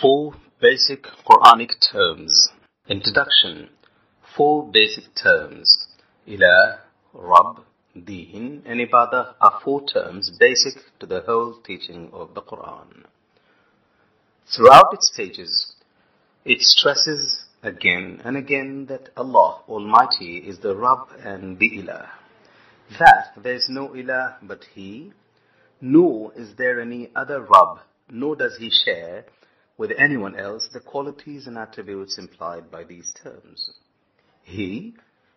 Four basic Quranic terms. Introduction. Four basic terms. Ilah, Rabb, Deen, and Ibadah are four terms basic to the whole teaching of the Quran. Throughout its pages, it stresses again and again that Allah Almighty is the Rabb and the Ilah. That there is no Ilah but He, nor is there any other Rabb, nor does He share with anyone else the qualities and attributes implied by these terms. He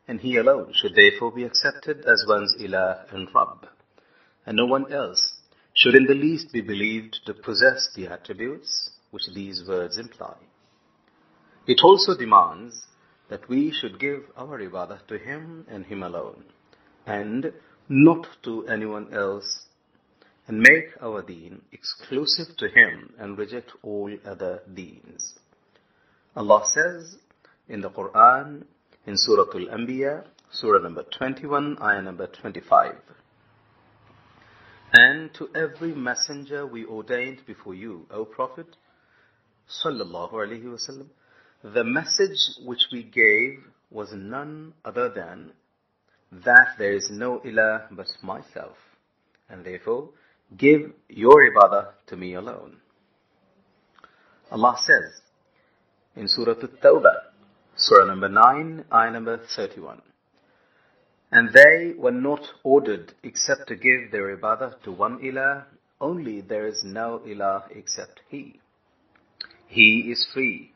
and He alone should therefore be accepted as one's Ilah and Rabb, and no one else should in the least be believed to possess the attributes which these words imply. It also demands that we should give our ibadah to Him and Him alone, and not to anyone else and make our deen exclusive to Him and reject all other deens. Allah says in the Quran, in Surah Al-Anbiya, Surah number 21, ayah number 25. And to every messenger we ordained before you, O Prophet, sallallahu alaihi wasallam, the message which we gave was none other than that there is no ilah but myself, and therefore Give your ibadah to me alone. Allah says in Surah At-Tawbah, Surah number 9, ayah number 31. And they were not ordered except to give their ibadah to one ilah, only there is no ilah except He. He is free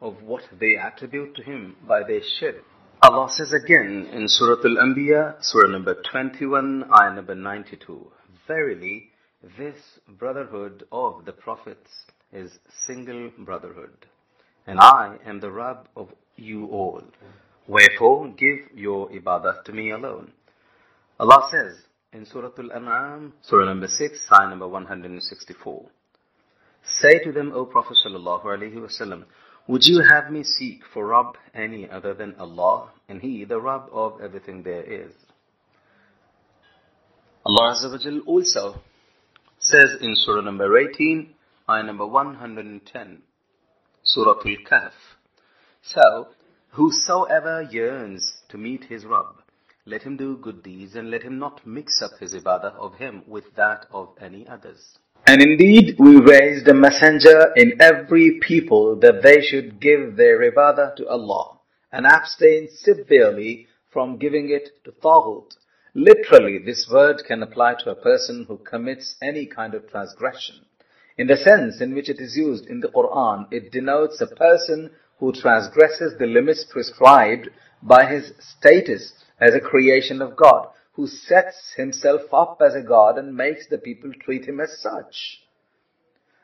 of what they attribute to Him by their shirk. Allah says again in Surah Al-Anbiya, Surah number 21, ayah number 92. Verily, this brotherhood of the prophets is single brotherhood. And ah. I am the Rabb of you all. Wherefore, give your ibadah to me alone. Allah says in Surah Al-An'am, Surah number 6, sign number 164. Say to them, O Prophet sallallahu alaihi wasallam, would you have me seek for Rabb any other than Allah, and He the Rabb of everything there is? Allah Azza wa Jal also says in Surah number 18, ayah number 110, Surah Al-Kahf. So, whosoever yearns to meet his Rabb, let him do good deeds and let him not mix up his ibadah of him with that of any others. And indeed, we raised a messenger in every people that they should give their ibadah to Allah and abstain severely from giving it to Taghut. Literally, this word can apply to a person who commits any kind of transgression. In the sense in which it is used in the Quran, it denotes a person who transgresses the limits prescribed by his status as a creation of God, who sets himself up as a God and makes the people treat him as such.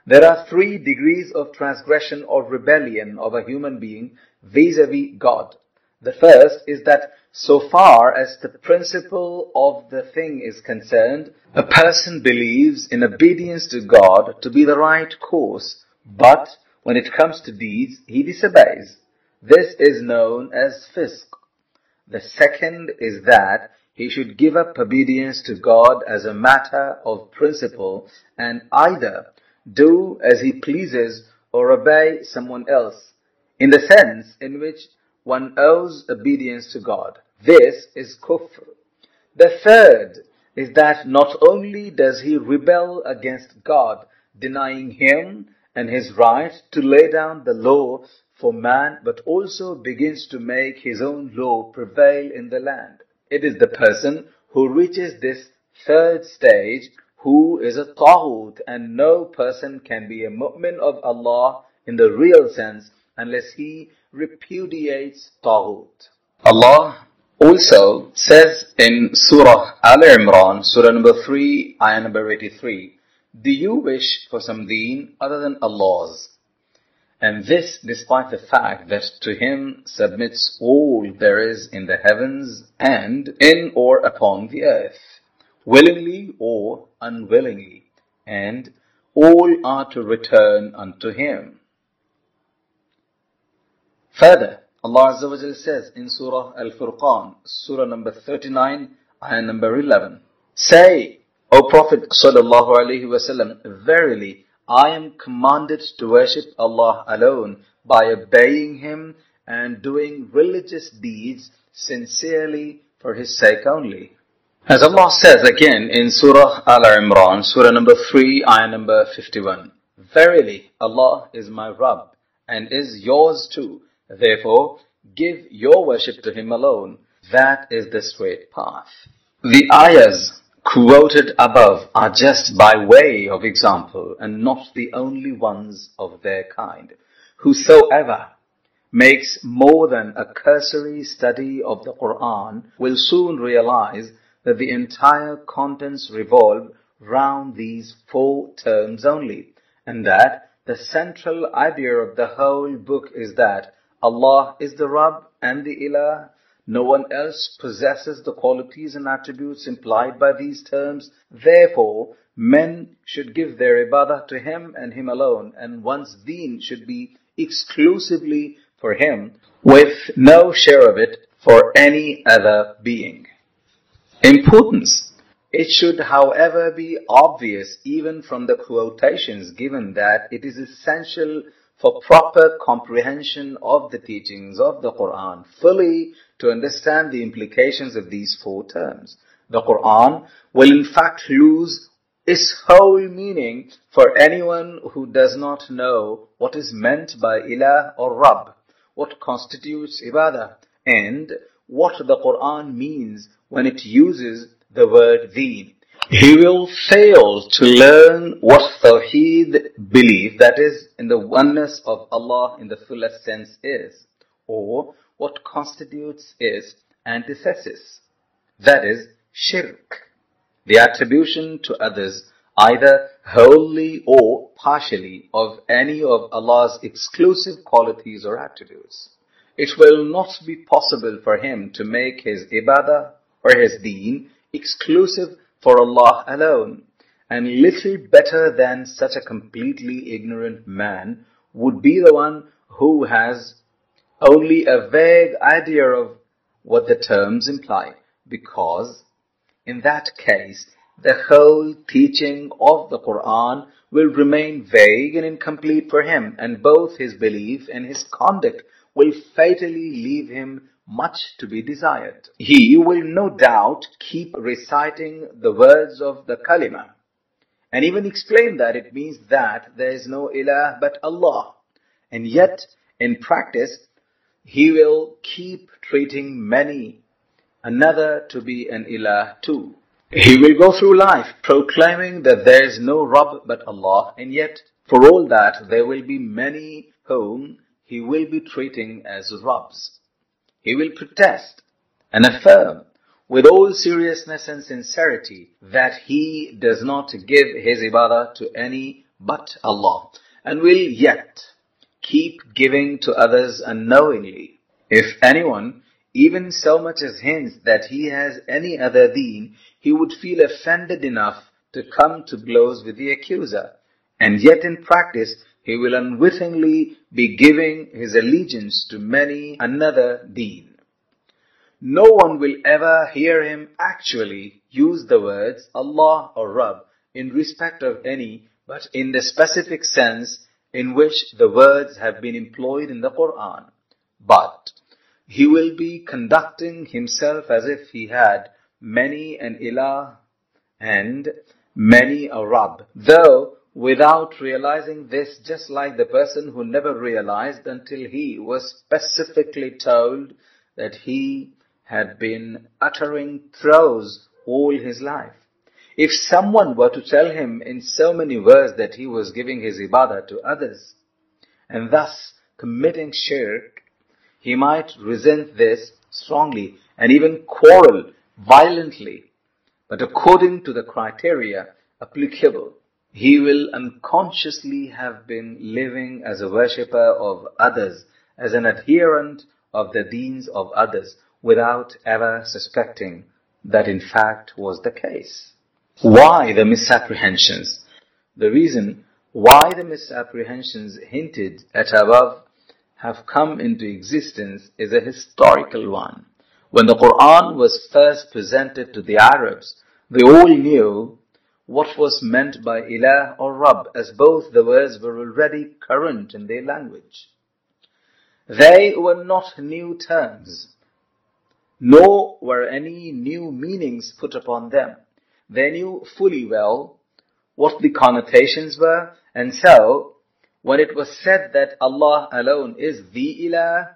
There are three degrees of transgression or rebellion of a human being vis-a-vis God. The first is that so far as the principle of the thing is concerned, a person believes in obedience to God to be the right course, but when it comes to deeds, he disobeys. This is known as fisk. The second is that he should give up obedience to God as a matter of principle and either do as he pleases or obey someone else, in the sense in which one owes obedience to God. This is kufr. The third is that not only does he rebel against God, denying him and his right to lay down the law for man, but also begins to make his own law prevail in the land. It is the person who reaches this third stage who is a taghut and no person can be a mu'min of Allah in the real sense unless he repudiates Taghut. Allah also says in Surah Al Imran, Surah number 3, ayah number 83, Do you wish for some deen other than Allah's? And this despite the fact that to Him submits all there is in the heavens and in or upon the earth, willingly or unwillingly, and all are to return unto Him. Further, Allah Azza wa Jalla says in Surah Al-Furqan, Surah number 39, ayah number 11, Say, O Prophet sallallahu alaihi wasallam, verily I am commanded to worship Allah alone by obeying Him and doing religious deeds sincerely for His sake only. As Allah says again in Surah Al-Imran, Surah number 3, ayah number 51. Verily, Allah is my Rabb and is yours too. Therefore, give your worship to Him alone. That is the straight path. The ayahs quoted above are just by way of example and not the only ones of their kind. Whosoever makes more than a cursory study of the Quran will soon realize that the entire contents revolve round these four terms only, and that the central idea of the whole book is that Allah is the Rabb and the Ilah. No one else possesses the qualities and attributes implied by these terms. Therefore, men should give their ibadah to Him and Him alone, and one's deen should be exclusively for Him, with no share of it for any other being. Importance. It should, however, be obvious even from the quotations given that it is essential for proper comprehension of the teachings of the Quran fully to understand the implications of these four terms. The Quran will in fact lose its whole meaning for anyone who does not know what is meant by ilah or Rabb, what constitutes ibadah, and what the Quran means when it uses the word deen. He will fail to learn what Tawheed belief, that is, in the oneness of Allah in the fullest sense is, or what constitutes its antithesis, that is, shirk, the attribution to others either wholly or partially of any of Allah's exclusive qualities or attributes. It will not be possible for him to make his ibadah or his deen exclusive for Allah alone. And little better than such a completely ignorant man would be the one who has only a vague idea of what the terms imply, because in that case, the whole teaching of the Quran will remain vague and incomplete for him, and both his belief and his conduct will fatally leave him much to be desired. He will no doubt keep reciting the words of the kalima and even explain that it means that there is no ilah but Allah. And yet, in practice, he will keep treating many another to be an ilah too. He will go through life proclaiming that there is no Rabb but Allah, and yet, for all that, there will be many whom he will be treating as Rabbs. He will protest and affirm with all seriousness and sincerity that he does not give his ibadah to any but Allah and will yet keep giving to others unknowingly. If anyone even so much as hints that he has any other deen, he would feel offended enough to come to blows with the accuser. And yet in practice, he will unwittingly be giving his allegiance to many another deen. No one will ever hear him actually use the words Allah or Rabb in respect of any, but in the specific sense in which the words have been employed in the Quran. But he will be conducting himself as if he had many an ilah and many a Rabb, though without realizing this, just like the person who never realized until he was specifically told that he had been uttering throws all his life. If someone were to tell him in so many words that he was giving his ibadah to others, and thus committing shirk, he might resent this strongly and even quarrel violently. But according to the criteria applicable, he will unconsciously have been living as a worshipper of others, as an adherent of the deens of others, without ever suspecting that in fact was the case. Why the misapprehensions? The reason why the misapprehensions hinted at above have come into existence is a historical one. When the Quran was first presented to the Arabs, they all knew what was meant by ilah or Rabb, as both the words were already current in their language. They were not new terms, nor were any new meanings put upon them. They knew fully well what the connotations were, and so when it was said that Allah alone is the ilah,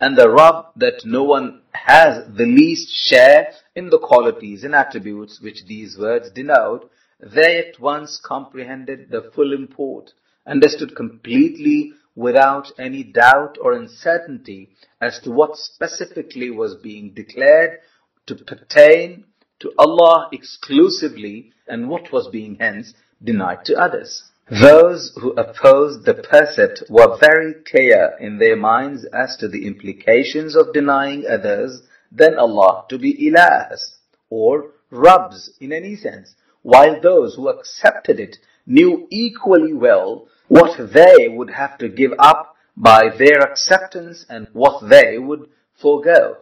and the Rabb that no one has the least share in the qualities and attributes which these words denote, they at once comprehended the full import, understood completely without any doubt or uncertainty as to what specifically was being declared to pertain to Allah exclusively and what was being hence denied to others. Those who opposed the percept were very clear in their minds as to the implications of denying others than Allah to be ilahs or Rabbs in any sense, while those who accepted it knew equally well what they would have to give up by their acceptance and what they would forego.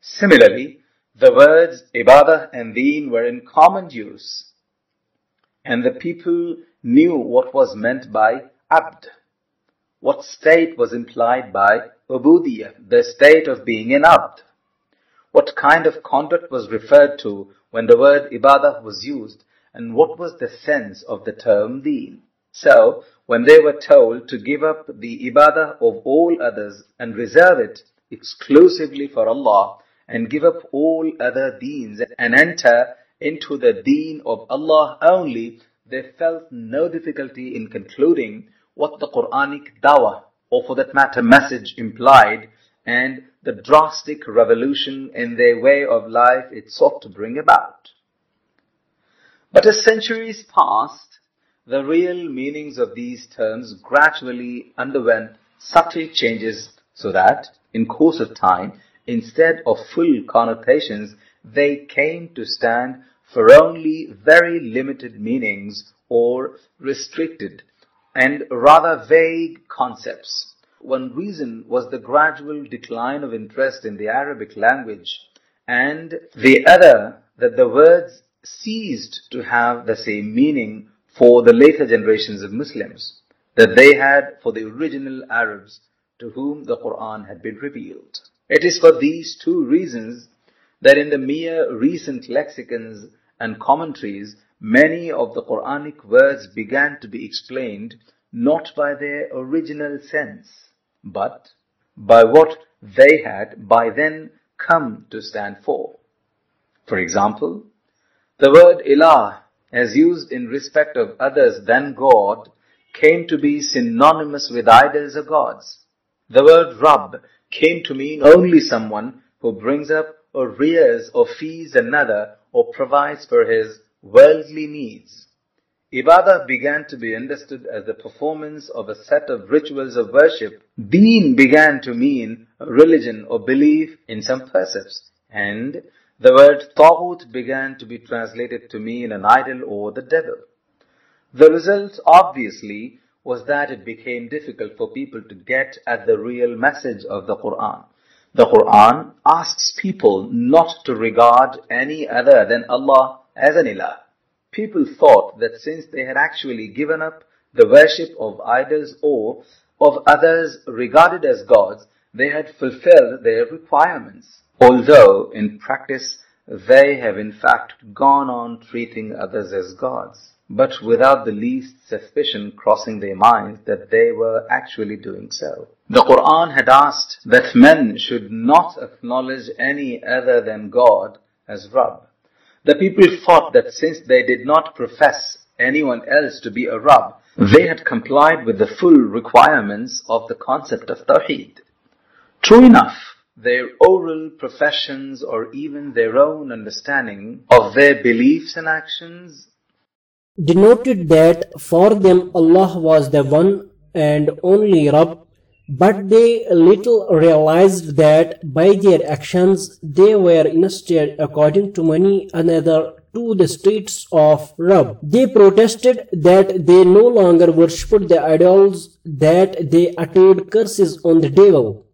Similarly, the words ibadah and deen were in common use, and the people knew what was meant by abd, what state was implied by ubudiyah, the state of being an abd, what kind of conduct was referred to when the word ibadah was used, and what was the sense of the term deen. So, when they were told to give up the ibadah of all others and reserve it exclusively for Allah, and give up all other deens and enter into the deen of Allah only, they felt no difficulty in concluding what the Quranic dawah, or for that matter message implied, and the drastic revolution in their way of life it sought to bring about. But as centuries passed, the real meanings of these terms gradually underwent subtle changes so that, in course of time, instead of full connotations, they came to stand for only very limited meanings or restricted and rather vague concepts. One reason was the gradual decline of interest in the Arabic language and the other that the words ceased to have the same meaning for the later generations of Muslims that they had for the original Arabs to whom the Quran had been revealed. It is for these two reasons that in the mere recent lexicons and commentaries, many of the Quranic words began to be explained not by their original sense, but by what they had by then come to stand for. For example, the word ilah as used in respect of others than God, came to be synonymous with idols or gods. The word Rabb came to mean only someone who brings up or rears or feeds another or provides for his worldly needs. Ibadah began to be understood as the performance of a set of rituals of worship. Deen began to mean religion or belief in some precepts. And the word Taghut began to be translated to mean an idol or the devil. The result, obviously, was that it became difficult for people to get at the real message of the Quran. The Quran asks people not to regard any other than Allah as an ilah. People thought that since they had actually given up the worship of idols or of others regarded as gods, they had fulfilled their requirements although in practice they have in fact gone on treating others as gods, but without the least suspicion crossing their minds that they were actually doing so. The Quran had asked that men should not acknowledge any other than God as Rabb. The people thought that since they did not profess anyone else to be a Rabb, they had complied with the full requirements of the concept of Tawheed. True enough, their oral professions or even their own understanding of their beliefs and actions denoted that for them Allah was the one and only Rabb, but they little realized that by their actions they were instead according to many another to the states of Rabb. They protested that they no longer worshipped the idols, that they uttered curses on the devil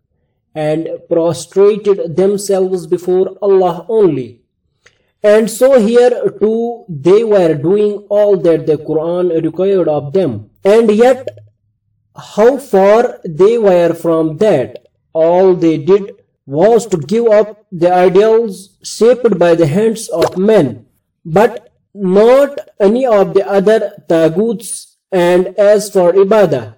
and prostrated themselves before Allah only. And so here too they were doing all that the Quran required of them. And yet how far they were from that. All they did was to give up the ideals shaped by the hands of men, but not any of the other taghuts and as for ibadah.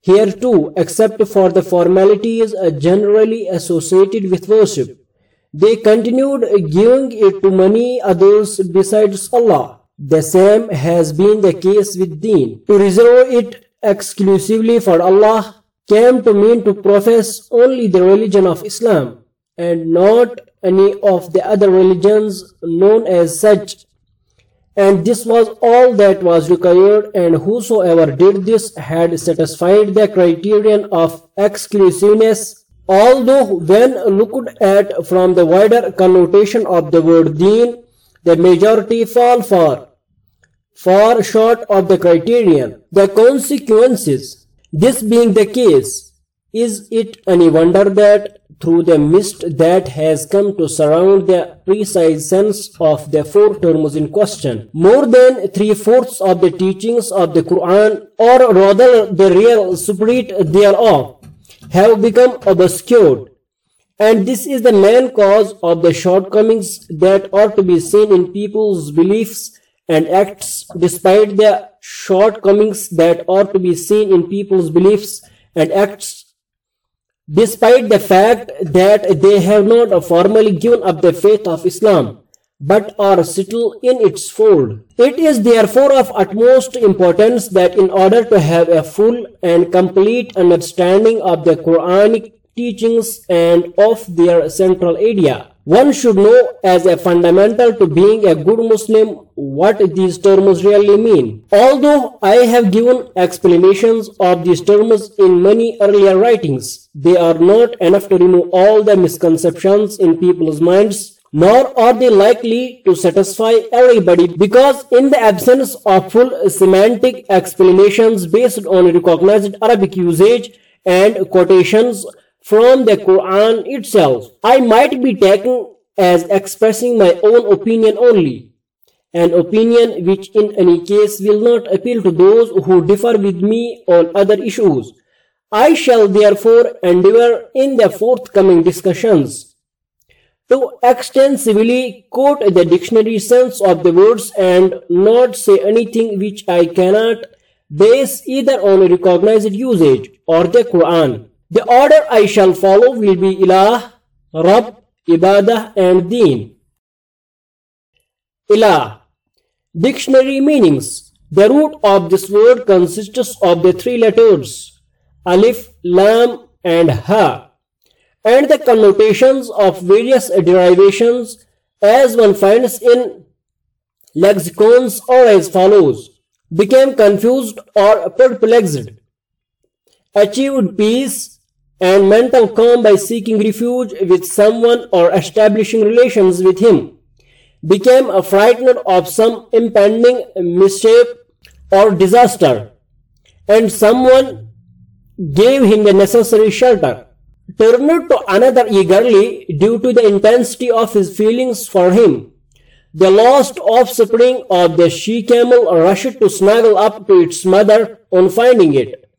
Here too, except for the formalities generally associated with worship, they continued giving it to many others besides Allah. The same has been the case with Deen. To reserve it exclusively for Allah came to mean to profess only the religion of Islam and not any of the other religions known as such. And this was all that was required and whosoever did this had satisfied the criterion of exclusiveness. Although when looked at from the wider connotation of the word deen, the majority fall far far short of the criterion. The consequences, this being the case, is it any wonder that through the mist that has come to surround the precise sense of the four terms in question, more than three-fourths of the teachings of the Quran, or rather the real spirit thereof, have become obscured. And this is the main cause of the shortcomings that are to be seen in people's beliefs and acts despite the shortcomings that are to be seen in people's beliefs and acts despite the fact that they have not formally given up the faith of Islam but are still in its fold. It is therefore of utmost importance that in order to have a full and complete understanding of the Quranic teachings and of their central idea, one should know as a fundamental to being a good Muslim what these terms really mean. Although I have given explanations of these terms in many earlier writings, they are not enough to remove all the misconceptions in people's minds nor are they likely to satisfy everybody because in the absence of full semantic explanations based on recognized Arabic usage and quotations from the Quran itself. I might be taken as expressing my own opinion only, an opinion which in any case will not appeal to those who differ with me on other issues. I shall therefore endeavor in the forthcoming discussions to extensively quote the dictionary sense of the words and not say anything which I cannot base either on recognized usage or the Quran. The order I shall follow will be Ilah, Rabb, Ibadah and Deen. Ilah. Dictionary meanings. The root of this word consists of the three letters Alif, Lam and Ha and the connotations of various derivations as one finds in lexicons or as follows became confused or perplexed achieved peace and mental calm by seeking refuge with someone or establishing relations with him, became a frightened of some impending mishap or disaster, and someone gave him the necessary shelter, turned to another eagerly due to the intensity of his feelings for him. The lost offspring of the she-camel rushed to snuggle up to its mother on finding it,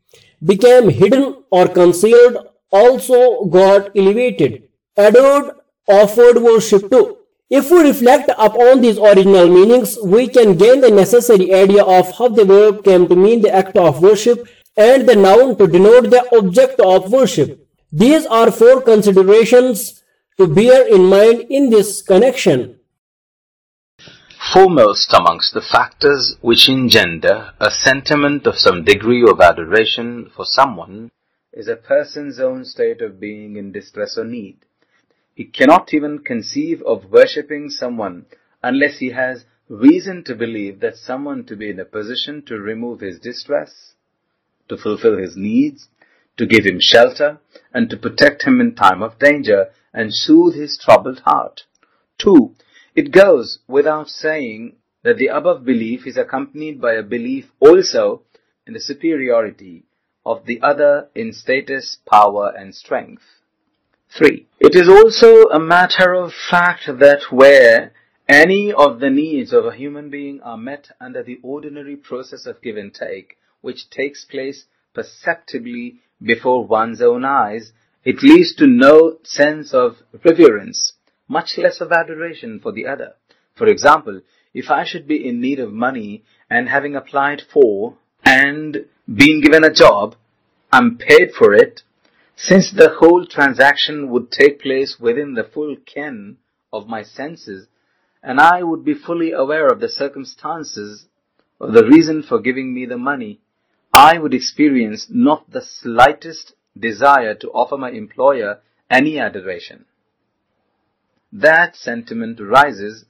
became hidden or concealed also got elevated, adored, offered worship to. If we reflect upon these original meanings, we can gain the necessary idea of how the verb came to mean the act of worship and the noun to denote the object of worship. These are four considerations to bear in mind in this connection. Foremost amongst the factors which engender a sentiment of some degree of adoration for someone is a person's own state of being in distress or need. He cannot even conceive of worshipping someone unless he has reason to believe that someone to be in a position to remove his distress, to fulfill his needs, to give him shelter, and to protect him in time of danger and soothe his troubled heart. 2. It goes without saying that the above belief is accompanied by a belief also in the superiority of the other in status, power, and strength. 3. It is also a matter of fact that where any of the needs of a human being are met under the ordinary process of give and take, which takes place perceptibly before one's own eyes, it leads to no sense of reverence, much less of adoration for the other. For example, if I should be in need of money and having applied for and being given a job, I'm paid for it, since the whole transaction would take place within the full ken of my senses, and I would be fully aware of the circumstances of the reason for giving me the money, I would experience not the slightest desire to offer my employer any adoration. That sentiment arises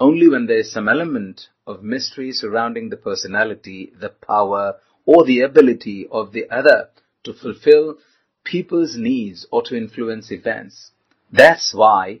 only when there is some element of mystery surrounding the personality, the power, or the ability of the other to fulfill people's needs or to influence events. That's why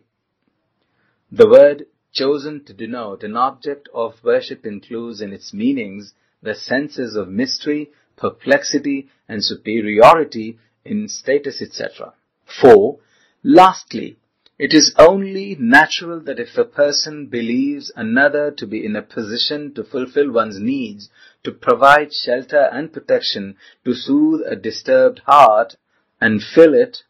the word chosen to denote an object of worship includes in its meanings the senses of mystery, perplexity, and superiority in status, etc. 4. Lastly, it is only natural that if a person believes another to be in a position to fulfill one's needs, to provide shelter and protection, to soothe a disturbed heart and fill it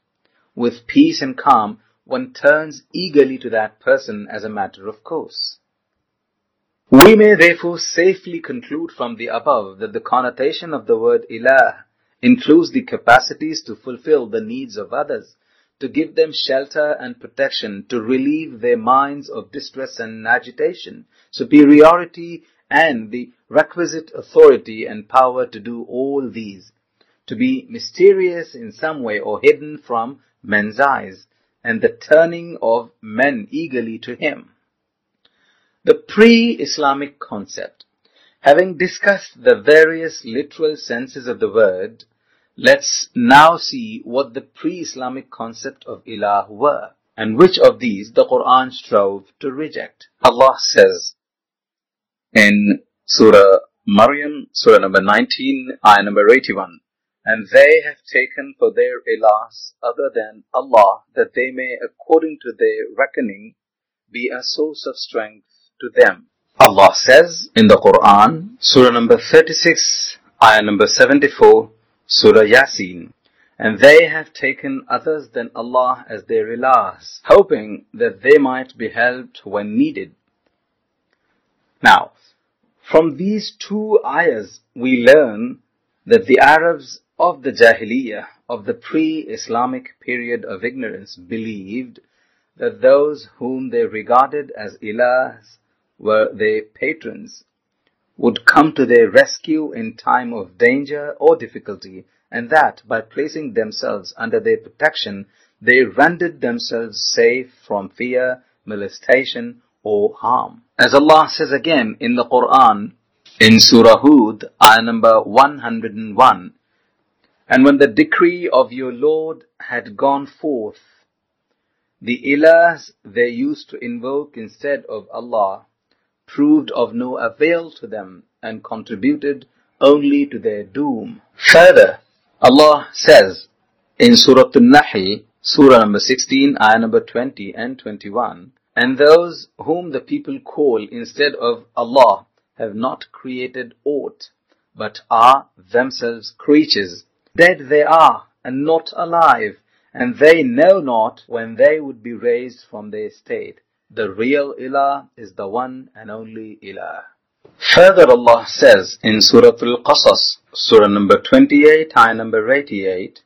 with peace and calm, one turns eagerly to that person as a matter of course. We may therefore safely conclude from the above that the connotation of the word ilah includes the capacities to fulfill the needs of others, to give them shelter and protection, to relieve their minds of distress and agitation, superiority and the requisite authority and power to do all these, to be mysterious in some way or hidden from men's eyes, and the turning of men eagerly to him. The pre-Islamic concept. Having discussed the various literal senses of the word, Let's now see what the pre-Islamic concept of ilah were, and which of these the Quran strove to reject. Allah says in Surah Maryam, Surah number 19, ayah number 81, and they have taken for their ilahs other than Allah, that they may, according to their reckoning, be a source of strength to them. Allah says in the Quran, Surah number 36, ayah number 74, Surah Yasin. And they have taken others than Allah as their ilahs, hoping that they might be helped when needed. Now, from these two ayahs, we learn that the Arabs of the Jahiliyyah, of the pre-Islamic period of ignorance, believed that those whom they regarded as ilahs were their patrons, would come to their rescue in time of danger or difficulty, and that by placing themselves under their protection, they rendered themselves safe from fear, molestation, or harm. As Allah says again in the Quran, in Surah Hud, ayah number 101, And when the decree of your Lord had gone forth, the ilahs they used to invoke instead of Allah proved of no avail to them and contributed only to their doom. Further, Allah says in Surah An-Nahl, Surah number 16, ayah number 20 and 21, and those whom the people call instead of Allah have not created aught, but are themselves creatures. Dead they are, and not alive, and they know not when they would be raised from their state. The real ilah is the one and only ilah. Further Allah says in Surah Al-Qasas, Surah number 28, ayah number 88,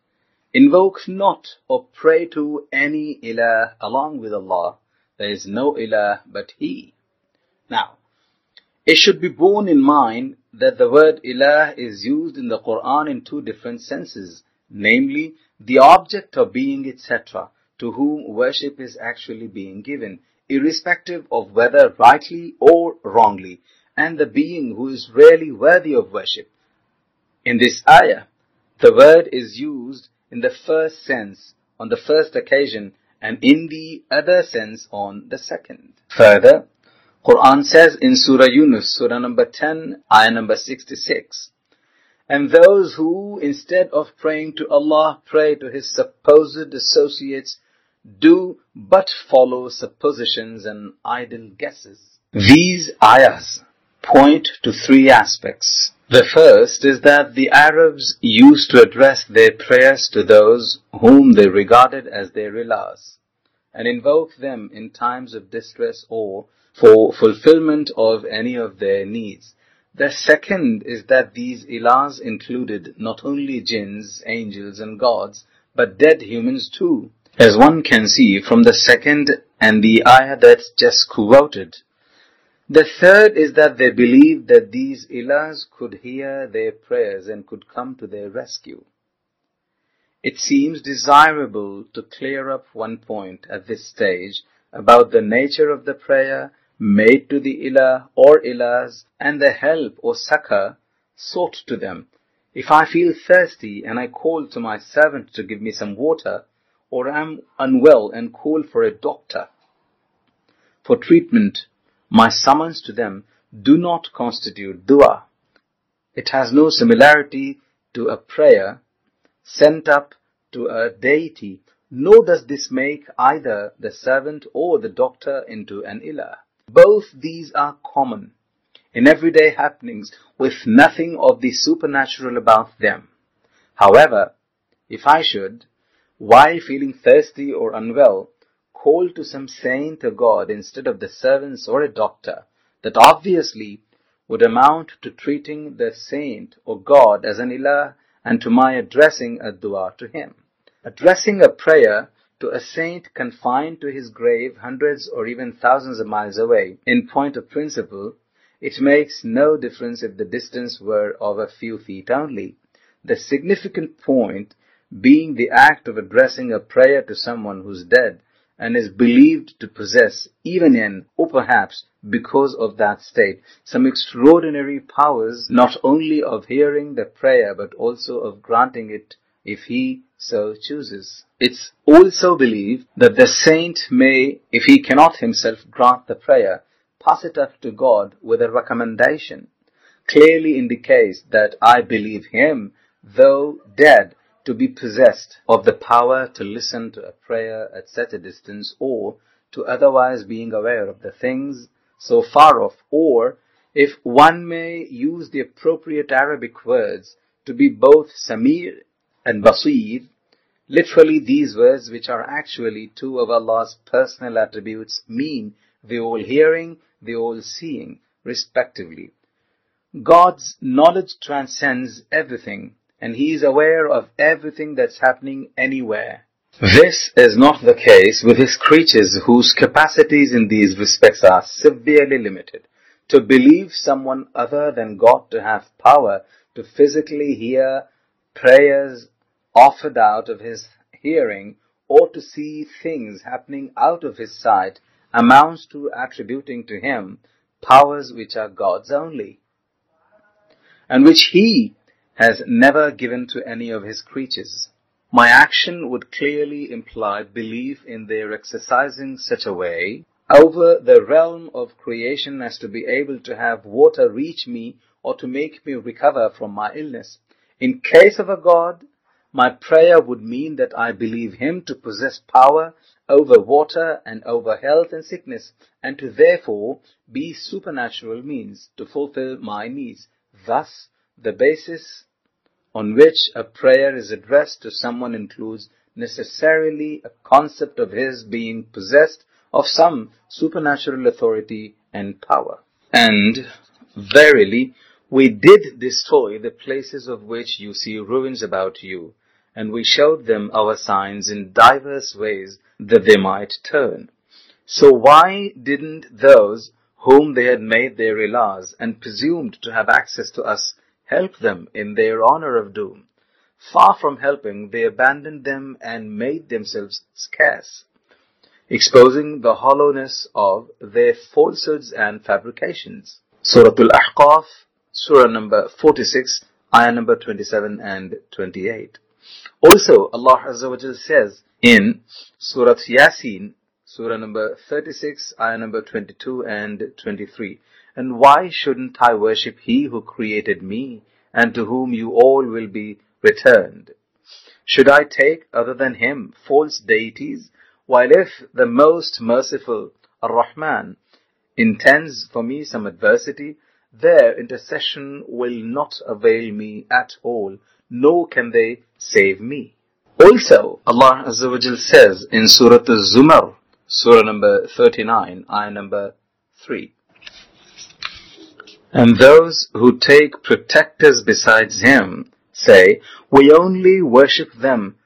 Invoke not or pray to any ilah along with Allah. There is no ilah but He. Now, it should be borne in mind that the word ilah is used in the Quran in two different senses, namely the object of being, etc., to whom worship is actually being given, irrespective of whether rightly or wrongly, and the being who is really worthy of worship. In this ayah, the word is used in the first sense on the first occasion and in the other sense on the second. Further, Quran says in Surah Yunus, Surah number 10, ayah number 66, and those who, instead of praying to Allah, pray to His supposed associates, do but follow suppositions and idle guesses. These ayahs point to three aspects. The first is that the Arabs used to address their prayers to those whom they regarded as their ilahs and invoke them in times of distress or for fulfillment of any of their needs. The second is that these ilahs included not only jinns, angels and gods, but dead humans too, as one can see from the second and the ayah that's just quoted. The third is that they believed that these ilahs could hear their prayers and could come to their rescue. It seems desirable to clear up one point at this stage about the nature of the prayer made to the ilah or ilahs and the help or succor sought to them. If I feel thirsty and I call to my servant to give me some water, or am unwell and call for a doctor for treatment, my summons to them do not constitute dua. It has no similarity to a prayer sent up to a deity, nor does this make either the servant or the doctor into an ilah. Both these are common in everyday happenings with nothing of the supernatural about them. However, if I should, while feeling thirsty or unwell, call to some saint or god instead of the servants or a doctor, that obviously would amount to treating the saint or god as an ilah and to my addressing a dua to him. Addressing a prayer to a saint confined to his grave hundreds or even thousands of miles away, in point of principle, it makes no difference if the distance were of a few feet only. The significant point being the act of addressing a prayer to someone who's dead and is believed to possess, even in, or perhaps because of that state, some extraordinary powers not only of hearing the prayer but also of granting it if he so chooses. It's also believed that the saint may, if he cannot himself grant the prayer, pass it up to God with a recommendation. Clearly indicates that I believe him, though dead, to be possessed of the power to listen to a prayer at such a distance or to otherwise being aware of the things so far off or if one may use the appropriate Arabic words to be both Sami' and Basir, literally these words which are actually two of Allah's personal attributes mean the all hearing, the all seeing, respectively. God's knowledge transcends everything and he is aware of everything that's happening anywhere. This is not the case with his creatures whose capacities in these respects are severely limited. To believe someone other than God to have power to physically hear prayers offered out of his hearing or to see things happening out of his sight amounts to attributing to him powers which are God's only and which he has never given to any of his creatures. My action would clearly imply belief in their exercising such a way over the realm of creation as to be able to have water reach me or to make me recover from my illness. In case of a God, my prayer would mean that I believe Him to possess power over water and over health and sickness, and to therefore be supernatural means to fulfill my needs. Thus, the basis on which a prayer is addressed to someone includes necessarily a concept of his being possessed of some supernatural authority and power. And verily, we did destroy the places of which you see ruins about you, and we showed them our signs in diverse ways that they might turn. So why didn't those whom they had made their ilahs and presumed to have access to us help them in their honor of doom. Far from helping, they abandoned them and made themselves scarce, exposing the hollowness of their falsehoods and fabrications. Surah Al-Ahqaf, Surah number 46, ayah number 27 and 28. Also, Allah Azza wa Jal says in Surah Yasin, Surah number 36, ayah number 22 and 23, and why shouldn't I worship He who created me and to whom you all will be returned? Should I take other than Him false deities While if the most merciful Ar-Rahman intends for me some adversity, their intercession will not avail me at all, nor can they save me. Also, Allah Azza wa Jal says in Surah Al-Zumar, Surah number 39, ayah number 3. And those who take protectors besides Him say, We only worship them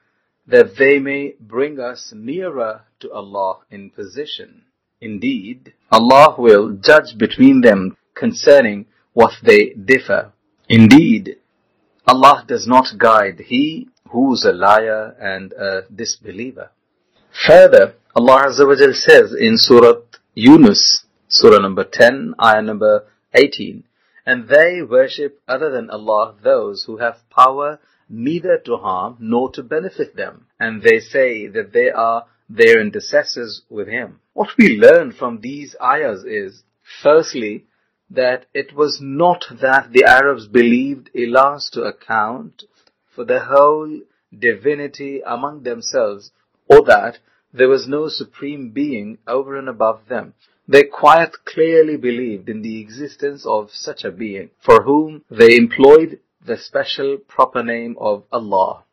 that they may bring us nearer to Allah in position. Indeed, Allah will judge between them concerning what they differ. Indeed, Allah does not guide he who's a liar and a disbeliever. Further, Allah Azza wa says in Surah Yunus, Surah number 10, ayah number 18, and they worship other than Allah those who have power neither to harm nor to benefit them. And they say that they are their intercessors with Him. What we learn from these ayahs is, firstly, that it was not that the Arabs believed ilahs to account for the whole divinity among themselves, or that there was no supreme being over and above them. They quite clearly believed in the existence of such a being, for whom they employed the special proper name of Allah.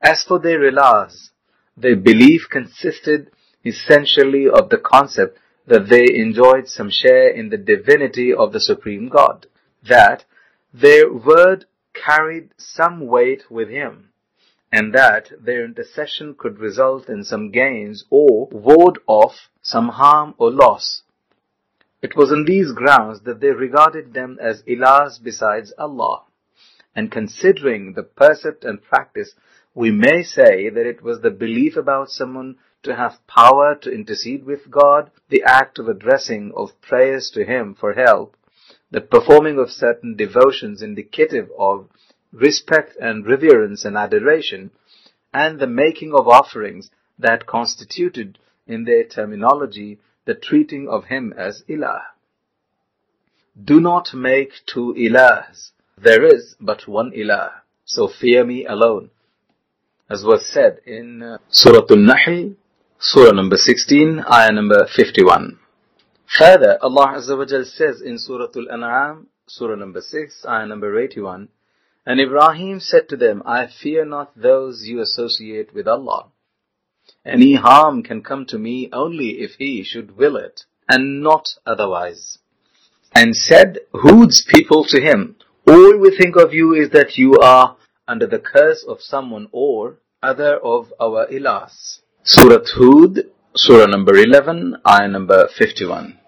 As for their ilahs, their belief consisted essentially of the concept that they enjoyed some share in the divinity of the Supreme God, that their word carried some weight with Him, and that their intercession could result in some gains or ward off some harm or loss. It was on these grounds that they regarded them as ilahs besides Allah. And considering the percept and practice, we may say that it was the belief about someone to have power to intercede with God, the act of addressing of prayers to Him for help, the performing of certain devotions indicative of respect and reverence and adoration, and the making of offerings that constituted, in their terminology, the treating of Him as Ilah. Do not make two Ilahs. There is but one Ilah, so fear me alone. As was said in uh, Surah Al-Nahl, Surah number 16, ayah number 51. Further, Allah Azza wa Jal says in Surah Al-An'am, Surah number 6, ayah number 81, And Ibrahim said to them, I fear not those you associate with Allah. Any harm can come to me only if He should will it, and not otherwise. And said Hud's people to him, All we think of you is that you are under the curse of someone or other of our ilahs. Surah Hud, Surah number 11, ayah number 51.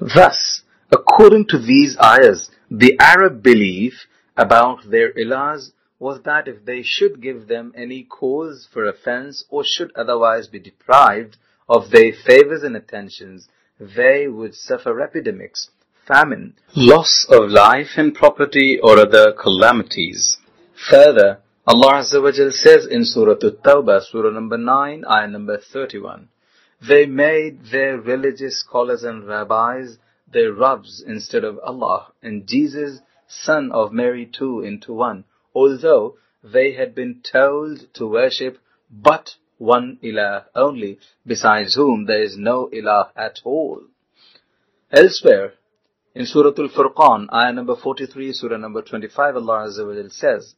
Thus, according to these ayahs, the Arab belief about their ilahs was that if they should give them any cause for offense or should otherwise be deprived of their favors and attentions, they would suffer epidemics, famine, loss of life and property or other calamities. Further, Allah Azza says in Surah At-Tawbah, Surah number 9, ayah number 31, They made their religious scholars and rabbis their Rabbs instead of Allah, and Jesus, son of Mary too, into one, although they had been told to worship but one Ilah only, besides whom there is no Ilah at all. Elsewhere, in Surah Al-Furqan, ayah number 43, Surah number 25, Allah Azza wa Jal says,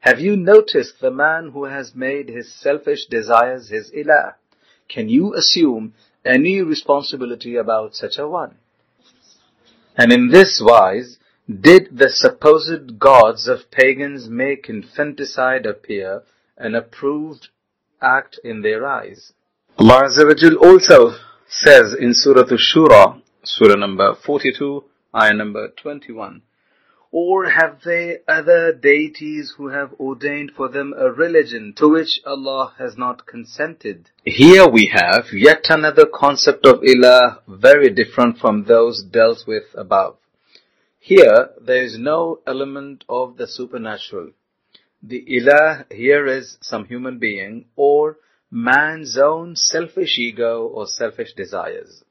Have you noticed the man who has made his selfish desires his ilah? Can you assume any responsibility about such a one? And in this wise, did the supposed gods of pagans make infanticide appear an approved act in their eyes? Allah Azza also says in Surah Ash-Shura, Surah number 42, ayah number 21. Or have they other deities who have ordained for them a religion to which Allah has not consented? Here we have yet another concept of ilah very different from those dealt with above. Here there is no element of the supernatural. The ilah here is some human being or man's own selfish ego or selfish desires.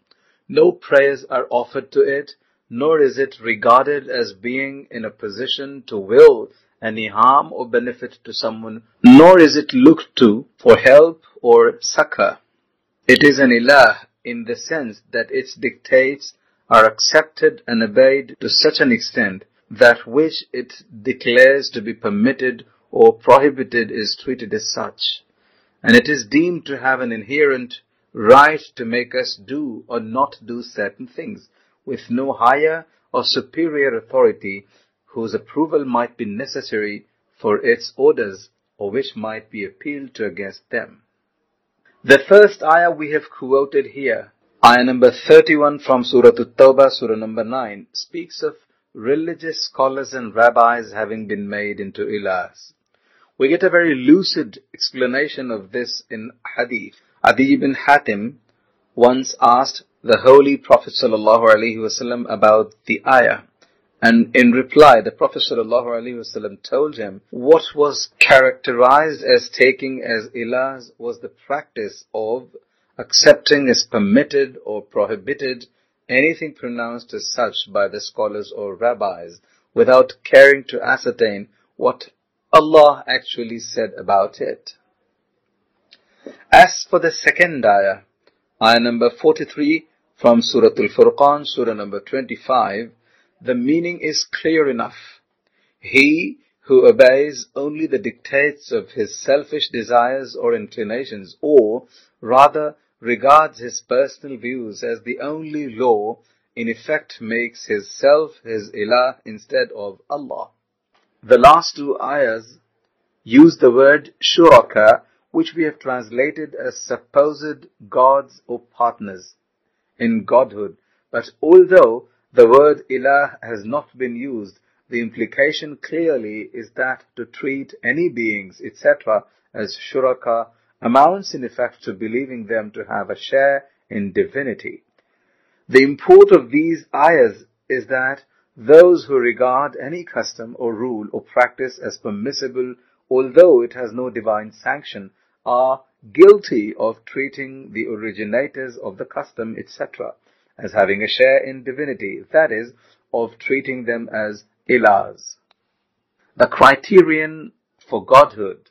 No prayers are offered to it, nor is it regarded as being in a position to will any harm or benefit to someone, nor is it looked to for help or succor. It is an ilah in the sense that its dictates are accepted and obeyed to such an extent that which it declares to be permitted or prohibited is treated as such, and it is deemed to have an inherent right to make us do or not do certain things, with no higher or superior authority whose approval might be necessary for its orders or which might be appealed to against them. The first ayah we have quoted here, ayah number 31 from Surah At-Tawbah, Surah number 9, speaks of religious scholars and rabbis having been made into ilahs. We get a very lucid explanation of this in hadith. Adi ibn Hatim once asked the Holy Prophet ﷺ about the ayah. And in reply, the Prophet ﷺ told him what was characterized as taking as ilahs was the practice of accepting as permitted or prohibited anything pronounced as such by the scholars or rabbis without caring to ascertain what Allah actually said about it. As for the second ayah, ayah number 43 from Surah Al-Furqan, Surah number 25, the meaning is clear enough. He who obeys only the dictates of his selfish desires or inclinations, or rather regards his personal views as the only law, in effect makes his self his ilah instead of Allah. The last two ayahs use the word shuraka, which we have translated as supposed gods or partners in godhood. But although the word ilah has not been used, the implication clearly is that to treat any beings, etc., as shuraka amounts in effect to believing them to have a share in divinity. The import of these ayahs is that those who regard any custom or rule or practice as permissible, although it has no divine sanction, are guilty of treating the originators of the custom, etc., as having a share in divinity, that is, of treating them as ilahs. The criterion for godhood.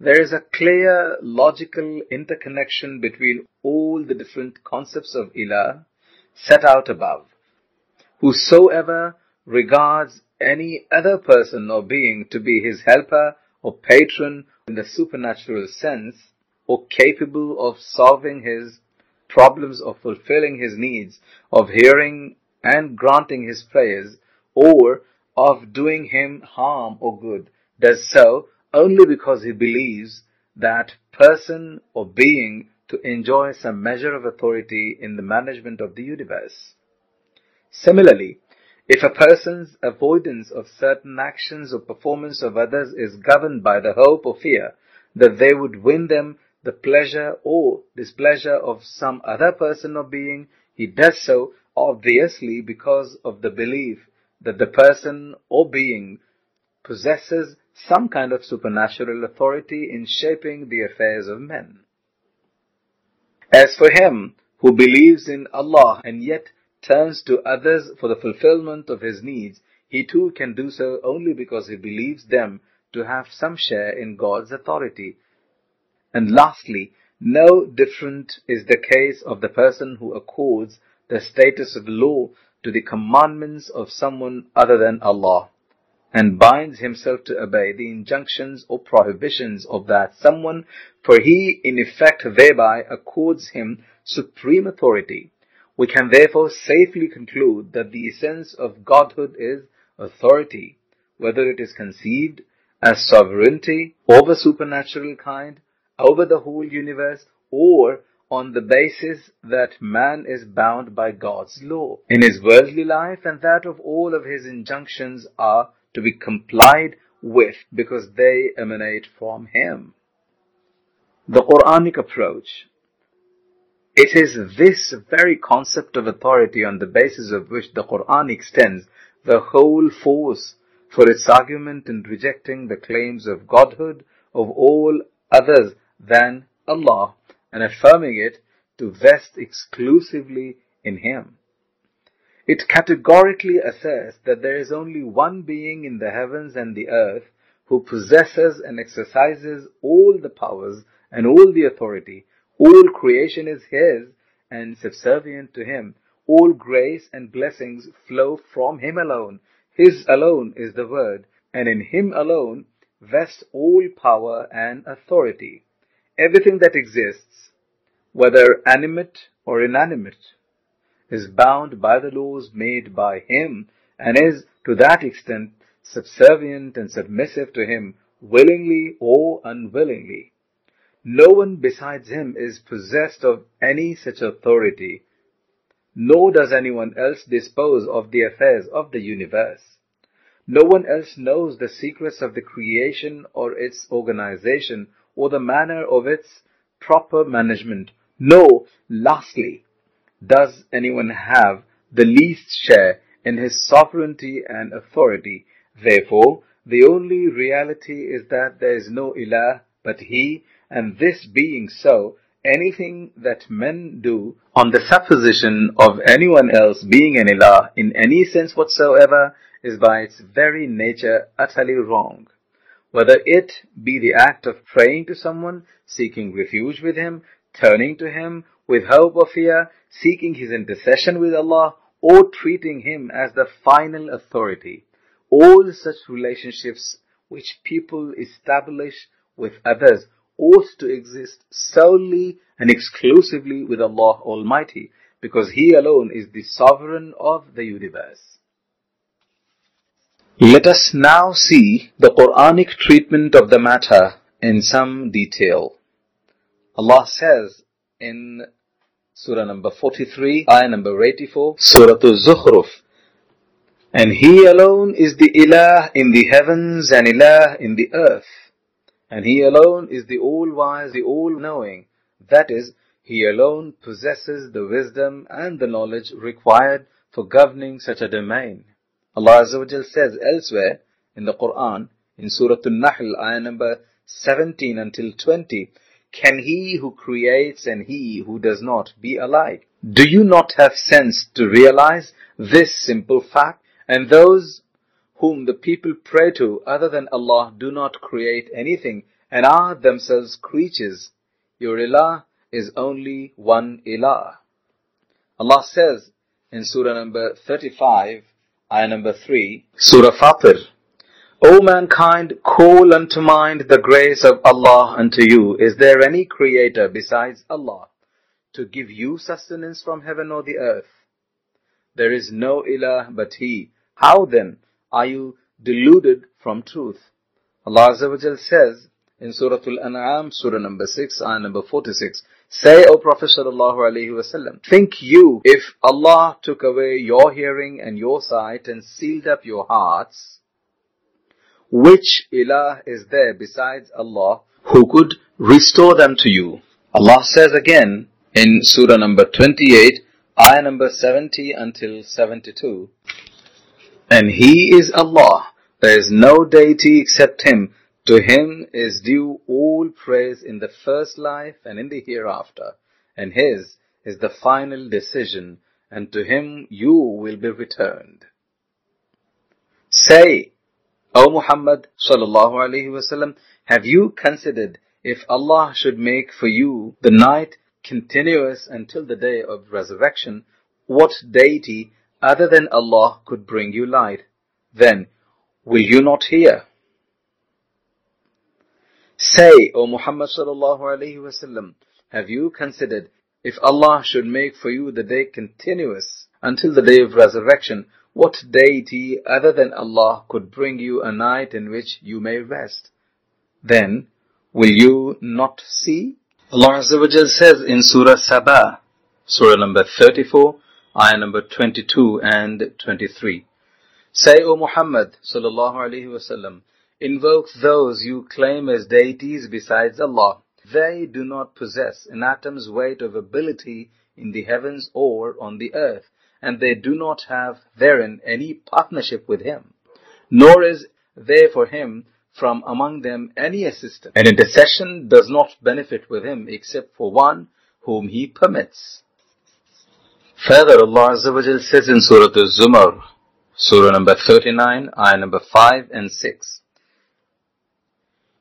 There is a clear logical interconnection between all the different concepts of ilah set out above. Whosoever regards any other person or being to be his helper or patron in the supernatural sense, or capable of solving his problems, of fulfilling his needs, of hearing and granting his prayers, or of doing him harm or good, does so only because he believes that person or being to enjoy some measure of authority in the management of the universe. Similarly, if a person's avoidance of certain actions or performance of others is governed by the hope or fear that they would win them the pleasure or displeasure of some other person or being, he does so obviously because of the belief that the person or being possesses some kind of supernatural authority in shaping the affairs of men. As for him who believes in Allah and yet turns to others for the fulfillment of his needs, he too can do so only because he believes them to have some share in God's authority. And lastly, no different is the case of the person who accords the status of law to the commandments of someone other than Allah and binds himself to obey the injunctions or prohibitions of that someone, for he in effect thereby accords him supreme authority. We can therefore safely conclude that the essence of Godhood is authority, whether it is conceived as sovereignty over supernatural kind, over the whole universe, or on the basis that man is bound by God's law in his worldly life and that of all of his injunctions are to be complied with because they emanate from him. The Quranic approach. It is this very concept of authority on the basis of which the Quran extends the whole force for its argument in rejecting the claims of godhood of all others than Allah and affirming it to vest exclusively in Him. It categorically asserts that there is only one being in the heavens and the earth who possesses and exercises all the powers and all the authority, All creation is His and subservient to Him. All grace and blessings flow from Him alone. His alone is the Word, and in Him alone vests all power and authority. Everything that exists, whether animate or inanimate, is bound by the laws made by Him and is to that extent subservient and submissive to Him willingly or unwillingly. No one besides Him is possessed of any such authority, nor does anyone else dispose of the affairs of the universe. No one else knows the secrets of the creation or its organization or the manner of its proper management. No, lastly, does anyone have the least share in his sovereignty and authority. Therefore, the only reality is that there is no ilah but He, and this being so, anything that men do on the supposition of anyone else being an ilah in any sense whatsoever is by its very nature utterly wrong. Whether it be the act of praying to someone, seeking refuge with him, turning to him with hope or fear, seeking his intercession with Allah, or treating him as the final authority. All such relationships which people establish with others ought to exist solely and exclusively with Allah Almighty, because He alone is the sovereign of the universe. Let us now see the Quranic treatment of the matter in some detail. Allah says in Surah number 43, ayah number 84, Surah Al-Zukhruf, and He alone is the Ilah in the heavens and Ilah in the earth. And He alone is the all-wise, the all-knowing. That is, He alone possesses the wisdom and the knowledge required for governing such a domain. Allah Azza says elsewhere in the Quran, in Surah Al-Nahl, ayah number 17 until 20, Can he who creates and he who does not be alike? Do you not have sense to realize this simple fact? And those whom the people pray to other than Allah do not create anything and are themselves creatures. Your ilah is only one ilah. Allah says in Surah number 35, ayah number 3, Surah Fatir, O mankind, call unto mind the grace of Allah unto you. Is there any creator besides Allah to give you sustenance from heaven or the earth? There is no ilah but He. How then are you deluded from truth. Allah Azza says in Surah Al-An'am, Surah number 6, ayah number 46, Say, O Prophet sallallahu alaihi wasallam, think you if Allah took away your hearing and your sight and sealed up your hearts, which ilah is there besides Allah who could restore them to you? Allah says again in Surah number 28, ayah number 70 until 72, and He is Allah. There is no deity except Him. To Him is due all praise in the first life and in the hereafter. And His is the final decision, and to Him you will be returned. Say, O Muhammad sallallahu alaihi wasallam, have you considered if Allah should make for you the night continuous until the day of resurrection, what deity other than Allah could bring you light, then will you not hear? Say, O Muhammad sallallahu alayhi wasallam, have you considered if Allah should make for you the day continuous until the day of resurrection, what deity other than Allah could bring you a night in which you may rest? Then will you not see? Allah Azza wa Jal says in Surah Sabah, Surah number 34, ayah number 22 and 23. Say, O Muhammad sallallahu alaihi wasallam, invoke those you claim as deities besides Allah. They do not possess an atom's weight of ability in the heavens or on the earth, and they do not have therein any partnership with Him, nor is there for Him from among them any assistance. An intercession does not benefit with Him except for one whom He permits. Further, Allah Azza says in Surah Al-Zumar, Surah number 39, ayah number 5 and 6.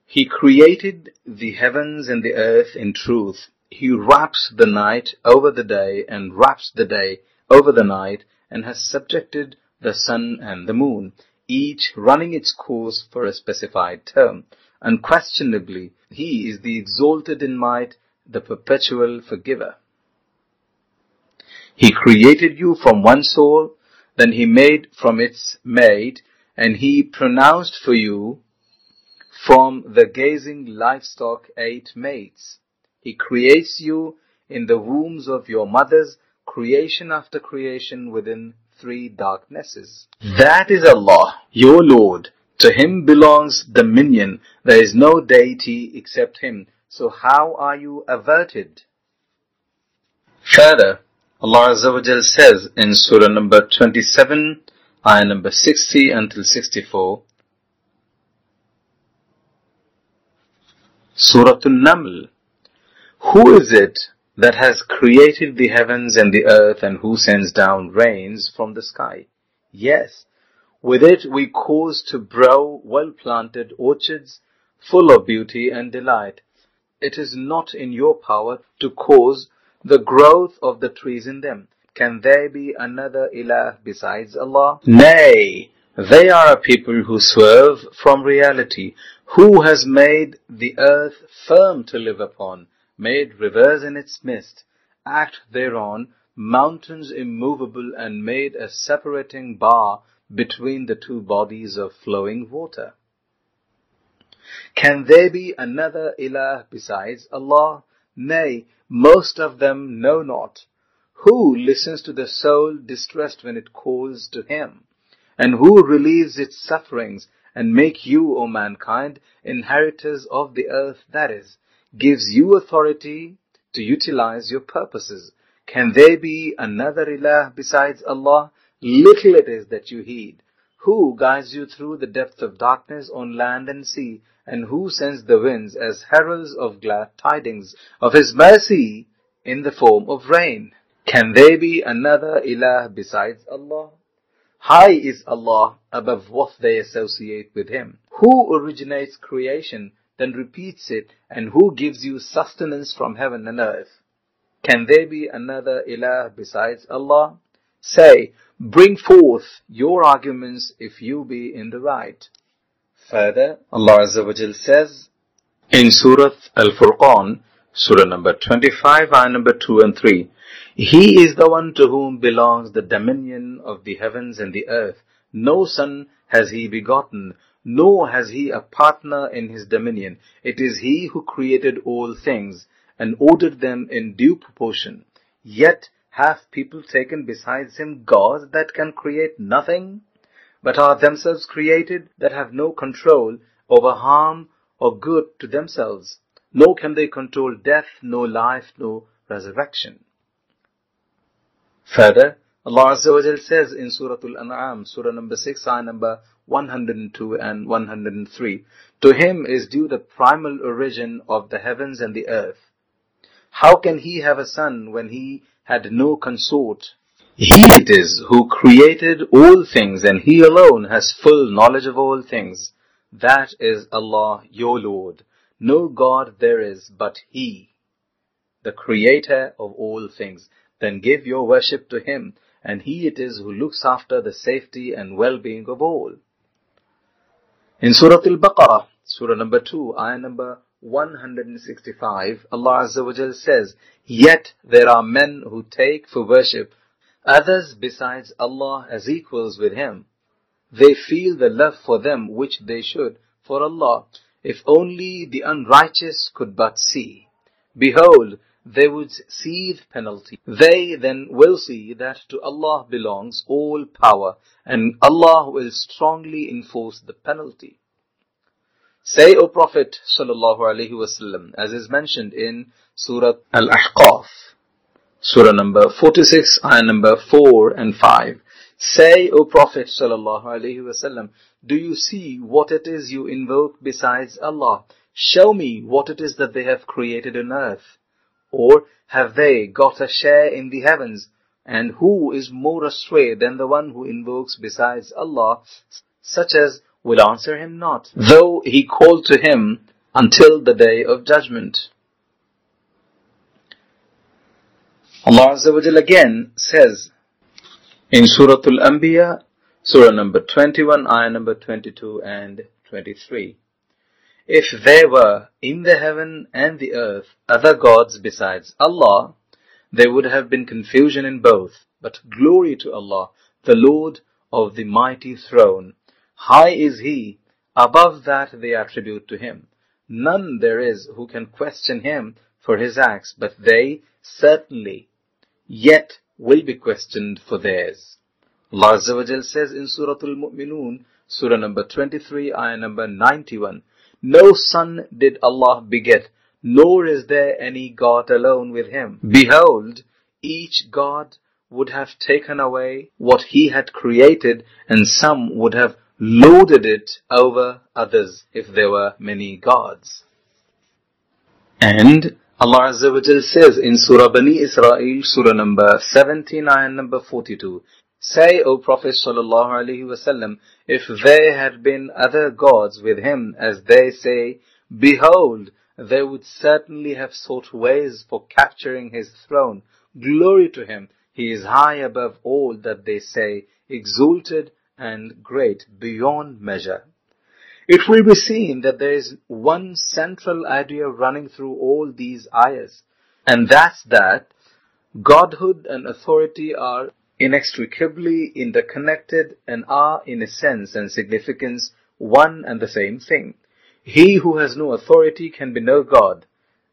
He created the heavens and the earth in truth, He wraps the night over the day and wraps the day over the night and has subjected the sun and the moon, each running its course for a specified term. Unquestionably, He is the exalted in might, the perpetual forgiver. He created you from one soul, then He made from its mate, and He pronounced for you from the gazing livestock eight mates. He creates you in the wombs of your mothers, creation after creation within three darknesses. That is Allah, your Lord. To Him belongs dominion. There is no deity except Him. So how are you averted? Further, Allah Azza wa Jal says in Surah number 27, ayah number 60 until 64, Surah An-Naml, Who is it that has created the heavens and the earth and who sends down rains from the sky? Yes, with it we cause to grow well-planted orchards full of beauty and delight. It is not in your power to cause the growth of the trees in them. Can there be another ilah besides Allah? Nay, they are a people who swerve from reality. Who has made the earth firm to live upon, made rivers in its midst, act thereon, mountains immovable, and made a separating bar between the two bodies of flowing water? Can there be another ilah besides Allah? Nay, most of them know not. Who listens to the soul distressed when it calls to Him? And who relieves its sufferings and make you, O mankind, inheritors of the earth, that is, gives you authority to utilize your purposes? Can there be another ilah besides Allah? Little it is that you heed. Who guides you through the depth of darkness on land and sea, and who sends the winds as heralds of glad tidings of His mercy in the form of rain? Can there be another ilah besides Allah? High is Allah above what they associate with Him. Who originates creation, then repeats it, and who gives you sustenance from heaven and earth? Can there be another ilah besides Allah? Say, bring forth your arguments if you be in the right. Further, Allah Azza wa Jal says in Surah Al-Furqan, Surah number 25, ayah number 2 and 3, He is the one to whom belongs the dominion of the heavens and the earth. No son has he begotten, nor has he a partner in his dominion. It is he who created all things and ordered them in due proportion. Yet have people taken besides him gods that can create nothing, but are themselves created that have no control over harm or good to themselves, nor can they control death, nor life, nor resurrection. Further, Allah Azza wa says in Surah Al-An'am, Surah number 6, ayah number 102 and 103, To Him is due the primal origin of the heavens and the earth. How can He have a son when He had no consort? He it is who created all things and He alone has full knowledge of all things. That is Allah, your Lord. No God there is but He, the Creator of all things. Then give your worship to Him, and He it is who looks after the safety and well-being of all. In Surah Al-Baqarah, Surah number 2, ayah number 165, Allah Azza wa Jal says, Yet there are men who take for worship others besides Allah as equals with Him. They feel the love for them which they should for Allah, if only the unrighteous could but see. Behold, they would see the penalty. They then will see that to Allah belongs all power, and Allah will strongly enforce the penalty. Say, O Prophet sallallahu alaihi wasallam, as is mentioned in Surah Al-Ahqaf, Surah number 46, ayah number 4 and 5. Say, O Prophet sallallahu alaihi wasallam, do you see what it is you invoke besides Allah? Show me what it is that they have created on earth. Or have they got a share in the heavens? And who is more astray than the one who invokes besides Allah, such as will answer him not, though he called to him until the day of judgment. Allah Azza wa again says in Surah Al-Anbiya, Surah number 21, ayah number 22 and 23. If there were in the heaven and the earth other gods besides Allah, there would have been confusion in both. But glory to Allah, the Lord of the mighty throne. High is He, above that they attribute to Him. None there is who can question Him for His acts, but they certainly yet will be questioned for theirs. Allah says in Surah Al-Mu'minun, Surah number 23, ayah number 91, No son did Allah beget, nor is there any God alone with him. Behold, each God would have taken away what he had created, and some would have lorded it over others if there were many gods. And Allah Azza wa says in Surah Bani Israel, Surah number 17, ayah number 42, Say, O Prophet sallallahu alaihi wasallam, if there had been other gods with him, as they say, behold, they would certainly have sought ways for capturing his throne. Glory to him. He is high above all that they say, exalted and great beyond measure. It will be seen that there is one central idea running through all these ayahs, and that's that Godhood and authority are inextricably interconnected and are in a sense and significance one and the same thing. He who has no authority can be no God,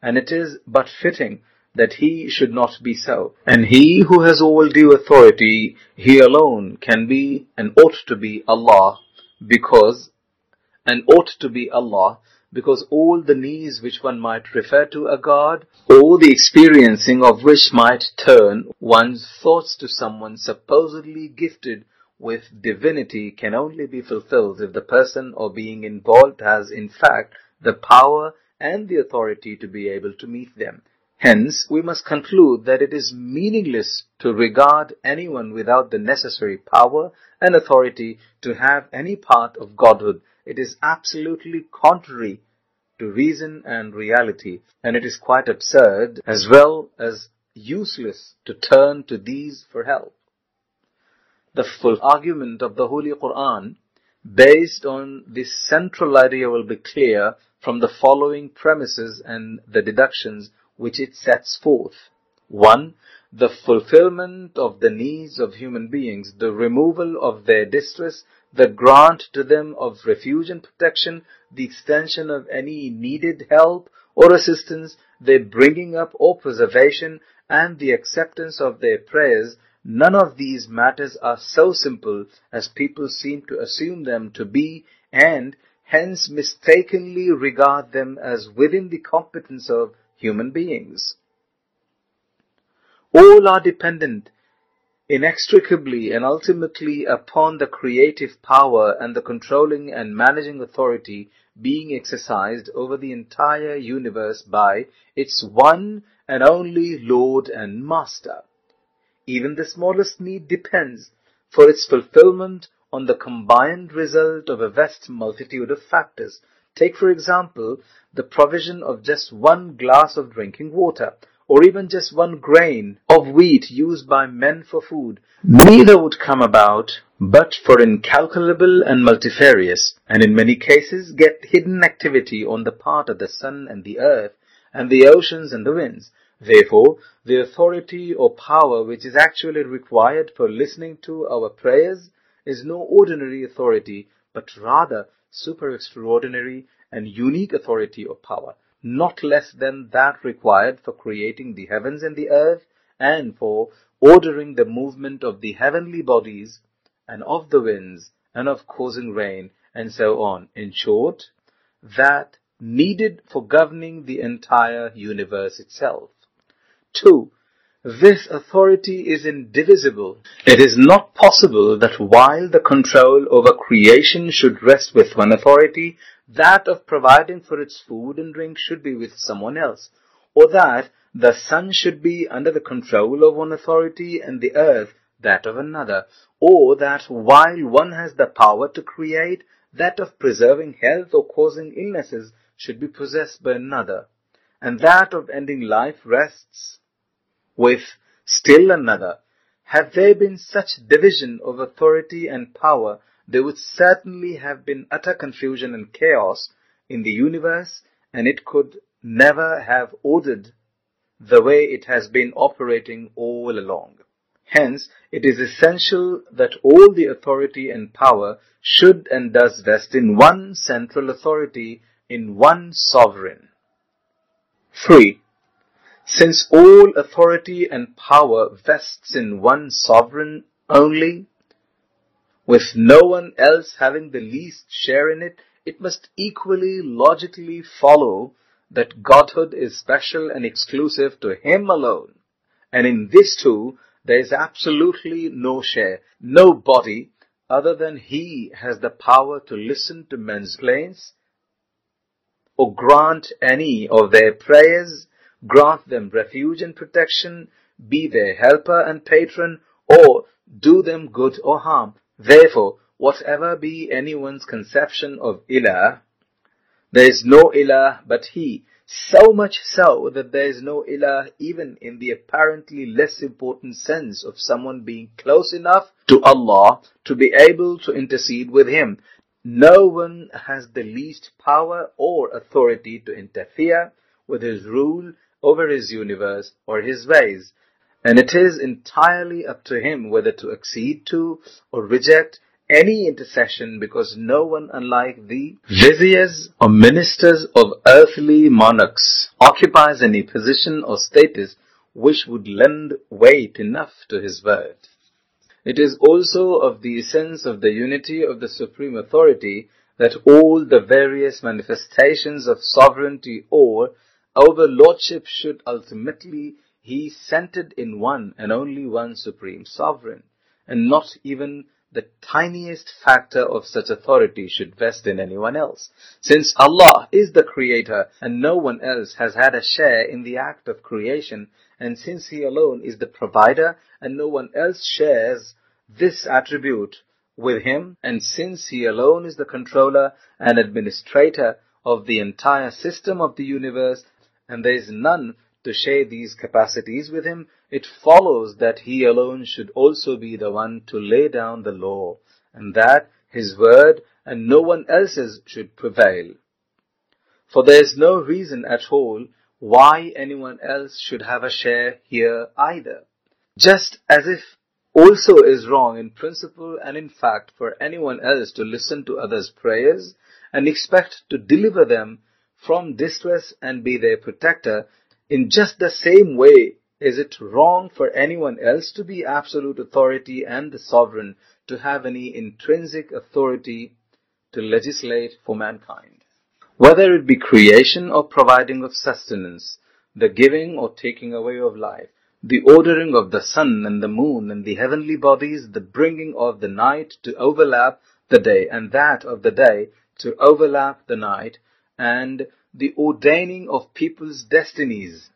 and it is but fitting that he should not be so. And he who has all due authority, he alone can be and ought to be Allah, because, and ought to be Allah, because all the needs which one might refer to a God, or the experiencing of which might turn one's thoughts to someone supposedly gifted with divinity can only be fulfilled if the person or being involved has in fact the power and the authority to be able to meet them. Hence, we must conclude that it is meaningless to regard anyone without the necessary power and authority to have any part of Godhood. It is absolutely contrary to reason and reality, and it is quite absurd as well as useless to turn to these for help. The full argument of the Holy Quran based on this central idea will be clear from the following premises and the deductions which it sets forth. 1. The fulfillment of the needs of human beings, the removal of their distress, the grant to them of refuge and protection, the extension of any needed help or assistance, their bringing up or preservation, and the acceptance of their prayers, none of these matters are so simple as people seem to assume them to be and hence mistakenly regard them as within the competence of human beings. All are dependent inextricably and ultimately upon the creative power and the controlling and managing authority being exercised over the entire universe by its one and only Lord and Master. Even the smallest need depends for its fulfillment on the combined result of a vast multitude of factors. Take for example the provision of just one glass of drinking water or even just one grain of wheat used by men for food, neither would come about but for incalculable and multifarious, and in many cases get hidden activity on the part of the sun and the earth, and the oceans and the winds. Therefore, the authority or power which is actually required for listening to our prayers is no ordinary authority, but rather super extraordinary and unique authority or power not less than that required for creating the heavens and the earth and for ordering the movement of the heavenly bodies and of the winds and of causing rain and so on. In short, that needed for governing the entire universe itself. 2. This authority is indivisible. It is not possible that while the control over creation should rest with one authority, that of providing for its food and drink should be with someone else, or that the sun should be under the control of one authority and the earth that of another, or that while one has the power to create, that of preserving health or causing illnesses should be possessed by another, and that of ending life rests with Still another, Have there been such division of authority and power, there would certainly have been utter confusion and chaos in the universe and it could never have ordered the way it has been operating all along. Hence, it is essential that all the authority and power should and does rest in one central authority, in one sovereign. 3. Since all authority and power vests in one sovereign only, with no one else having the least share in it, it must equally logically follow that Godhood is special and exclusive to Him alone. And in this too, there is absolutely no share. Nobody other than He has the power to listen to men's plaints or grant any of their prayers, grant them refuge and protection, be their helper and patron, or do them good or harm. Therefore, whatever be anyone's conception of ilah, there is no ilah but He. So much so that there is no ilah even in the apparently less important sense of someone being close enough to Allah to be able to intercede with Him. No one has the least power or authority to interfere with His rule over His universe or His ways. And it is entirely up to Him whether to accede to or reject any intercession because no one unlike the viziers or ministers of earthly monarchs occupies any position or status which would lend weight enough to his word. It is also of the essence of the unity of the supreme authority that all the various manifestations of sovereignty or overlordship should ultimately be centered in one and only one supreme sovereign, and not even the tiniest factor of such authority should vest in anyone else. Since Allah is the creator and no one else has had a share in the act of creation, and since He alone is the provider and no one else shares this attribute with Him, and since He alone is the controller and administrator of the entire system of the universe, and there is none to share these capacities with him, it follows that he alone should also be the one to lay down the law, and that his word and no one else's should prevail. For there is no reason at all why anyone else should have a share here either. Just as if also is wrong in principle and in fact for anyone else to listen to others' prayers and expect to deliver them from distress and be their protector, in just the same way, is it wrong for anyone else to be absolute authority and the sovereign to have any intrinsic authority to legislate for mankind? Whether it be creation or providing of sustenance, the giving or taking away of life, the ordering of the sun and the moon and the heavenly bodies, the bringing of the night to overlap the day and that of the day to overlap the night, and the ordaining of people's destinies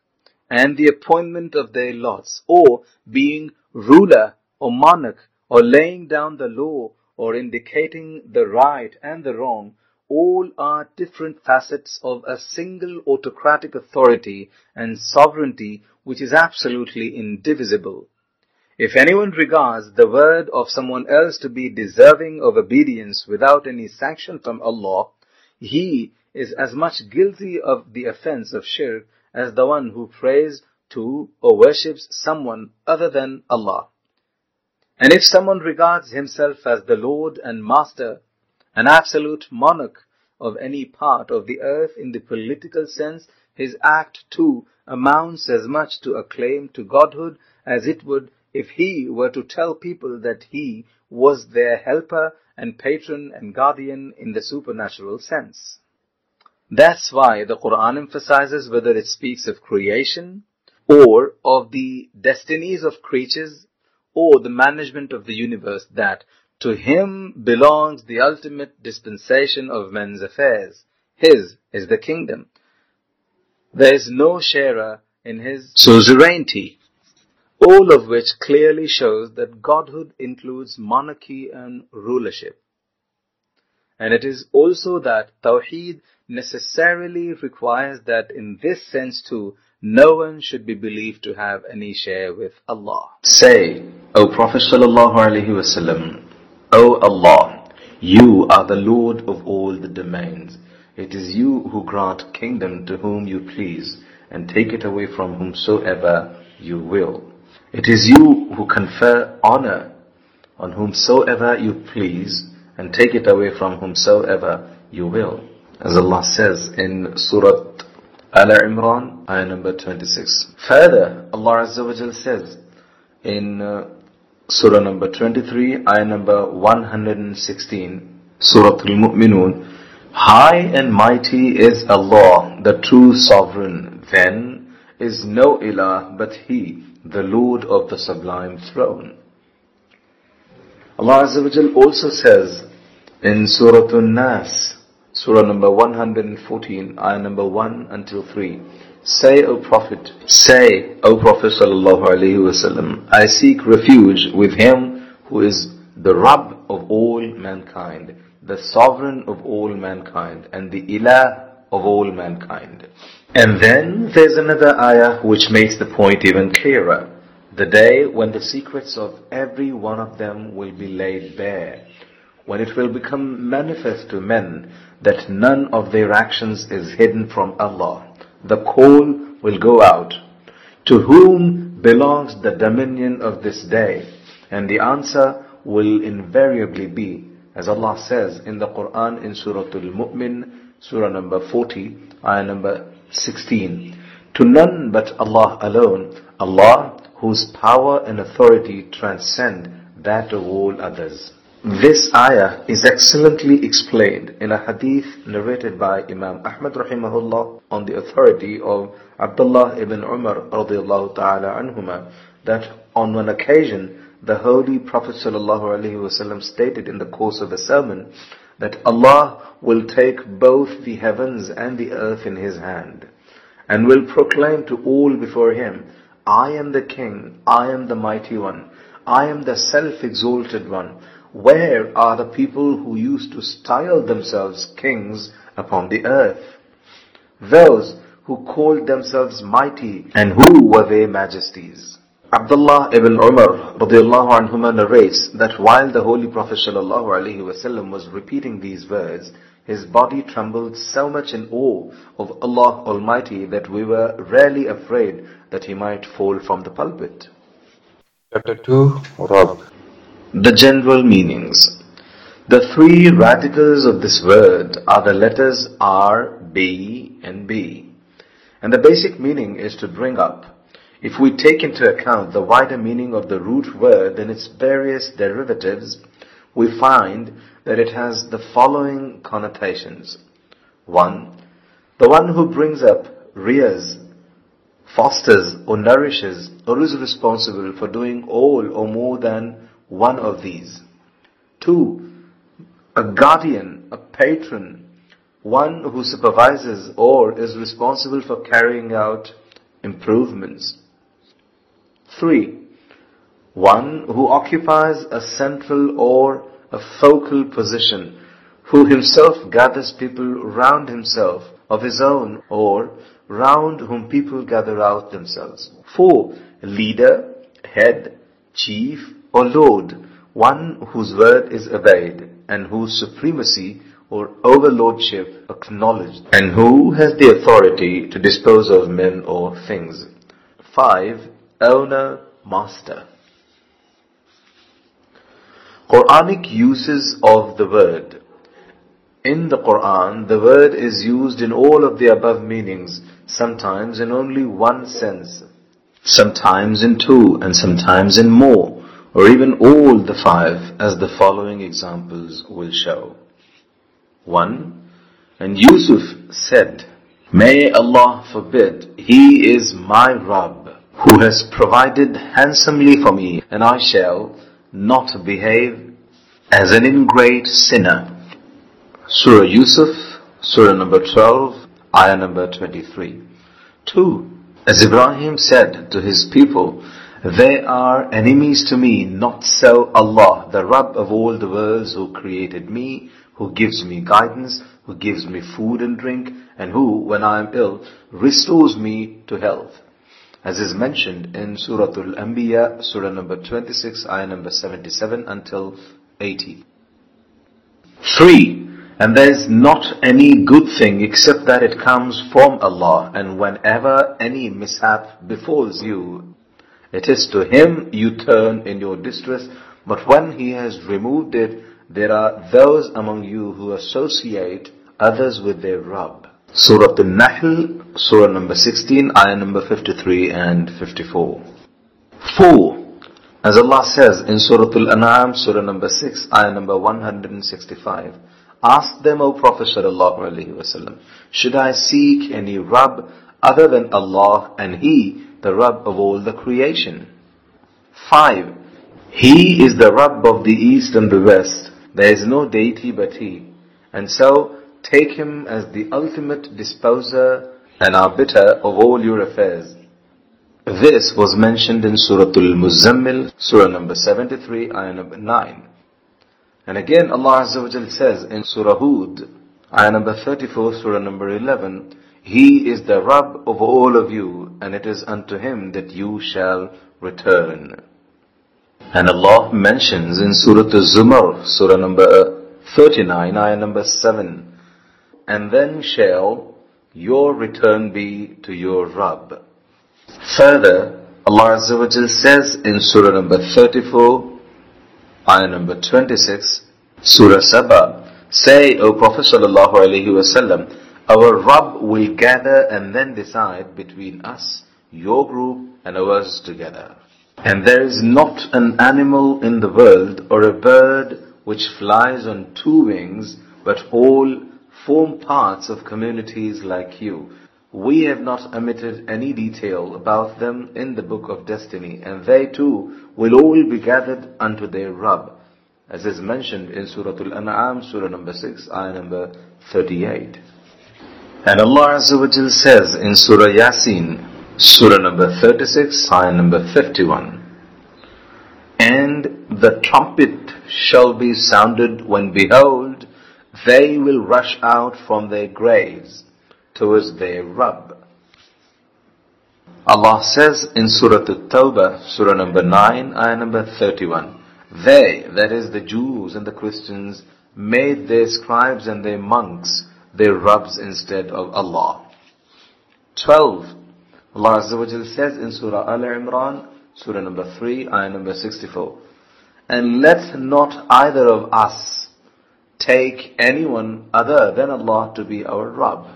and the appointment of their lots, or being ruler or monarch, or laying down the law, or indicating the right and the wrong, all are different facets of a single autocratic authority and sovereignty which is absolutely indivisible. If anyone regards the word of someone else to be deserving of obedience without any sanction from Allah, he is as much guilty of the offense of shirk as the one who prays to or worships someone other than Allah. And if someone regards himself as the Lord and Master, an absolute monarch of any part of the earth in the political sense, his act too amounts as much to a claim to godhood as it would if he were to tell people that he was their helper and patron and guardian in the supernatural sense. That's why the Quran emphasizes whether it speaks of creation or of the destinies of creatures or the management of the universe that to him belongs the ultimate dispensation of men's affairs. His is the kingdom. There is no sharer in his suzerainty. All of which clearly shows that godhood includes monarchy and rulership. And it is also that Tawheed necessarily requires that in this sense too, no one should be believed to have any share with Allah. Say, O Prophet wasallam, O Allah, you are the Lord of all the domains. It is you who grant kingdom to whom you please and take it away from whomsoever you will. It is you who confer honor on whomsoever you please and take it away from whomsoever you will. As Allah says in Surah Al Imran, ayah number 26. Further, Allah Azza wa Jal says in uh, Surah number 23, ayah number 116, Surah Al Mu'minun, High and mighty is Allah, the true sovereign. Then is no ilah but He, the Lord of the sublime throne. Allah Azza also says in Surah An-Nas, Surah number 114, ayah number 1 until 3. Say, O Prophet, say, O Prophet sallallahu alaihi wasallam, I seek refuge with Him who is the Rabb of all mankind, the Sovereign of all mankind, and the Ilah of all mankind. And then there's another ayah which makes the point even clearer. The day when the secrets of every one of them will be laid bare, when it will become manifest to men that none of their actions is hidden from Allah. The call will go out. To whom belongs the dominion of this day? And the answer will invariably be, as Allah says in the Quran in Surah Al-Mu'min, Surah number 40, ayah number 16. To none but Allah alone, Allah whose power and authority transcend that of all others. This ayah is excellently explained in a hadith narrated by Imam Ahmad rahimahullah on the authority of Abdullah ibn Umar radiallahu ta'ala anhuma that on one occasion the Holy Prophet sallallahu alaihi wasallam stated in the course of a sermon that Allah will take both the heavens and the earth in His hand and will proclaim to all before Him, I am the King, I am the Mighty One, I am the Self-Exalted One. Where are the people who used to style themselves kings upon the earth? Those who called themselves mighty and who were their majesties? Abdullah ibn Umar radiallahu anhuma narrates that while the Holy Prophet sallallahu alaihi wasallam was repeating these words, his body trembled so much in awe of Allah Almighty that we were rarely afraid that he might fall from the pulpit. Chapter 2 Rabb The general meanings. The three radicals of this word are the letters R, B, and B. And the basic meaning is to bring up. If we take into account the wider meaning of the root word and its various derivatives, we find that it has the following connotations. One, the one who brings up, rears, fosters or nourishes or is responsible for doing all or more than one of these. Two, a guardian, a patron, one who supervises or is responsible for carrying out improvements. Three, one who occupies a central or a focal position, who himself gathers people round himself of his own or round whom people gather out themselves. Four, leader, head, chief, or Lord, one whose word is obeyed and whose supremacy or overlordship acknowledged and who has the authority to dispose of men or things. 5. Owner, master. Quranic uses of the word. In the Quran, the word is used in all of the above meanings, sometimes in only one sense, sometimes in two, and sometimes in more or even all the five as the following examples will show. 1. And Yusuf said, May Allah forbid, He is my Rabb, who has provided handsomely for me, and I shall not behave as an ingrate sinner. Surah Yusuf, Surah number 12, Ayah number 23. 2. As Ibrahim said to his people, they are enemies to me, not so Allah, the Rabb of all the worlds who created me, who gives me guidance, who gives me food and drink, and who, when I am ill, restores me to health. As is mentioned in Surah Al-Anbiya, Surah number 26, ayah number 77 until 80. 3. And there is not any good thing except that it comes from Allah, and whenever any mishap befalls you, it is to Him you turn in your distress, but when He has removed it, there are those among you who associate others with their Rabb. Surah Al-Nahl, Surah number 16, ayah number 53 and 54. 4. As Allah says in Surah Al-An'am, Surah number 6, ayah number 165. Ask them, O Prophet sallallahu alaihi wasallam, should I seek any Rabb other than Allah and He, the Rabb of all the creation? 5. He is the Rabb of the East and the West. There is no deity but He. And so, take Him as the ultimate disposer and arbiter of all your affairs. This was mentioned in Surah Al-Muzammil, Surah number 73, ayah number 9. And again Allah Azza wa says in Surah Hud, ayah number 34, Surah number 11, He is the Rabb of all of you, and it is unto Him that you shall return. And Allah mentions in Surah Al-Zumar, Surah number 39, ayah number 7, And then shall your return be to your Rabb. Further, Allah Azza wa Jal says in Surah number 34, ayah number 26, Surah Saba, Say, O Prophet sallallahu alaihi wasallam, our Rabb will gather and then decide between us, your group and ours together. And there is not an animal in the world or a bird which flies on two wings, but all form parts of communities like you. We have not omitted any detail about them in the book of destiny, and they too will all be gathered unto their Rabb, as is mentioned in Surah Al-An'am, Surah number 6, ayah number 38. And Allah Azza wa Jal says in Surah Yasin, Surah number 36, ayah number 51, And the trumpet shall be sounded when behold, they will rush out from their graves towards their Rabb. Allah says in Surah At-Tawbah, Surah number 9, ayah number 31, They, that is the Jews and the Christians, made their scribes and their monks their Rabbs instead of Allah. 12. Allah Azza wa Jal says in Surah Al-Imran, Surah number 3, ayah number 64, And let not either of us take anyone other than Allah to be our Rabb.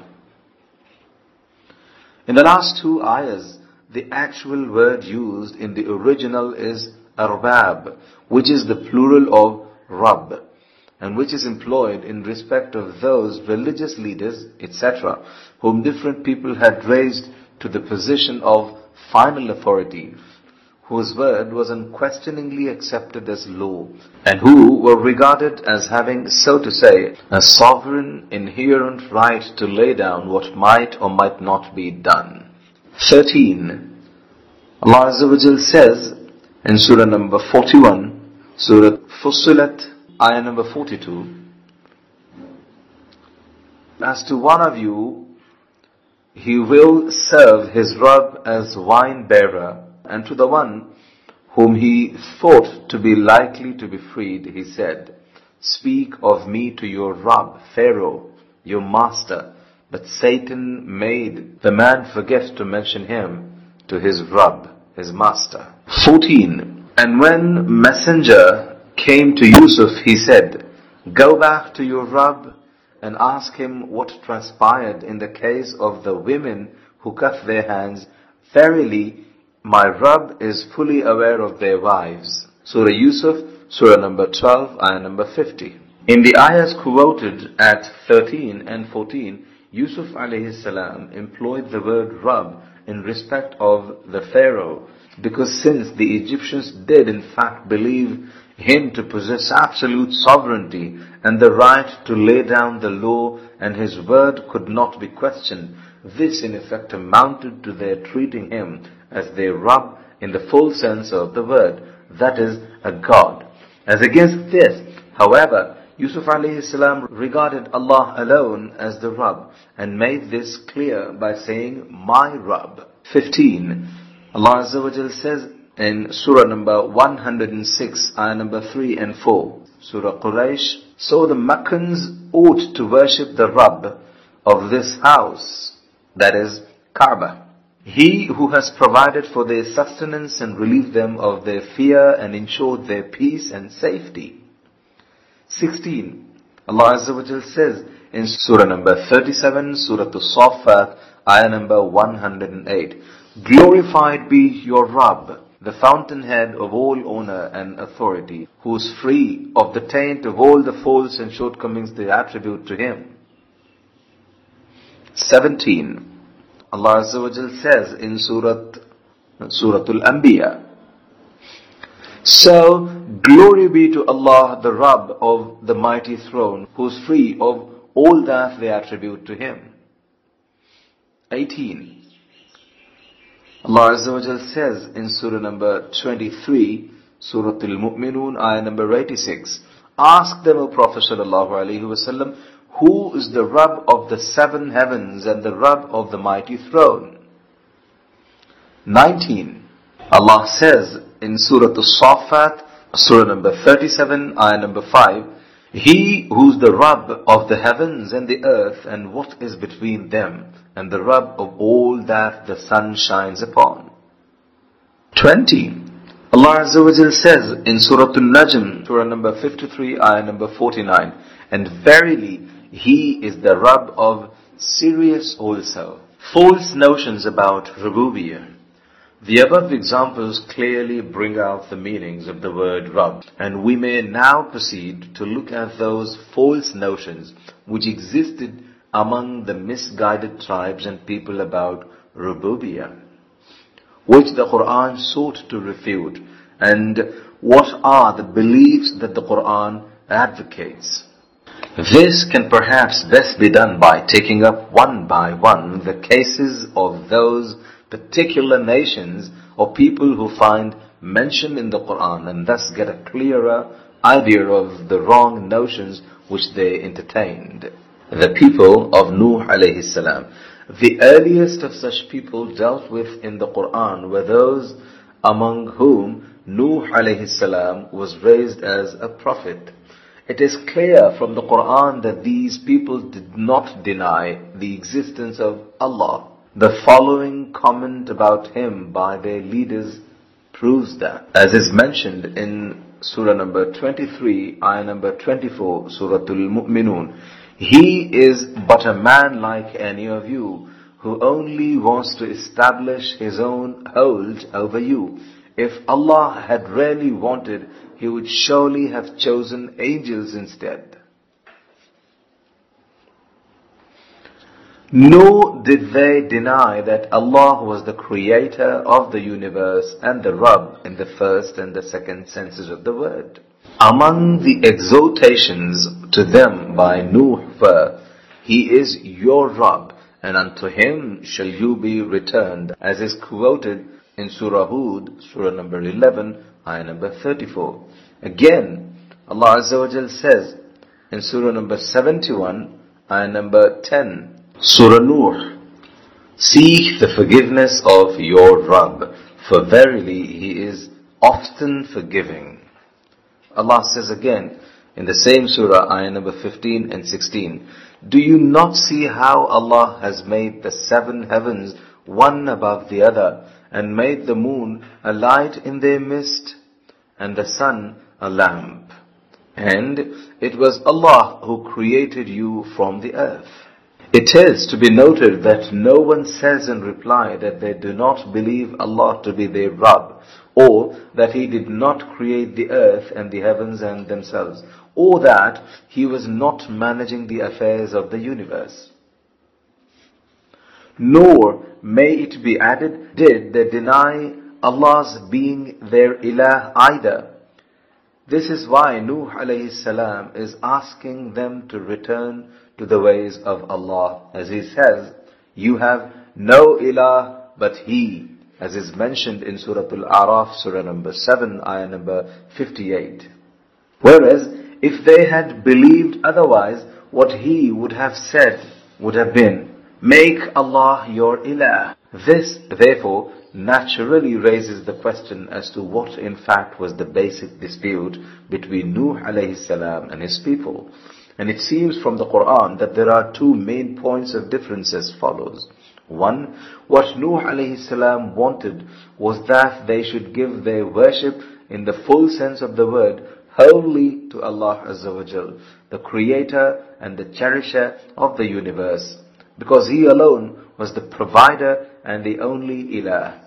In the last two ayahs, the actual word used in the original is arbab, which is the plural of Rabb, and which is employed in respect of those religious leaders, etc., whom different people had raised to the position of final authority, whose word was unquestioningly accepted as law, and who were regarded as having, so to say, a sovereign inherent right to lay down what might or might not be done. 13. Allah Azza says in Surah number 41, Surah Fussilat, ayah number 42, As to one of you, he will serve his Rabb as wine bearer, and to the one whom he thought to be likely to be freed, he said, Speak of me to your Rabb, Pharaoh, your master. But Satan made the man forget to mention him to his Rabb, his master. 14. And when messenger came to Yusuf, he said, Go back to your Rabb and ask him what transpired in the case of the women who cut their hands. Verily, my Rabb is fully aware of their wives. Surah Yusuf, Surah number 12, ayah number 50. In the ayahs quoted at 13 and 14, Yusuf alayhi salam employed the word Rabb in respect of the Pharaoh because since the Egyptians did in fact believe him to possess absolute sovereignty and the right to lay down the law and his word could not be questioned, this in effect amounted to their treating him as their Rabb in the full sense of the word, that is, a God. As against this, however, Yusuf salam regarded Allah alone as the Rabb and made this clear by saying, My Rabb. 15. Allah Azza says in Surah number 106, ayah number 3 and 4, Surah Quraysh, So the Makkans ought to worship the Rabb of this house, that is, Kaaba. He who has provided for their sustenance and relieved them of their fear and ensured their peace and safety. 16. Allah Azza says in Surah number 37, Surah As-Saffat, ayah number 108, Glorified be your Rabb, the fountainhead of all honor and authority, who is free of the taint of all the faults and shortcomings they attribute to him. 17. Allah Azza wa says in Surah, Surah Al-Anbiya, So, glory be to Allah, the Rabb of the mighty throne, who is free of all that they attribute to Him. 18. Allah Azza wa says in Surah number 23, Surah Al-Mu'minun, ayah number 86, Ask them, O Prophet sallallahu alaihi wasallam, who is the Rabb of the seven heavens and the Rabb of the mighty throne? 19. Allah says in Surah As-Saffat, Surah number 37, ayah number 5, He who's the Rabb of the heavens and the earth and what is between them, and the Rabb of all that the sun shines upon. 20. Allah Azza wa Jal says in Surah An-Najm, Surah number 53, ayah number 49, And verily, he is the Rabb of Sirius also. False notions about Rububiyyah. The above examples clearly bring out the meanings of the word Rabb, and we may now proceed to look at those false notions which existed among the misguided tribes and people about Rububiyyah, which the Quran sought to refute, and what are the beliefs that the Quran advocates. This can perhaps best be done by taking up one by one the cases of those particular nations or people who find mention in the Quran and thus get a clearer idea of the wrong notions which they entertained. The people of Nuh alayhi salam. The earliest of such people dealt with in the Quran were those among whom Nuh alayhi salam was raised as a prophet. It is clear from the Quran that these people did not deny the existence of Allah. The following comment about him by their leaders proves that. As is mentioned in Surah number 23, ayah number 24, Surah Al-Mu'minun, He is but a man like any of you, who only wants to establish his own hold over you. If Allah had really wanted, He would surely have chosen angels instead. Nor did they deny that Allah was the creator of the universe and the Rabb in the first and the second senses of the word. Among the exhortations to them by Nuh were, He is your Rabb, and unto Him shall you be returned, as is quoted in Surah Hud, Surah number 11, ayah number 34. Again, Allah Azza wa Jal says in Surah number 71, ayah number 10, Surah Nuh, Seek the forgiveness of your Rabb, for verily He is often forgiving. Allah says again in the same surah, ayah number 15 and 16, Do you not see how Allah has made the seven heavens one above the other, and made the moon a light in their midst, and the sun a lamp? And it was Allah who created you from the earth. It is to be noted that no one says in reply that they do not believe Allah to be their Rabb, or that He did not create the earth and the heavens and themselves, or that He was not managing the affairs of the universe. Nor may it be added, did they deny Allah's being their ilah either. This is why Nuh alayhi salam is asking them to return to the ways of Allah. As he says, you have no ilah but He, as is mentioned in Surah Al-A'raf, Surah number 7, ayah number 58. Whereas, if they had believed otherwise, what he would have said would have been, Make Allah your ilah. This, therefore, naturally raises the question as to what in fact was the basic dispute between Nuh alayhi salam and his people. And it seems from the Quran that there are two main points of difference as follows. One, what Nuh alayhi salam wanted was that they should give their worship in the full sense of the word wholly to Allah Azza wa Jal, the creator and the cherisher of the universe, because He alone was the provider and the only ilah.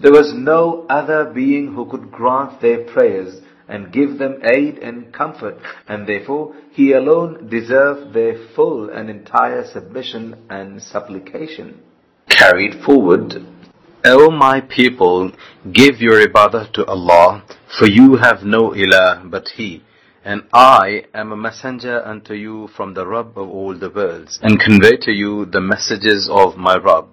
There was no other being who could grant their prayers and give them aid and comfort, and therefore He alone deserved their full and entire submission and supplication. Carried forward, O my people, give your ibadah to Allah, for you have no ilah but He. And I am a messenger unto you from the Rabb of all the worlds, and convey to you the messages of my Rabb.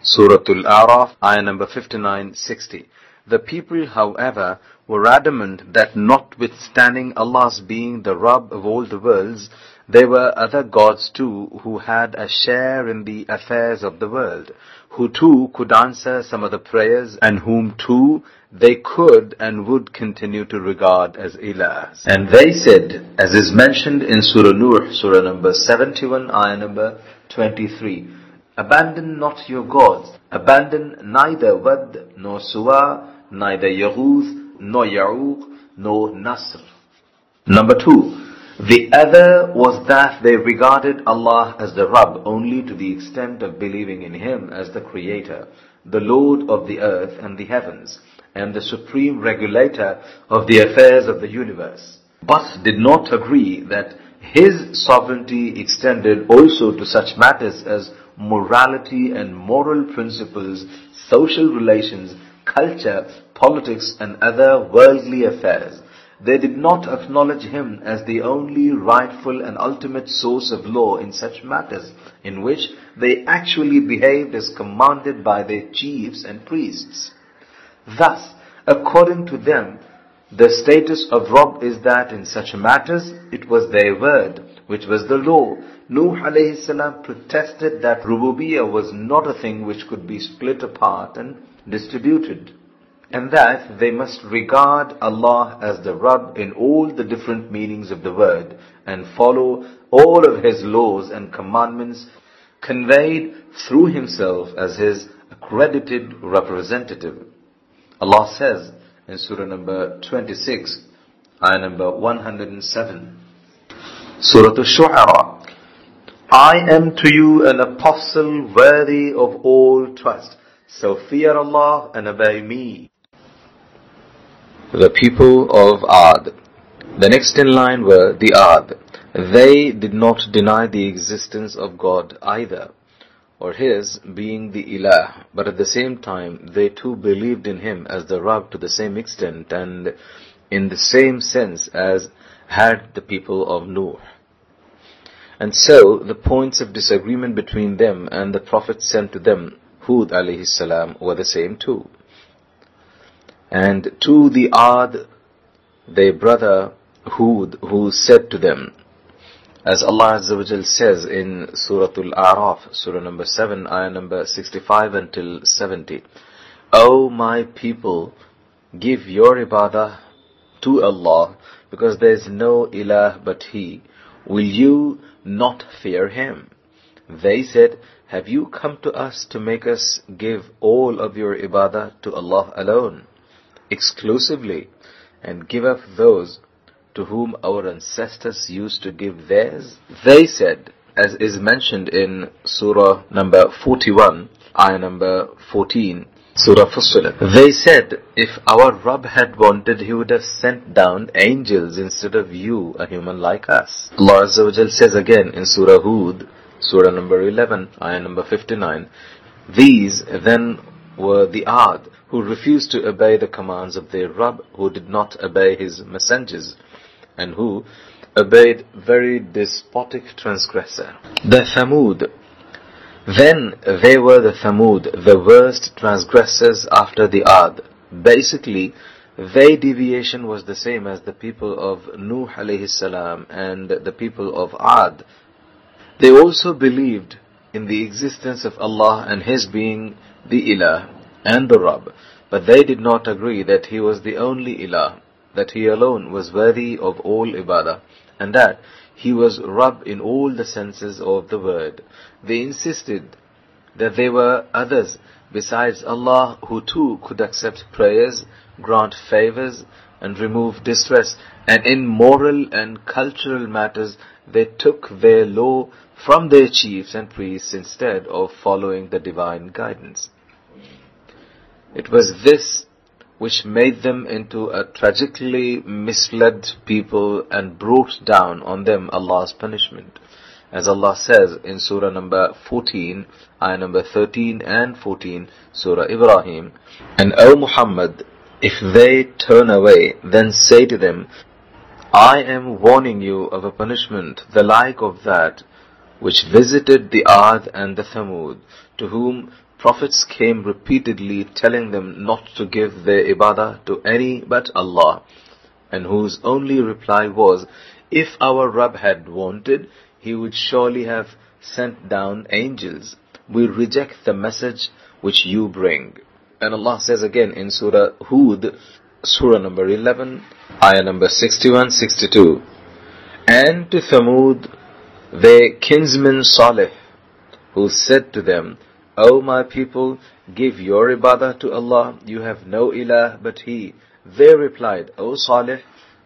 Surah Al-A'raf, ayah number 59-60. The people, however, were adamant that notwithstanding Allah's being the Rabb of all the worlds, there were other gods too who had a share in the affairs of the world, who too could answer some of the prayers and whom too they could and would continue to regard as ilahs. And they said, as is mentioned in Surah Nuh, Surah number 71, ayah number 23, Abandon not your gods, abandon neither Wad nor Suwa, neither Yaghuth nor Ya'uq nor Nasr. Number two, the other was that they regarded Allah as the Rabb only to the extent of believing in Him as the Creator, the Lord of the earth and the heavens, and the supreme regulator of the affairs of the universe, but did not agree that His sovereignty extended also to such matters as morality and moral principles, social relations, culture, politics, and other worldly affairs. They did not acknowledge him as the only rightful and ultimate source of law in such matters, in which they actually behaved as commanded by their chiefs and priests. Thus, according to them, the status of Rabb is that in such matters it was their word, which was the law. Nuh alayhi salam protested that Rububiyyah was not a thing which could be split apart and distributed and that they must regard Allah as the Rabb in all the different meanings of the word and follow all of His laws and commandments conveyed through Himself as His accredited representative. Allah says in Surah number 26, ayah number 107, Surah Al-Shu'ara, I am to you an apostle worthy of all trust. So fear Allah and obey me the people of Ad. The next in line were the Ad. They did not deny the existence of God either, or His being the Ilah, but at the same time they too believed in Him as the Rabb to the same extent and in the same sense as had the people of Nuh. And so the points of disagreement between them and the Prophet sent to them, Hud alayhi salam, were the same too. And to the Ad, their brother Hud, who said to them, as Allah Azza wa Jal says in Surah Al-A'raf, Surah number 7, ayah number 65 until 70, O my people, give your ibadah to Allah, because there is no ilah but He. Will you not fear Him? They said, Have you come to us to make us give all of your ibadah to Allah alone? exclusively and give up those to whom our ancestors used to give theirs? They said, as is mentioned in Surah number 41, ayah number 14, Surah Fussilat. They said, if our Rabb had wanted, He would have sent down angels instead of you, a human like us. Allah Azza wa says again in Surah Hud, Surah number 11, ayah number 59, These then were the Ad, who refused to obey the commands of their Rabb, who did not obey his messengers, and who obeyed very despotic transgressor. The Thamud. Then they were the Thamud, the worst transgressors after the Ad. Basically, their deviation was the same as the people of Nuh alayhi salam and the people of Ad. They also believed in the existence of Allah and His being the Ilah and the Rabb, but they did not agree that He was the only Ilah, that He alone was worthy of all ibadah, and that He was Rabb in all the senses of the word. They insisted that there were others besides Allah who too could accept prayers, grant favors, and remove distress, and in moral and cultural matters they took their law from their chiefs and priests instead of following the divine guidance. It was this which made them into a tragically misled people and brought down on them Allah's punishment. As Allah says in Surah number 14, ayah number 13 and 14, Surah Ibrahim, And O Muhammad, if they turn away, then say to them, I am warning you of a punishment the like of that which visited the Ad and the Thamud, to whom prophets came repeatedly telling them not to give their ibadah to any but Allah, and whose only reply was, If our Rabb had wanted, he would surely have sent down angels. We reject the message which you bring. And Allah says again in Surah Hud, Surah number 11, ayah number 61, 62. And to Thamud, their kinsman Salih, who said to them, O my people, give your ibadah to Allah, you have no ilah but He. They replied, O Salih,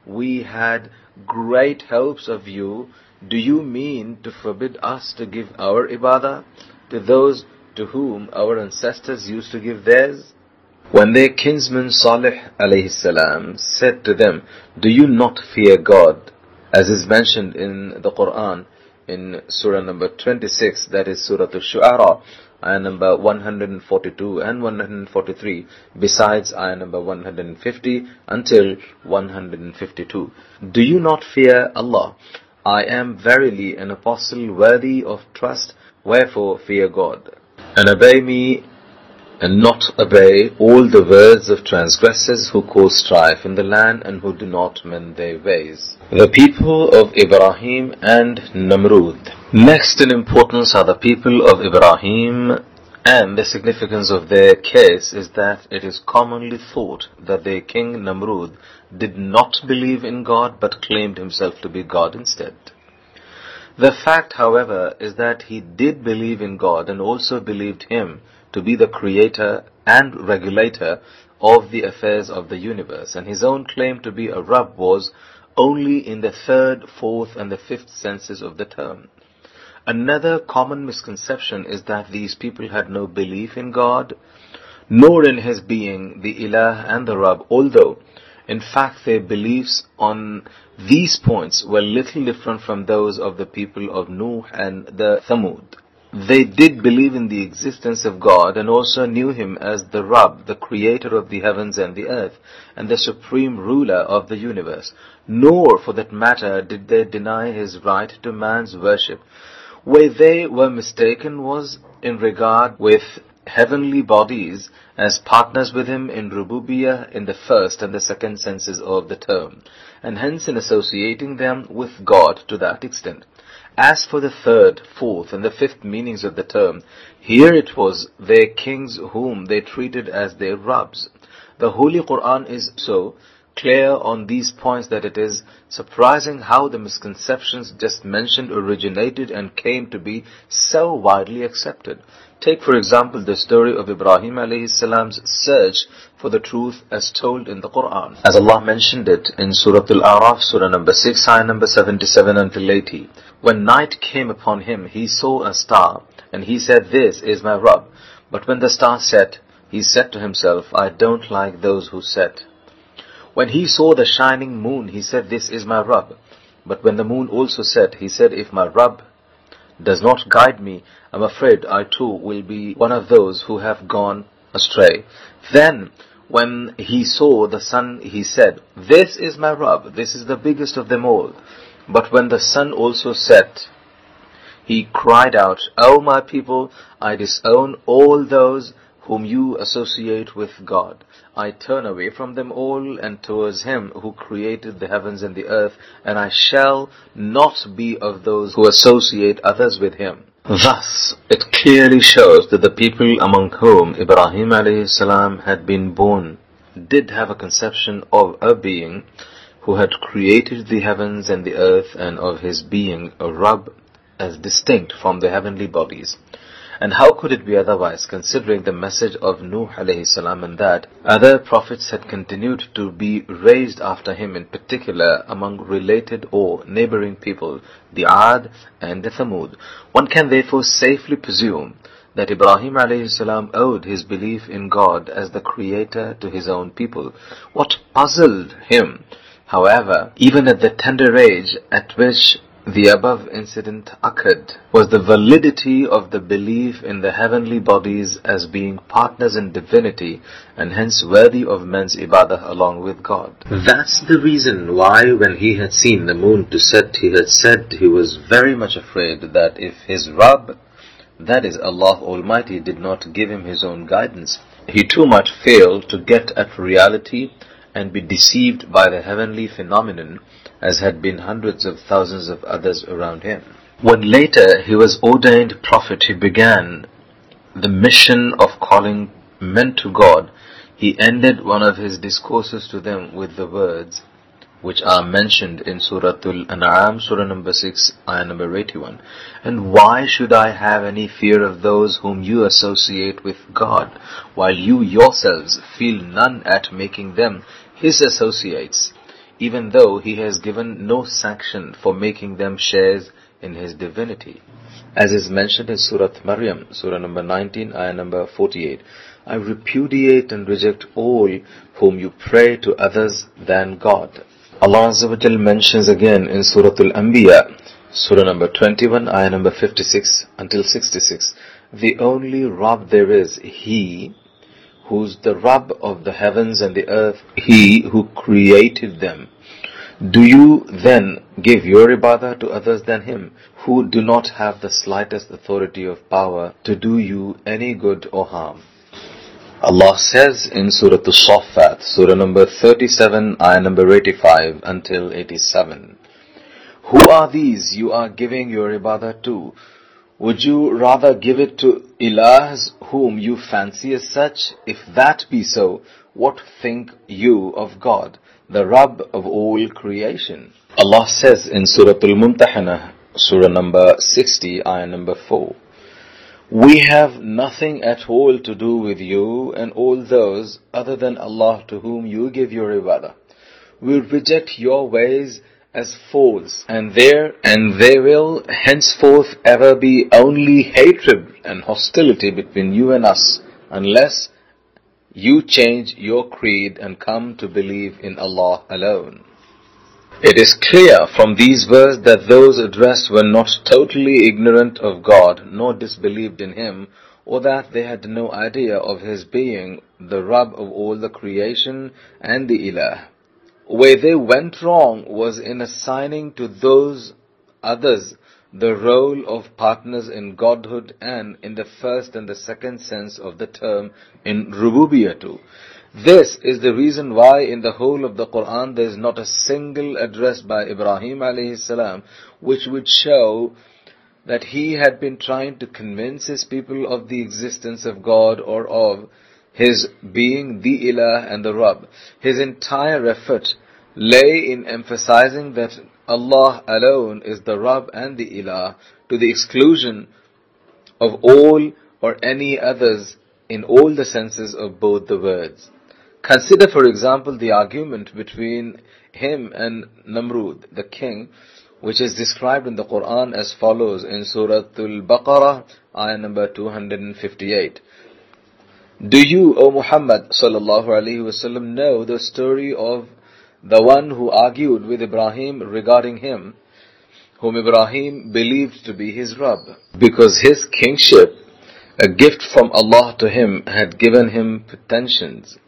we had great hopes of you do you mean to forbid us to give our ibadah to those to whom our ancestors used to give theirs? When their kinsman Salih alayhi salam said to them, Do you not fear God? As is mentioned in the Quran in Surah number 26, that is Surah Al-Shu'ara, ayah number 142 and 143, besides ayah number 150 until 152. Do you not fear Allah? I am verily an apostle worthy of trust, wherefore fear God. And obey me, and not obey all the words of transgressors who cause strife in the land and who do not mend their ways. The people of Ibrahim and Namrud. Next in importance are the people of Ibrahim and the significance of their case is that it is commonly thought that their king Namrud did not believe in God but claimed himself to be God instead. The fact, however, is that he did believe in God and also believed him to be the creator and regulator of the affairs of the universe, and his own claim to be a Rabb was only in the third, fourth, and the fifth senses of the term. Another common misconception is that these people had no belief in God, nor in His being the Ilah and the Rabb, although in fact their beliefs on these points were little different from those of the people of Nuh and the Thamud. They did believe in the existence of God and also knew Him as the Rabb, the creator of the heavens and the earth, and the supreme ruler of the universe. Nor, for that matter, did they deny His right to man's worship, where they were mistaken was in regard with heavenly bodies as partners with him in rububiyah in the first and the second senses of the term, and hence in associating them with God to that extent. As for the third, fourth, and the fifth meanings of the term, here it was their kings whom they treated as their Rabbs. The Holy Quran is so clear on these points that it is surprising how the misconceptions just mentioned originated and came to be so widely accepted. Take for example the story of Ibrahim salam's search for the truth as told in the Quran. As Allah mentioned it in Surah Al-A'raf, Surah number 6, ayah number 77 until 80. When night came upon him, he saw a star, and he said, This is my Rabb. But when the star set, he said to himself, I don't like those who set. When he saw the shining moon, he said, This is my Rabb. But when the moon also set, he said, If my Rabb does not guide me, I'm afraid I too will be one of those who have gone astray. Then, when he saw the sun, he said, This is my Rabb, this is the biggest of them all. But when the sun also set, he cried out, O my people, I disown all those whom you associate with God. I turn away from them all and towards Him who created the heavens and the earth, and I shall not be of those who associate others with Him. Thus, it clearly shows that the people among whom Ibrahim salam had been born did have a conception of a being who had created the heavens and the earth and of his being a Rabb as distinct from the heavenly bodies. And how could it be otherwise considering the message of Nuh alayhi salam and that other prophets had continued to be raised after him in particular among related or neighboring people, the Ad and the Thamud. One can therefore safely presume that Ibrahim alayhi owed his belief in God as the creator to his own people. What puzzled him, however, even at the tender age at which the above incident occurred was the validity of the belief in the heavenly bodies as being partners in divinity and hence worthy of men's ibadah along with God. That's the reason why when he had seen the moon to set he had said he was very much afraid that if his Rabb, that is Allah Almighty, did not give him his own guidance, he too much failed to get at reality and be deceived by the heavenly phenomenon as had been hundreds of thousands of others around him. When later he was ordained prophet, he began the mission of calling men to God. He ended one of his discourses to them with the words, which are mentioned in Surah Al-An'am, Surah number 6, ayah number 81. And why should I have any fear of those whom you associate with God, while you yourselves feel none at making them his associates? Even though he has given no sanction for making them shares in his divinity. As is mentioned in Surah Maryam, Surah number 19, ayah number 48, I repudiate and reject all whom you pray to others than God. Allah Azza mentions again in Surah Al-Anbiya, Surah number 21, ayah number 56 until 66, the only Rabb there is, He who's the Rabb of the heavens and the earth, He who created them. Do you then give your ibadah to others than Him, who do not have the slightest authority of power to do you any good or harm? Allah says in Surah Al-Saffat, Surah number 37, ayah number 85 until 87, Who are these you are giving your ibadah to? Would you rather give it to ilahs whom you fancy as such? If that be so, what think you of God, the Rabb of all creation? Allah says in Surah Al-Mumtahana, Surah number 60, ayah number 4, We have nothing at all to do with you and all those other than Allah to whom you give your ibadah. We reject your ways as false, and there and there will henceforth ever be only hatred and hostility between you and us, unless you change your creed and come to believe in Allah alone. It is clear from these verses that those addressed were not totally ignorant of God, nor disbelieved in Him, or that they had no idea of His being the Rabb of all the creation and the Ilah. Where they went wrong was in assigning to those others the role of partners in godhood and in the first and the second sense of the term in rububiyatu. This is the reason why in the whole of the Quran there is not a single address by Ibrahim alayhi salam which would show that he had been trying to convince his people of the existence of God or of his being the Ilah and the Rabb. His entire effort lay in emphasizing that Allah alone is the Rabb and the Ilah to the exclusion of all or any others in all the senses of both the words. Consider, for example, the argument between him and Namrud, the king, which is described in the Quran as follows in Surah Al-Baqarah, ayah number 258. Do you, O Muhammad sallallahu alaihi wasallam, know the story of the one who argued with Ibrahim regarding him, whom Ibrahim believed to be his Rabb, because his kingship, a gift from Allah to him, had given him pretensions.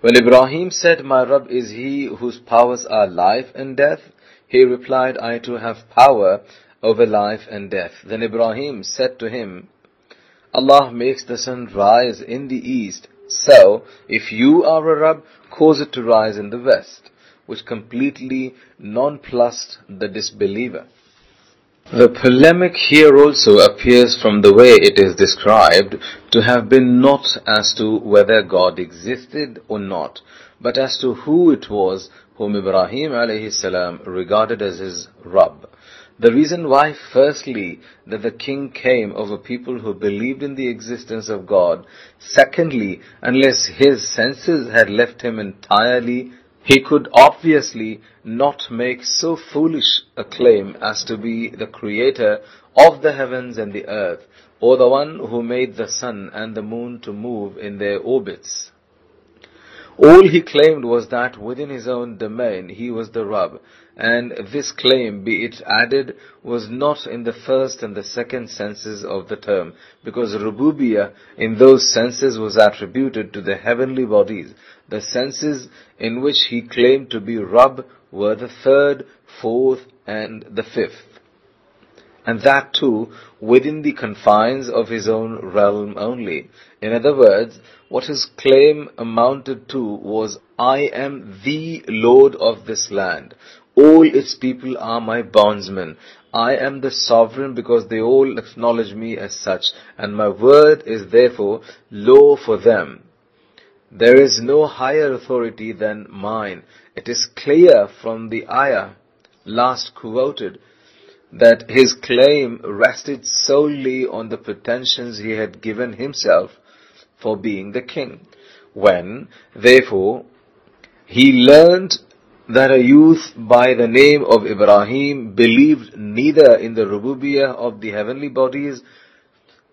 When Ibrahim said, My Rabb is he whose powers are life and death, he replied, I too have power over life and death. Then Ibrahim said to him, Allah makes the sun rise in the east. So, if you are a Rabb, cause it to rise in the west, which completely nonplussed the disbeliever. The polemic here also appears from the way it is described to have been not as to whether God existed or not, but as to who it was whom Ibrahim regarded as his Rabb. The reason why, firstly, that the king came over people who believed in the existence of God. Secondly, unless his senses had left him entirely, he could obviously not make so foolish a claim as to be the creator of the heavens and the earth, or the one who made the sun and the moon to move in their orbits. All he claimed was that within his own domain he was the Rabb, and this claim, be it added, was not in the first and the second senses of the term, because Rububiyah in those senses was attributed to the heavenly bodies. The senses in which he claimed to be Rabb were the third, fourth, and the fifth. And that too within the confines of his own realm only. In other words, what his claim amounted to was, I am the Lord of this land. All its people are my bondsmen. I am the sovereign because they all acknowledge me as such, and my word is therefore law for them. There is no higher authority than mine. It is clear from the ayah last quoted that his claim rested solely on the pretensions he had given himself for being the king. When, therefore, he learned that a youth by the name of Ibrahim believed neither in the rububiyah of the heavenly bodies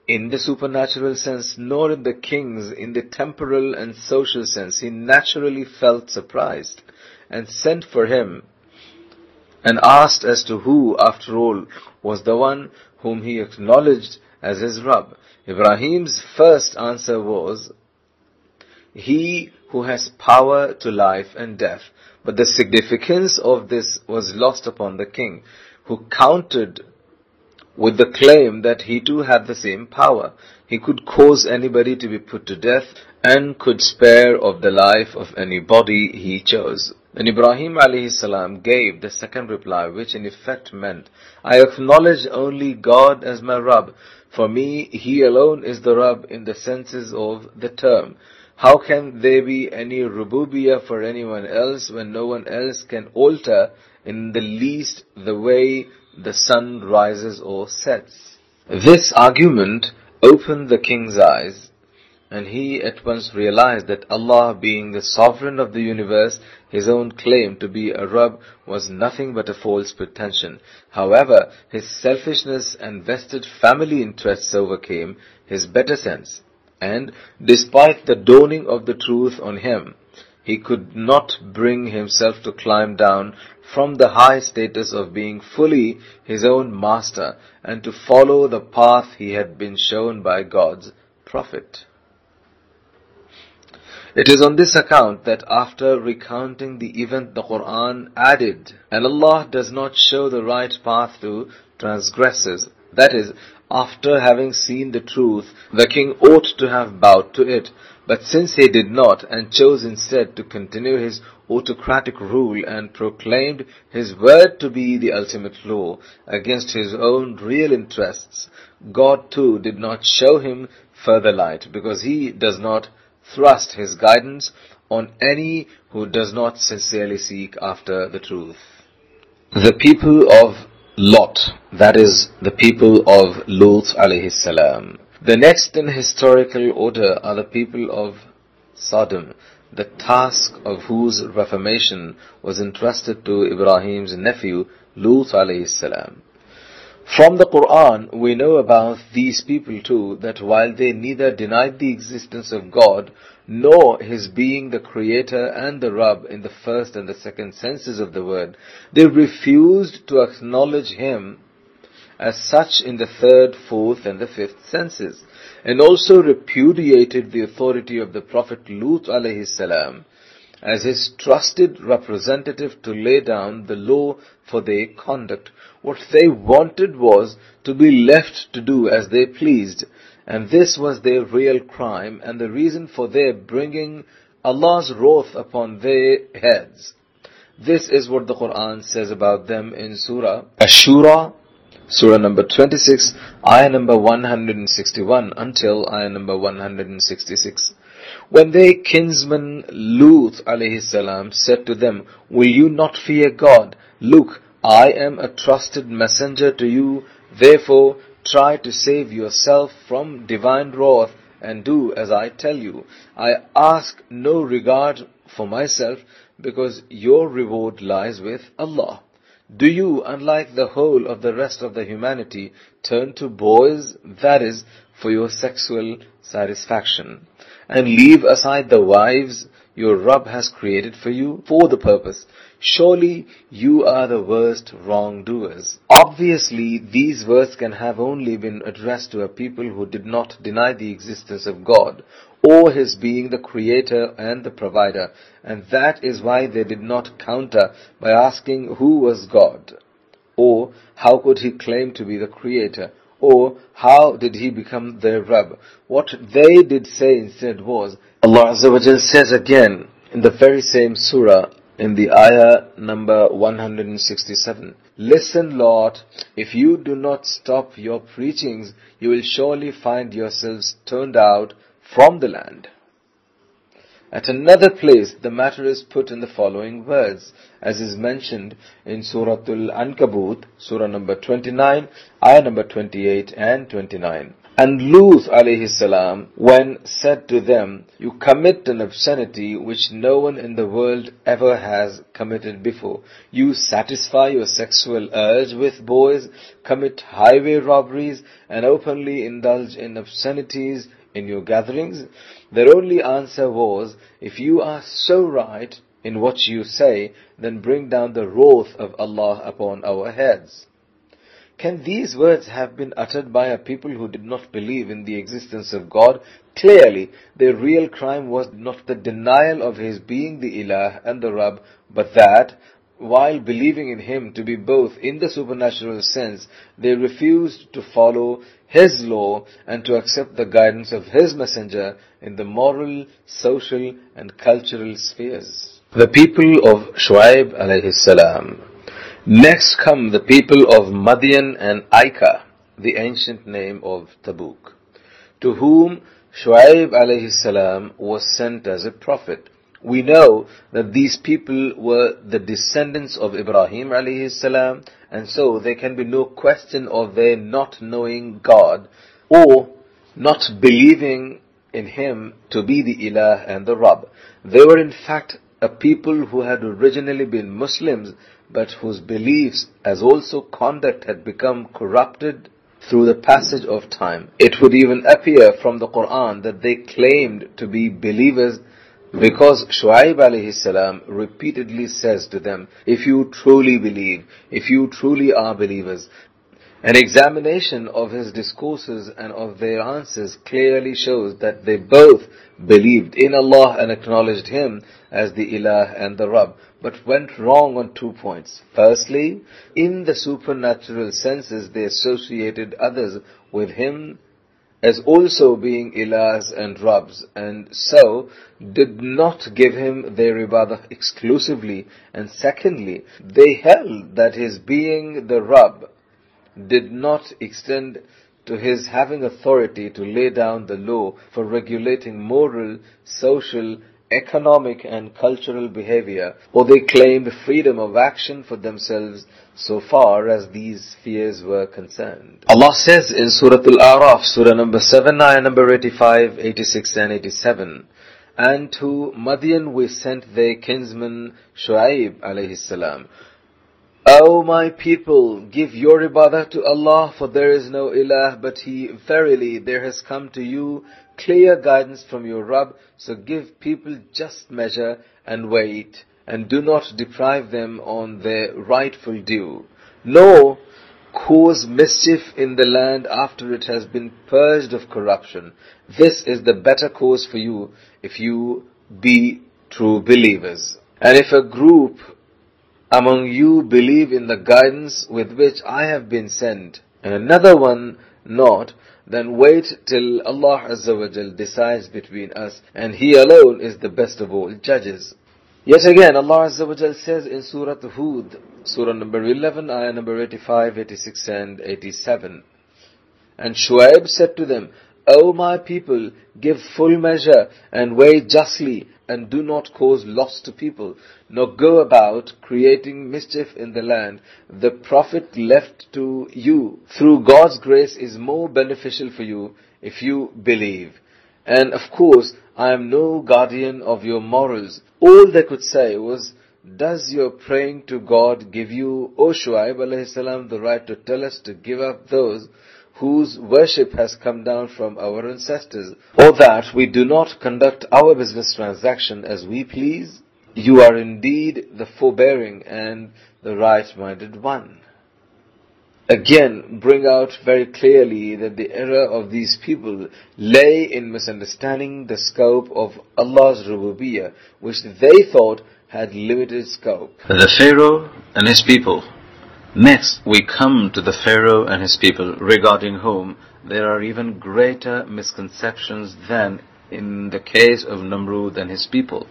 in the supernatural sense nor in the kings in the temporal and social sense, he naturally felt surprised and sent for him and asked as to who, after all, was the one whom he acknowledged as his Rabb. Ibrahim's first answer was, He who has power to life and death. But the significance of this was lost upon the king, who countered with the claim that he too had the same power. He could cause anybody to be put to death and could spare of the life of anybody he chose. And Ibrahim alayhi salam gave the second reply, which in effect meant, I acknowledge only God as my Rabb. For me, He alone is the Rabb in the senses of the term. How can there be any rububiyah for anyone else when no one else can alter in the least the way the sun rises or sets? This argument opened the king's eyes, and he at once realized that Allah being the sovereign of the universe, his own claim to be a Rabb was nothing but a false pretension. However, his selfishness and vested family interests overcame his better sense and despite the dawning of the truth on him, he could not bring himself to climb down from the high status of being fully his own master and to follow the path he had been shown by God's prophet. It is on this account that after recounting the event the Quran added, and Allah does not show the right path to transgressors. That is, after having seen the truth, the king ought to have bowed to it. But since he did not, and chose instead to continue his autocratic rule and proclaimed his word to be the ultimate law against his own real interests, God too did not show him further light, because he does not thrust his guidance on any who does not sincerely seek after the truth. The people of Lot, that is, the people of Lut alayhi salam. The next in historical order are the people of Sodom, the task of whose reformation was entrusted to Ibrahim's nephew Lut alayhi salam. From the Quran, we know about these people too that while they neither denied the existence of God nor His being the Creator and the Rabb in the first and the second senses of the word, they refused to acknowledge Him as such in the third, fourth, and the fifth senses, and also repudiated the authority of the Prophet Lut alayhi salam as his trusted representative to lay down the law for their conduct. What they wanted was to be left to do as they pleased, And this was their real crime and the reason for their bringing Allah's wrath upon their heads. This is what the Quran says about them in Surah Ash-Shu'ara, Surah number 26, ayah number 161 until ayah number 166. When their kinsman Lut alayhi salam said to them, Will you not fear God? Look, I am a trusted messenger to you, therefore try to save yourself from divine wrath and do as I tell you. I ask no regard for myself because your reward lies with Allah. Do you, unlike the whole of the rest of the humanity, turn to boys, that is, for your sexual satisfaction, and leave aside the wives your Rabb has created for you for the purpose Surely you are the worst wrongdoers. Obviously, these words can have only been addressed to a people who did not deny the existence of God or His being the Creator and the Provider, and that is why they did not counter by asking who was God, or how could He claim to be the Creator, or how did He become their Rabb. What they did say instead was, Allah Azza says again in the very same surah, in the ayah number 167. Listen, Lord, if you do not stop your preachings, you will surely find yourselves turned out from the land. At another place, the matter is put in the following words, as is mentioned in Surah Al-Ankabut, Surah number 29, ayah number 28 and 29. And Lut alayhi salam, when said to them, You commit an obscenity which no one in the world ever has committed before. You satisfy your sexual urge with boys, commit highway robberies, and openly indulge in obscenities in your gatherings. Their only answer was, If you are so right in what you say, then bring down the wrath of Allah upon our heads. Can these words have been uttered by a people who did not believe in the existence of God? Clearly, their real crime was not the denial of His being the Ilah and the Rabb, but that, while believing in Him to be both in the supernatural sense, they refused to follow His law and to accept the guidance of His messenger in the moral, social and cultural spheres. The people of Shuaib alayhi salam Next come the people of Madian and Aika, the ancient name of Tabuk, to whom Shu'aib alayhi salam was sent as a prophet. We know that these people were the descendants of Ibrahim alayhi salam, and so there can be no question of their not knowing God or not believing in Him to be the Ilah and the Rabb. They were in fact a people who had originally been Muslims but whose beliefs as also conduct had become corrupted through the passage of time. It would even appear from the Quran that they claimed to be believers because Shu'aib alayhi salam repeatedly says to them, if you truly believe, if you truly are believers, an examination of his discourses and of their answers clearly shows that they both believed in Allah and acknowledged Him as the Ilah and the Rabb, but went wrong on two points. Firstly, in the supernatural senses they associated others with Him as also being Ilahs and Rabbs, and so did not give Him their ibadah exclusively. And secondly, they held that His being the Rabb did not extend to his having authority to lay down the law for regulating moral, social, economic and cultural behavior, or they claimed freedom of action for themselves so far as these fears were concerned. Allah says in Surah Al-A'raf, Surah number 7, ayah number 85, 86 and 87, and to Madian we sent their kinsman Shu'aib alayhi salam, O my people, give your ibadah to Allah, for there is no ilah but He. Verily, there has come to you clear guidance from your Rabb, so give people just measure and weight and do not deprive them on their rightful due. Nor cause mischief in the land after it has been purged of corruption. This is the better course for you if you be true believers. And if a group among you believe in the guidance with which I have been sent, and another one not, then wait till Allah Azza wa Jal decides between us and He alone is the best of all judges. Yet again, Allah Azza wa Jal says in Surah Hud, Surah number 11, ayah number 85, 86 and 87. And Shuaib said to them, O my people, give full measure and weigh justly and do not cause loss to people, nor go about creating mischief in the land. The profit left to you through God's grace is more beneficial for you if you believe. And of course, I am no guardian of your morals. All they could say was, does your praying to God give you, O Shuaib the right to tell us to give up those whose worship has come down from our ancestors, or that we do not conduct our business transaction as we please, you are indeed the forbearing and the right-minded one. Again, bring out very clearly that the error of these people lay in misunderstanding the scope of Allah's rububiyyah, which they thought had limited scope. The Pharaoh and his people Next, we come to the Pharaoh and his people, regarding whom there are even greater misconceptions than in the case of Namrud and his people.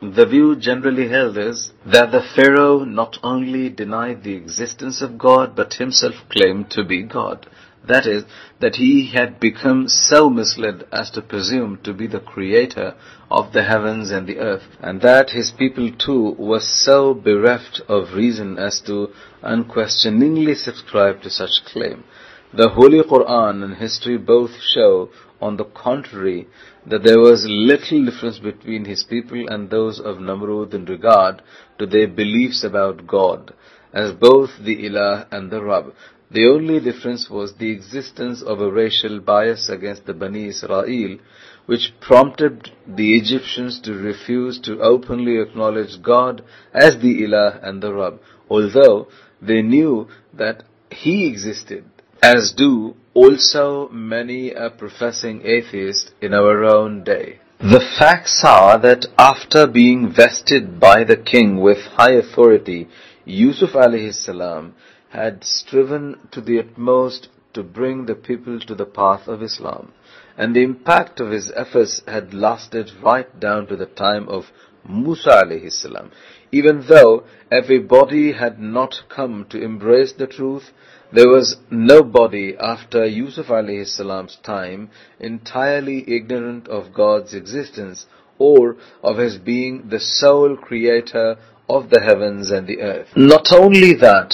The view generally held is that the Pharaoh not only denied the existence of God, but himself claimed to be God. That is, that he had become so misled as to presume to be the creator of the heavens and the earth, and that his people too were so bereft of reason as to unquestioningly subscribe to such claim. The Holy Quran and history both show, on the contrary, that there was little difference between his people and those of Namrud in regard to their beliefs about God, as both the Ilah and the Rabb. The only difference was the existence of a racial bias against the Bani Israel, which prompted the Egyptians to refuse to openly acknowledge God as the Ilah and the Rabb, although they knew that He existed, as do also many a professing atheist in our own day. The facts are that after being vested by the king with high authority, Yusuf alayhi salam had striven to the utmost to bring the people to the path of Islam. And the impact of his efforts had lasted right down to the time of Musa alayhi salam. Even though everybody had not come to embrace the truth, there was nobody after Yusuf alayhi salam's time entirely ignorant of God's existence or of his being the sole creator of the heavens and the earth. Not only that,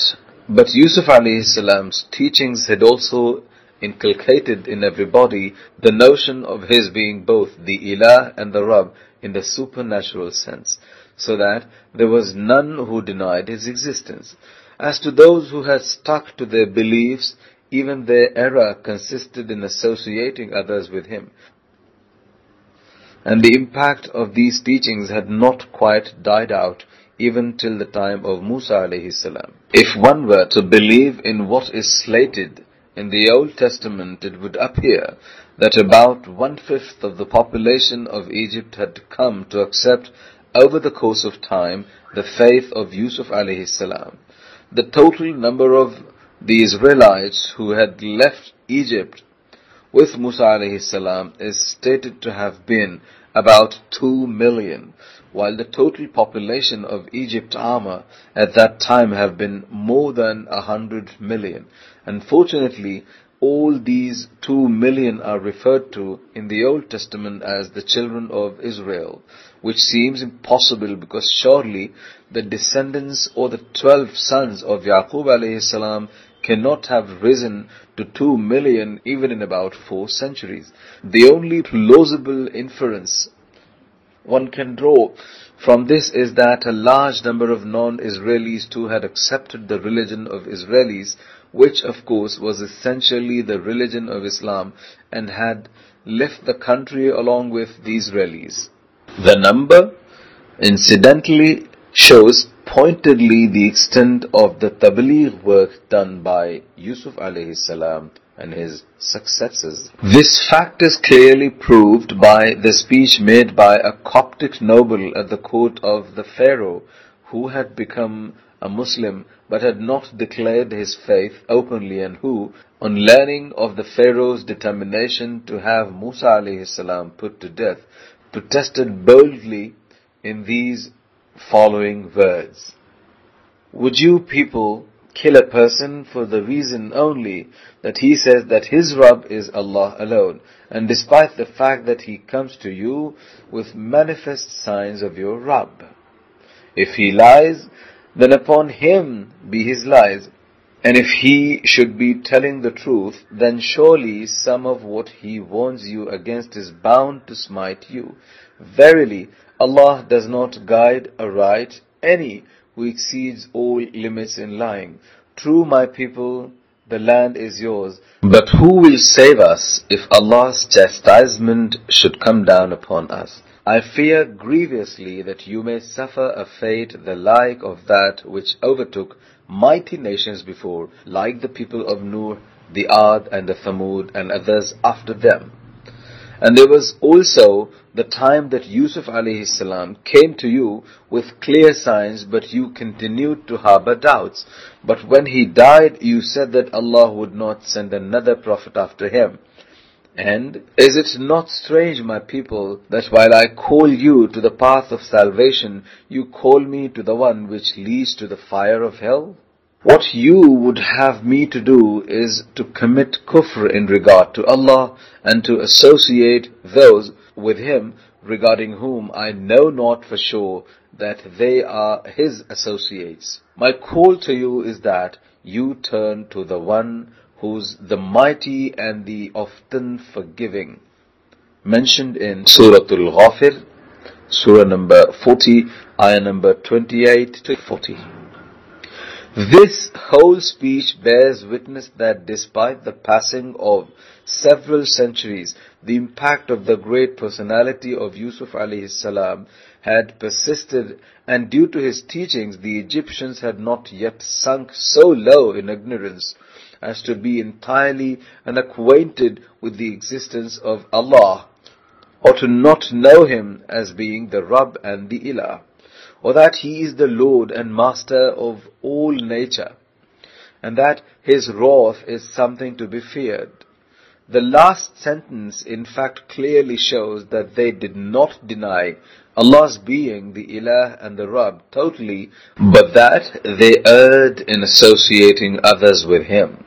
but Yusuf salam's teachings had also inculcated in everybody the notion of his being both the Ilah and the Rabb in the supernatural sense, so that there was none who denied his existence. As to those who had stuck to their beliefs, even their error consisted in associating others with him. And the impact of these teachings had not quite died out even till the time of Musa alayhi salam. If one were to believe in what is slated in the Old Testament, it would appear that about one-fifth of the population of Egypt had come to accept over the course of time the faith of Yusuf alayhi salam. The total number of the Israelites who had left Egypt with Musa alayhi salam is stated to have been about two million, while the total population of Egypt Amma at that time have been more than a hundred million. Unfortunately, all these two million are referred to in the Old Testament as the children of Israel, which seems impossible because surely the descendants or the twelve sons of Yaqub alayhi salam cannot have risen to two million even in about four centuries. The only plausible inference one can draw from this is that a large number of non-Israelis too had accepted the religion of Israelis, which of course was essentially the religion of Islam, and had left the country along with the Israelis. The number, incidentally, shows pointedly the extent of the tabligh work done by Yusuf alayhi salam and his successors. This fact is clearly proved by the speech made by a Coptic noble at the court of the Pharaoh who had become a Muslim but had not declared his faith openly and who, on learning of the Pharaoh's determination to have Musa alayhi salam put to death, protested boldly in these following words. Would you people kill a person for the reason only that he says that his Rabb is Allah alone, and despite the fact that he comes to you with manifest signs of your Rabb? If he lies, then upon him be his lies, and if he should be telling the truth, then surely some of what he warns you against is bound to smite you. Verily, Allah does not guide aright any who exceeds all limits in lying. True, my people, the land is yours. But who will save us if Allah's chastisement should come down upon us? I fear grievously that you may suffer a fate the like of that which overtook mighty nations before, like the people of Nuh, the Ad and the Thamud and others after them. And there was also the time that Yusuf alayhi salam came to you with clear signs, but you continued to harbor doubts. But when he died, you said that Allah would not send another prophet after him. And is it not strange, my people, that while I call you to the path of salvation, you call me to the one which leads to the fire of hell? What you would have me to do is to commit kufr in regard to Allah and to associate those with Him regarding whom I know not for sure that they are His associates. My call to you is that you turn to the one who's the mighty and the often forgiving. Mentioned in Surah Al-Ghafir, Surah number 40, ayah number 28 to 40. This whole speech bears witness that despite the passing of several centuries, the impact of the great personality of Yusuf alayhi salam had persisted and due to his teachings the Egyptians had not yet sunk so low in ignorance as to be entirely unacquainted with the existence of Allah or to not know him as being the Rabb and the Ilah or that he is the Lord and Master of all nature, and that his wrath is something to be feared. The last sentence in fact clearly shows that they did not deny Allah's being the Ilah and the Rabb totally, but that they erred in associating others with Him.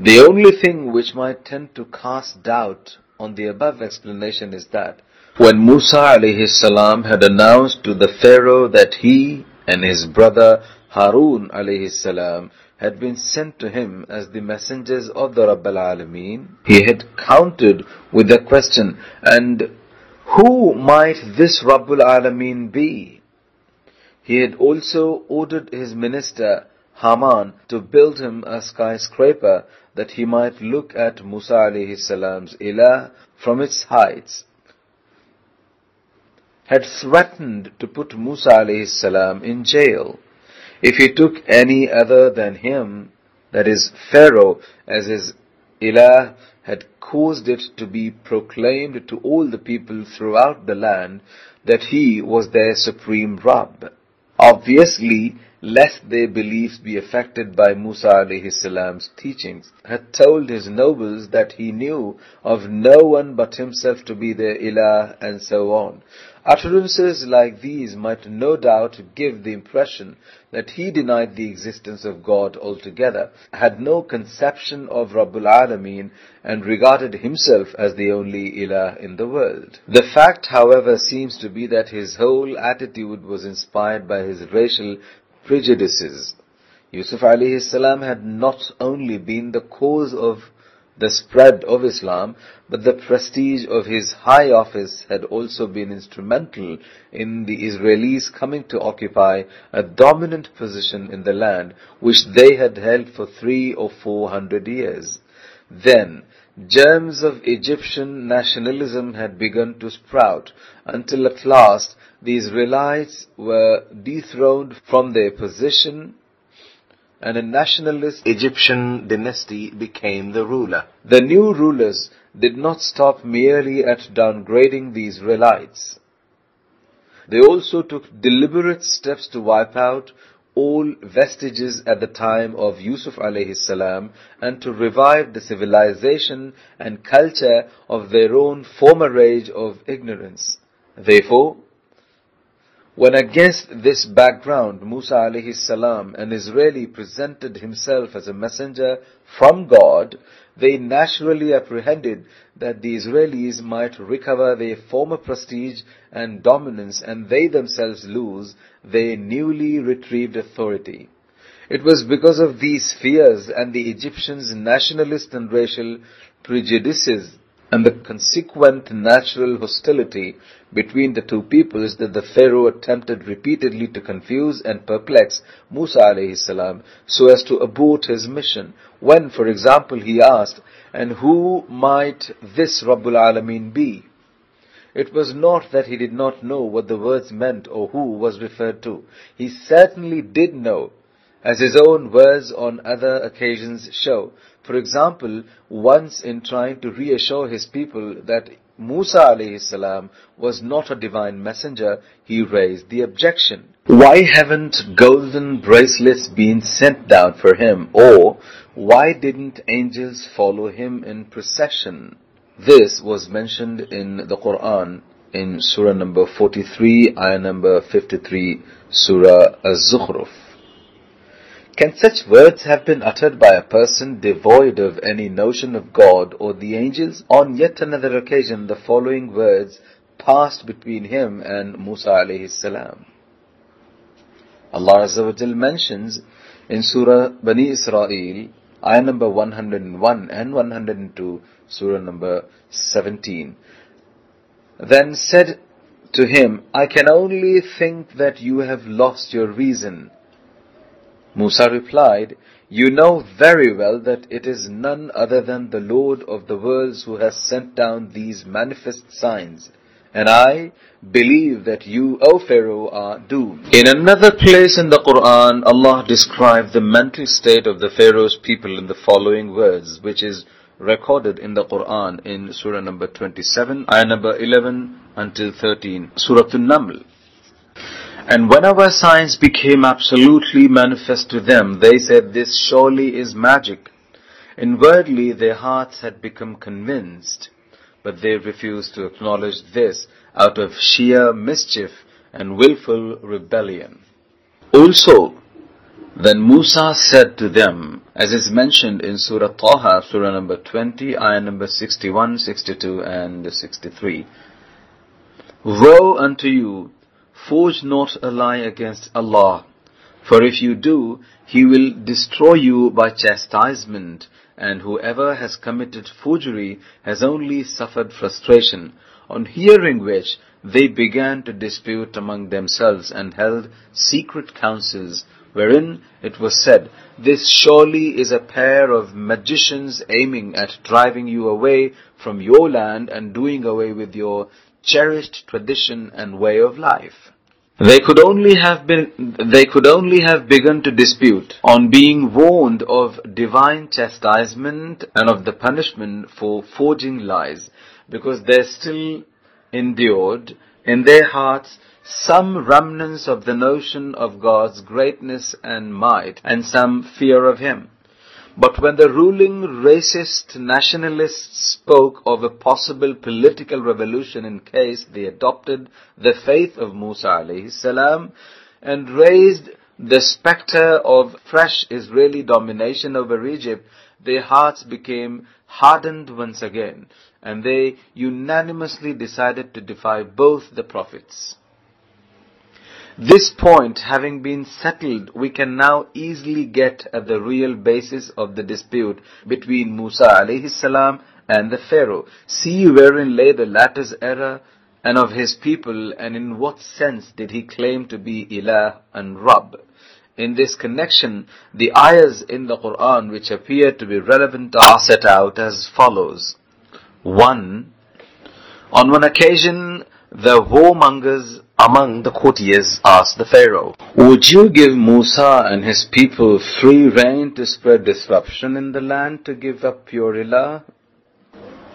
The only thing which might tend to cast doubt on the above explanation is that when Musa alayhi salam had announced to the Pharaoh that he and his brother Harun alayhi salam had been sent to him as the messengers of the Rabbul Alameen, he had countered with the question, and who might this Rabbul Alameen be? He had also ordered his minister Haman to build him a skyscraper that he might look at Musa alayhi salam's ilah from its heights had threatened to put Musa salam in jail if he took any other than him, that is Pharaoh, as his ilah had caused it to be proclaimed to all the people throughout the land that he was their supreme Rabb. Obviously, lest their beliefs be affected by Musa alayhi salam's teachings, had told his nobles that he knew of no one but himself to be their ilah and so on. Utterances like these might no doubt give the impression that he denied the existence of God altogether, had no conception of Rabbul Alameen, and regarded himself as the only ilah in the world. The fact, however, seems to be that his whole attitude was inspired by his racial prejudices. Yusuf alayhi salam had not only been the cause of the spread of Islam, but the prestige of his high office had also been instrumental in the Israelis coming to occupy a dominant position in the land which they had held for three or four hundred years. Then, germs of Egyptian nationalism had begun to sprout until at last the Israelites were dethroned from their position and a nationalist Egyptian dynasty became the ruler. The new rulers did not stop merely at downgrading the Israelites. They also took deliberate steps to wipe out all vestiges at the time of Yusuf alayhi salam and to revive the civilization and culture of their own former age of ignorance. Therefore, when against this background Musa alayhi salam an Israeli presented himself as a messenger from God, they naturally apprehended that the Israelis might recover their former prestige and dominance and they themselves lose their newly retrieved authority. It was because of these fears and the Egyptians' nationalist and racial prejudices and the consequent natural hostility between the two peoples that the Pharaoh attempted repeatedly to confuse and perplex Musa alayhi salam so as to abort his mission. When, for example, he asked, and who might this Rabbul Alameen be? It was not that he did not know what the words meant or who was referred to. He certainly did know, as his own words on other occasions show. For example, once in trying to reassure his people that Musa salam was not a divine messenger, he raised the objection. Why haven't golden bracelets been sent down for him? Or why didn't angels follow him in procession? This was mentioned in the Quran in Surah number 43, ayah number 53, Surah Az-Zukhruf. Can such words have been uttered by a person devoid of any notion of God or the angels? On yet another occasion, the following words passed between him and Musa alayhi salam. Allah Azza wa Jal mentions in Surah Bani Israel, ayah number 101 and 102, Surah number 17. Then said to him, I can only think that you have lost your reason. Musa replied, You know very well that it is none other than the Lord of the worlds who has sent down these manifest signs. And I believe that you, O Pharaoh, are doomed. In another place in the Quran, Allah described the mental state of the Pharaoh's people in the following words, which is recorded in the Quran in Surah number 27, ayah number 11 until 13, Surah An-Naml. And whenever signs became absolutely manifest to them, they said, This surely is magic. Inwardly, their hearts had become convinced but they refused to acknowledge this out of sheer mischief and wilful rebellion. Also, then Musa said to them, as is mentioned in Surah Taha, Surah number 20, ayah number 61, 62, and 63, Woe unto you, forge not a lie against Allah, for if you do, He will destroy you by chastisement, and whoever has committed forgery has only suffered frustration, on hearing which they began to dispute among themselves and held secret councils, wherein it was said, This surely is a pair of magicians aiming at driving you away from your land and doing away with your cherished tradition and way of life. They could only have been, they could only have begun to dispute on being warned of divine chastisement and of the punishment for forging lies because there still endured in their hearts some remnants of the notion of God's greatness and might and some fear of Him. But when the ruling racist nationalists spoke of a possible political revolution in case they adopted the faith of Musa alayhi salam and raised the specter of fresh Israeli domination over Egypt, their hearts became hardened once again, and they unanimously decided to defy both the prophets. This point having been settled, we can now easily get at the real basis of the dispute between Musa alayhi salam and the Pharaoh. See wherein lay the latter's error and of his people and in what sense did he claim to be Ilah and Rabb. In this connection, the ayahs in the Quran which appear to be relevant are set out as follows. 1. On one occasion, the warmongers among the courtiers asked the Pharaoh, Would you give Musa and his people free rein to spread disruption in the land to give up your ilah?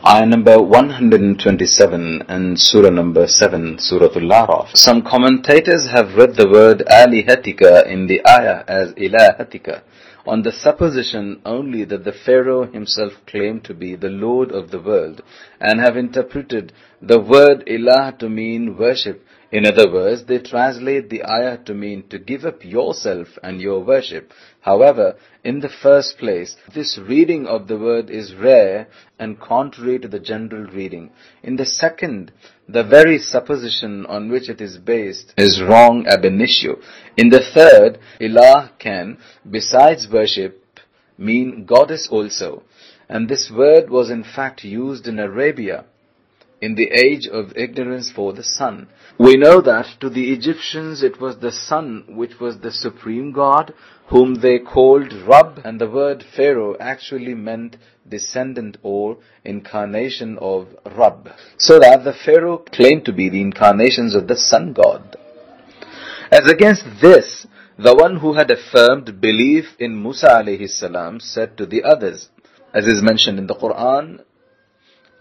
ayah number 127 and surah number 7, Surah Al-Araf. Some commentators have read the word alihatika in the ayah as ilahatika on the supposition only that the Pharaoh himself claimed to be the Lord of the world and have interpreted the word ilah to mean worship in other words, they translate the ayah to mean to give up yourself and your worship. However, in the first place, this reading of the word is rare and contrary to the general reading. In the second, the very supposition on which it is based is wrong ab initio. In the third, ilah can, besides worship, mean goddess also. And this word was in fact used in Arabia in the age of ignorance for the sun. We know that to the Egyptians it was the sun which was the supreme god whom they called Rab and the word Pharaoh actually meant descendant or incarnation of Rab. So that the Pharaoh claimed to be the incarnations of the sun god. As against this, the one who had affirmed belief in Musa alayhi salam said to the others, as is mentioned in the Quran,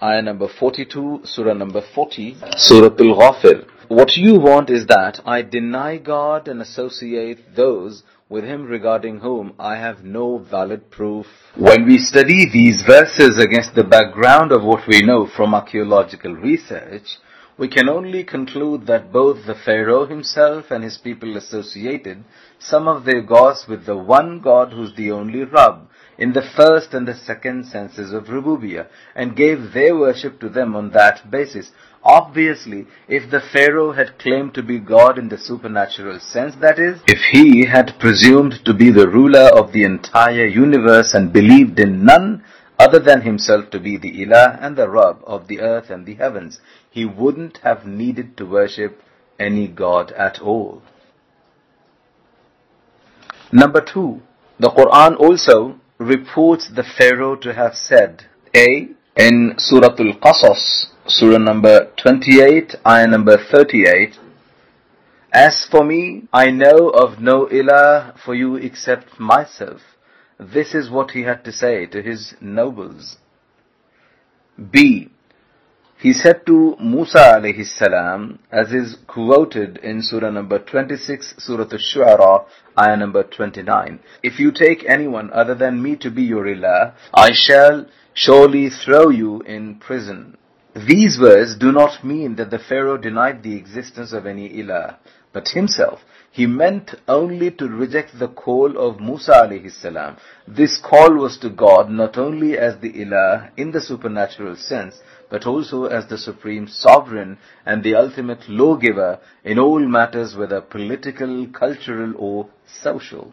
ayah number 42, surah number 40, surah al-Ghafir. What you want is that I deny God and associate those with Him regarding whom I have no valid proof. When we study these verses against the background of what we know from archaeological research, we can only conclude that both the Pharaoh himself and his people associated some of their gods with the one God who's the only Rabb, in the first and the second senses of Rububiyah and gave their worship to them on that basis. Obviously, if the Pharaoh had claimed to be God in the supernatural sense, that is, if he had presumed to be the ruler of the entire universe and believed in none other than himself to be the Ilah and the Rabb of the earth and the heavens, he wouldn't have needed to worship any God at all. Number two, the Quran also reports the Pharaoh to have said, A. In Surah Al-Qasas, Surah number 28, ayah number 38, As for me, I know of no ilah for you except myself. This is what he had to say to his nobles. B. He said to Musa alayhi salam, as is quoted in Surah number 26, Surah Al-Shu'ara, ayah number 29, If you take anyone other than me to be your ilah, I shall surely throw you in prison. These words do not mean that the Pharaoh denied the existence of any ilah, but himself. He meant only to reject the call of Musa alayhi salam. This call was to God not only as the ilah in the supernatural sense, but also as the supreme sovereign and the ultimate lawgiver in all matters whether political, cultural or social.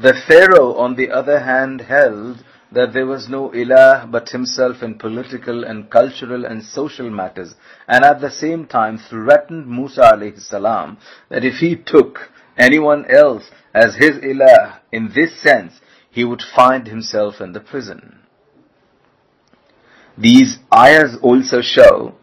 The Pharaoh on the other hand held that there was no ilah but himself in political and cultural and social matters and at the same time threatened Musa alayhi salam that if he took anyone else as his ilah in this sense he would find himself in the prison. These ayahs also show,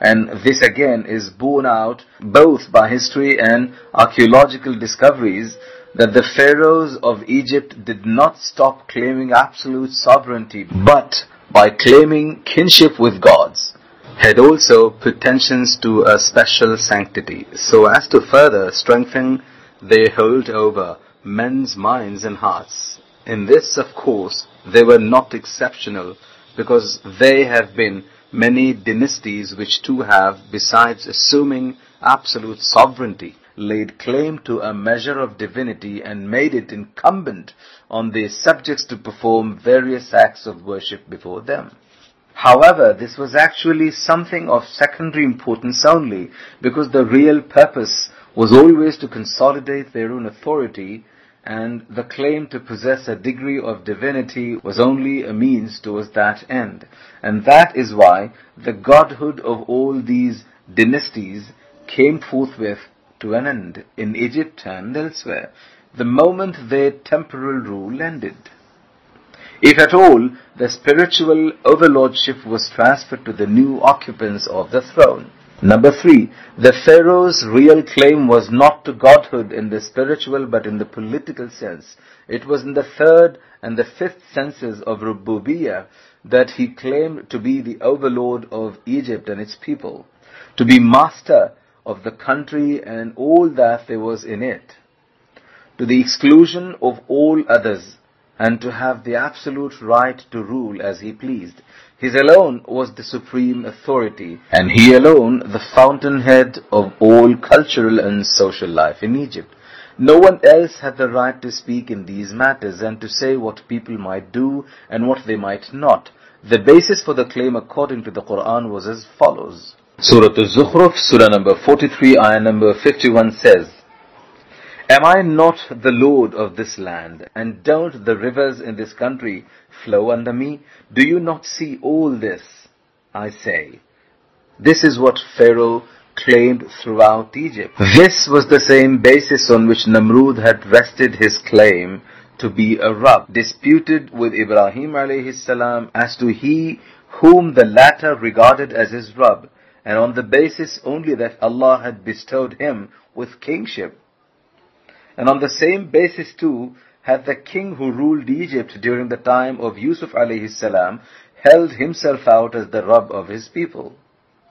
and this again is borne out both by history and archaeological discoveries, that the pharaohs of Egypt did not stop claiming absolute sovereignty, but by claiming kinship with gods, had also pretensions to a special sanctity, so as to further strengthen their hold over men's minds and hearts. In this, of course, they were not exceptional, because they have been many dynasties which too have, besides assuming absolute sovereignty, laid claim to a measure of divinity and made it incumbent on their subjects to perform various acts of worship before them. However, this was actually something of secondary importance only, because the real purpose was always to consolidate their own authority and the claim to possess a degree of divinity was only a means towards that end. And that is why the godhood of all these dynasties came forthwith to an end in Egypt and elsewhere, the moment their temporal rule ended. If at all, the spiritual overlordship was transferred to the new occupants of the throne. Number three, the Pharaoh's real claim was not to godhood in the spiritual but in the political sense. It was in the third and the fifth senses of Rububiyah that he claimed to be the overlord of Egypt and its people, to be master of the country and all that there was in it, to the exclusion of all others, and to have the absolute right to rule as he pleased. His alone was the supreme authority, and he alone the fountainhead of all cultural and social life in Egypt. No one else had the right to speak in these matters and to say what people might do and what they might not. The basis for the claim according to the Quran was as follows. Surah Al-Zukhruf, Surah number 43, ayah number 51 says, Am I not the Lord of this land, and don't the rivers in this country flow under me? Do you not see all this? I say. This is what Pharaoh claimed throughout Egypt. This was the same basis on which Namrud had rested his claim to be a Rabb, disputed with Ibrahim alayhi salam as to he whom the latter regarded as his Rabb, and on the basis only that Allah had bestowed him with kingship. And on the same basis too, had the king who ruled Egypt during the time of Yusuf alayhi salam held himself out as the Rabb of his people.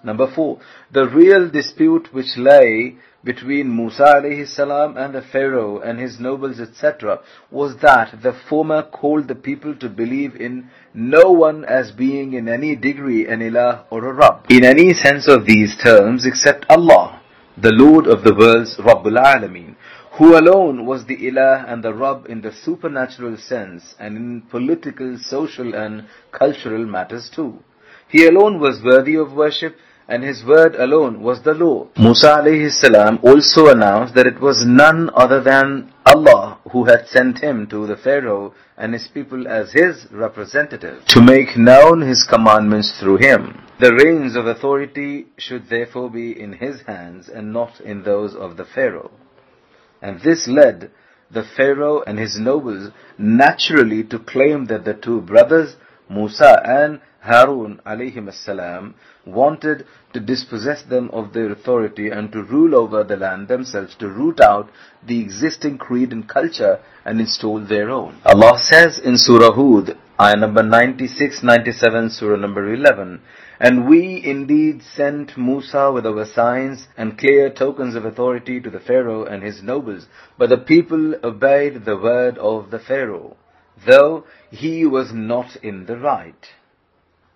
Number four, the real dispute which lay between Musa alayhi salam and the Pharaoh and his nobles etc. was that the former called the people to believe in no one as being in any degree an ilah or a Rabb, in any sense of these terms except Allah, the Lord of the worlds, Rabbul Alameen, who alone was the ilah and the Rabb in the supernatural sense and in political, social and cultural matters too. He alone was worthy of worship and his word alone was the law. Musa alayhi salam also announced that it was none other than Allah who had sent him to the Pharaoh and his people as his representative to make known his commandments through him. The reins of authority should therefore be in his hands and not in those of the Pharaoh. And this led the Pharaoh and his nobles naturally to claim that the two brothers, Musa and Harun alayhim salam wanted to dispossess them of their authority and to rule over the land themselves, to root out the existing creed and culture and install their own. Allah says in Surah Hud, ayah number 96, 97, Surah number 11, and we indeed sent Musa with our signs and clear tokens of authority to the Pharaoh and his nobles, but the people obeyed the word of the Pharaoh, though he was not in the right.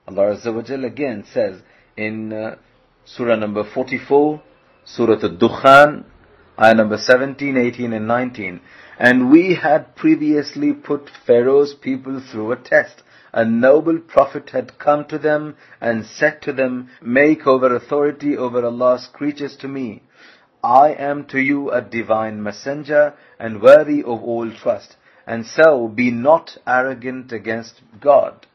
Allah Azza again says in uh, Surah number 44, Surah Al-Dukhan, ayah number 17, 18 and 19. And we had previously put Pharaoh's people through a test. A noble prophet had come to them and said to them, Make over authority over Allah's creatures to me. I am to you a divine messenger and worthy of all trust. And so be not arrogant against God.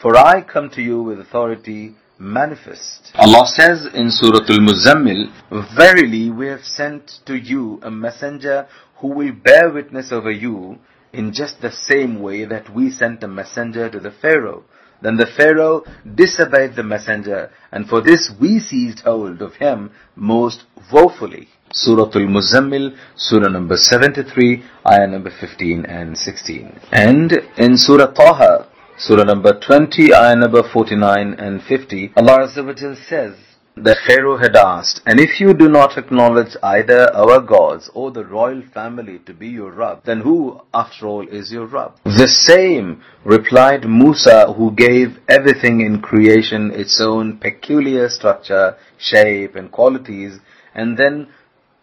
For I come to you with authority manifest. Allah says in Surah Al-Muzammil, Verily we have sent to you a messenger who will bear witness over you in just the same way that we sent a messenger to the Pharaoh. Then the Pharaoh disobeyed the messenger, and for this we seized hold of him most woefully. Surah Al-Muzammil, Surah number 73, ayah number 15 and 16. And in Surah Taha, Surah number 20, ayah number 49 and 50, Allah Azza wa says, that Pharaoh had asked, And if you do not acknowledge either our gods or the royal family to be your Rabb, then who, after all, is your Rabb? The same, replied Musa, who gave everything in creation its own peculiar structure, shape, and qualities, and then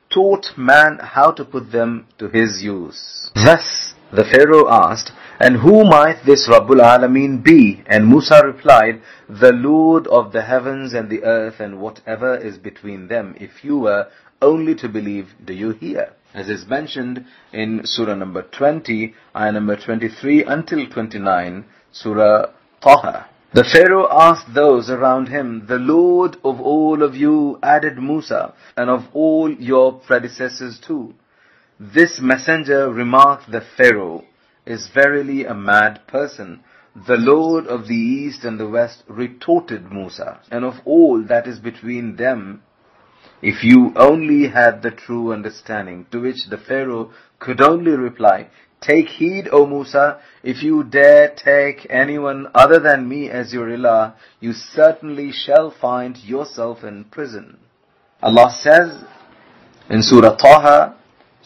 taught man how to put them to his use. Thus, the Pharaoh asked, and who might this Rabbul Alameen be? And Musa replied, The Lord of the heavens and the earth and whatever is between them. If you were only to believe, do you hear? As is mentioned in Surah number 20, ayah number 23 until 29, Surah Taha. The Pharaoh asked those around him, The Lord of all of you added Musa, and of all your predecessors too. This messenger remarked the Pharaoh, is verily a mad person. The Lord of the East and the West retorted Musa, and of all that is between them, if you only had the true understanding, to which the Pharaoh could only reply, Take heed, O Musa, if you dare take anyone other than me as your ilah, you certainly shall find yourself in prison. Allah says in Surah Taha,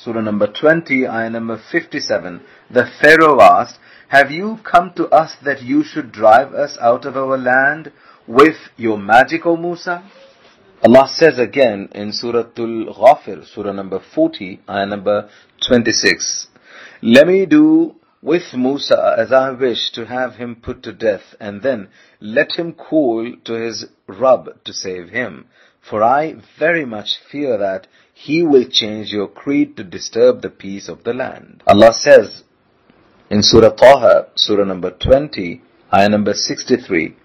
Surah number 20, ayah number 57, the Pharaoh asked, Have you come to us that you should drive us out of our land with your magic, O Musa? Allah says again in Surah Al-Ghafir, Surah number 40, ayah number 26, let me do with Musa as I wish to have him put to death, and then let him call to his Rabb to save him. For I very much fear that he will change your creed to disturb the peace of the land. Allah says in Surah Taha, Surah number 20, ayah number 63,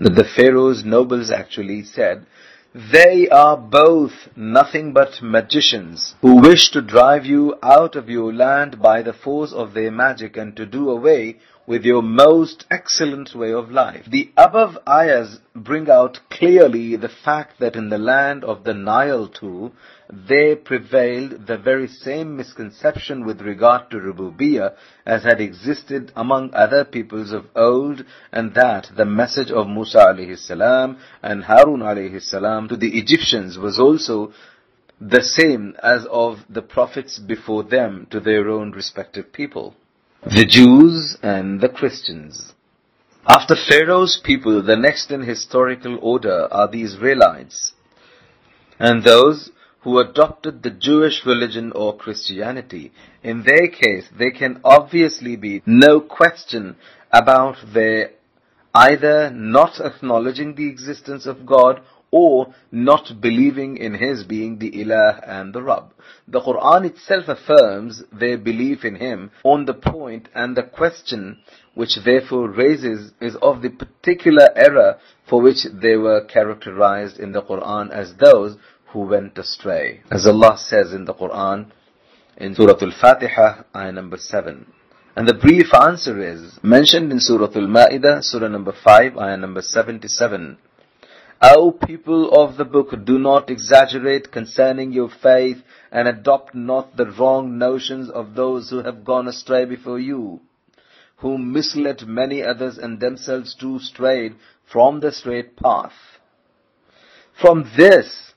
that the Pharaoh's nobles actually said, they are both nothing but magicians who wish to drive you out of your land by the force of their magic and to do away with your most excellent way of life. The above ayahs bring out clearly the fact that in the land of the Nile too, there prevailed the very same misconception with regard to Rububiyyah as had existed among other peoples of old, and that the message of Musa alayhi salam and Harun alayhi salam to the Egyptians was also the same as of the prophets before them to their own respective people. The Jews and the Christians. After Pharaoh's people, the next in historical order are the Israelites, and those who adopted the Jewish religion or Christianity. In their case, there can obviously be no question about their either not acknowledging the existence of God or not believing in His being the Ilah and the Rabb. The Quran itself affirms their belief in Him on the point and the question which therefore raises is of the particular error for which they were characterized in the Quran as those who went astray. As Allah says in the Quran, in Surah Al-Fatiha, ayah number 7. And the brief answer is mentioned in Surah Al-Ma'idah, Surah number 5, ayah number 77. O people of the book, do not exaggerate concerning your faith and adopt not the wrong notions of those who have gone astray before you, who misled many others and themselves too strayed from the straight path. From this,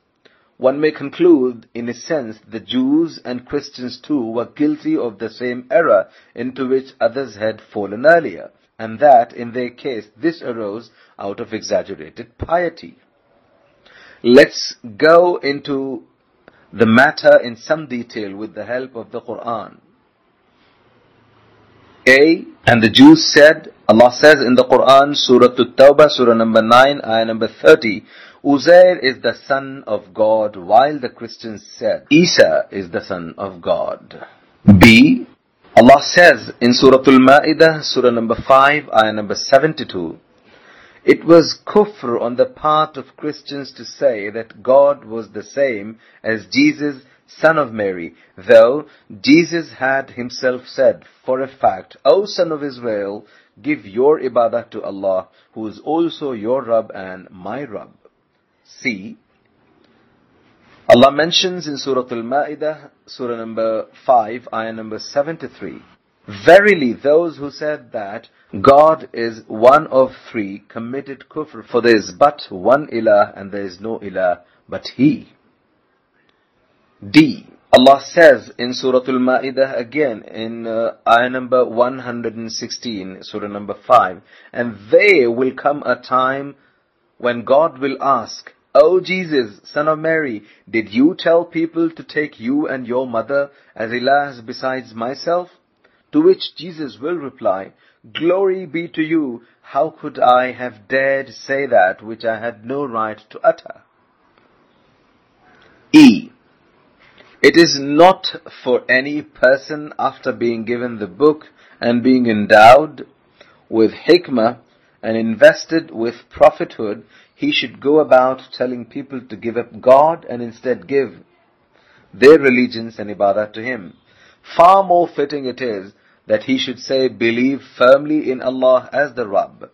one may conclude, in a sense, the Jews and Christians too were guilty of the same error into which others had fallen earlier, and that, in their case, this arose out of exaggerated piety. Let's go into the matter in some detail with the help of the Quran. A. And the Jews said, Allah says in the Quran, Surah At-Tawbah, Surah number 9, ayah number 30, Uzair is the son of God, while the Christians said Isa is the son of God. B. Allah says in Surah Al-Ma'idah, Surah number 5, ayah number 72, it was kufr on the part of Christians to say that God was the same as Jesus, son of Mary, though Jesus had himself said for a fact, O son of Israel, give your ibadah to Allah, who is also your Rabb and my Rabb. C. Allah mentions in Surah Al-Ma'idah, Surah number 5, ayah number 73, Verily those who said that God is one of three committed kufr, for there is but one ilah and there is no ilah but He. D. Allah says in Surah Al-Ma'idah again in uh, ayah number 116, Surah number 5, and there will come a time when God will ask, O Jesus, son of Mary, did you tell people to take you and your mother as ilahs besides myself? To which Jesus will reply, Glory be to you, how could I have dared say that which I had no right to utter? E. It is not for any person after being given the book and being endowed with hikmah and invested with prophethood, he should go about telling people to give up God and instead give their religions and ibadah to Him. Far more fitting it is that he should say, believe firmly in Allah as the Rabb,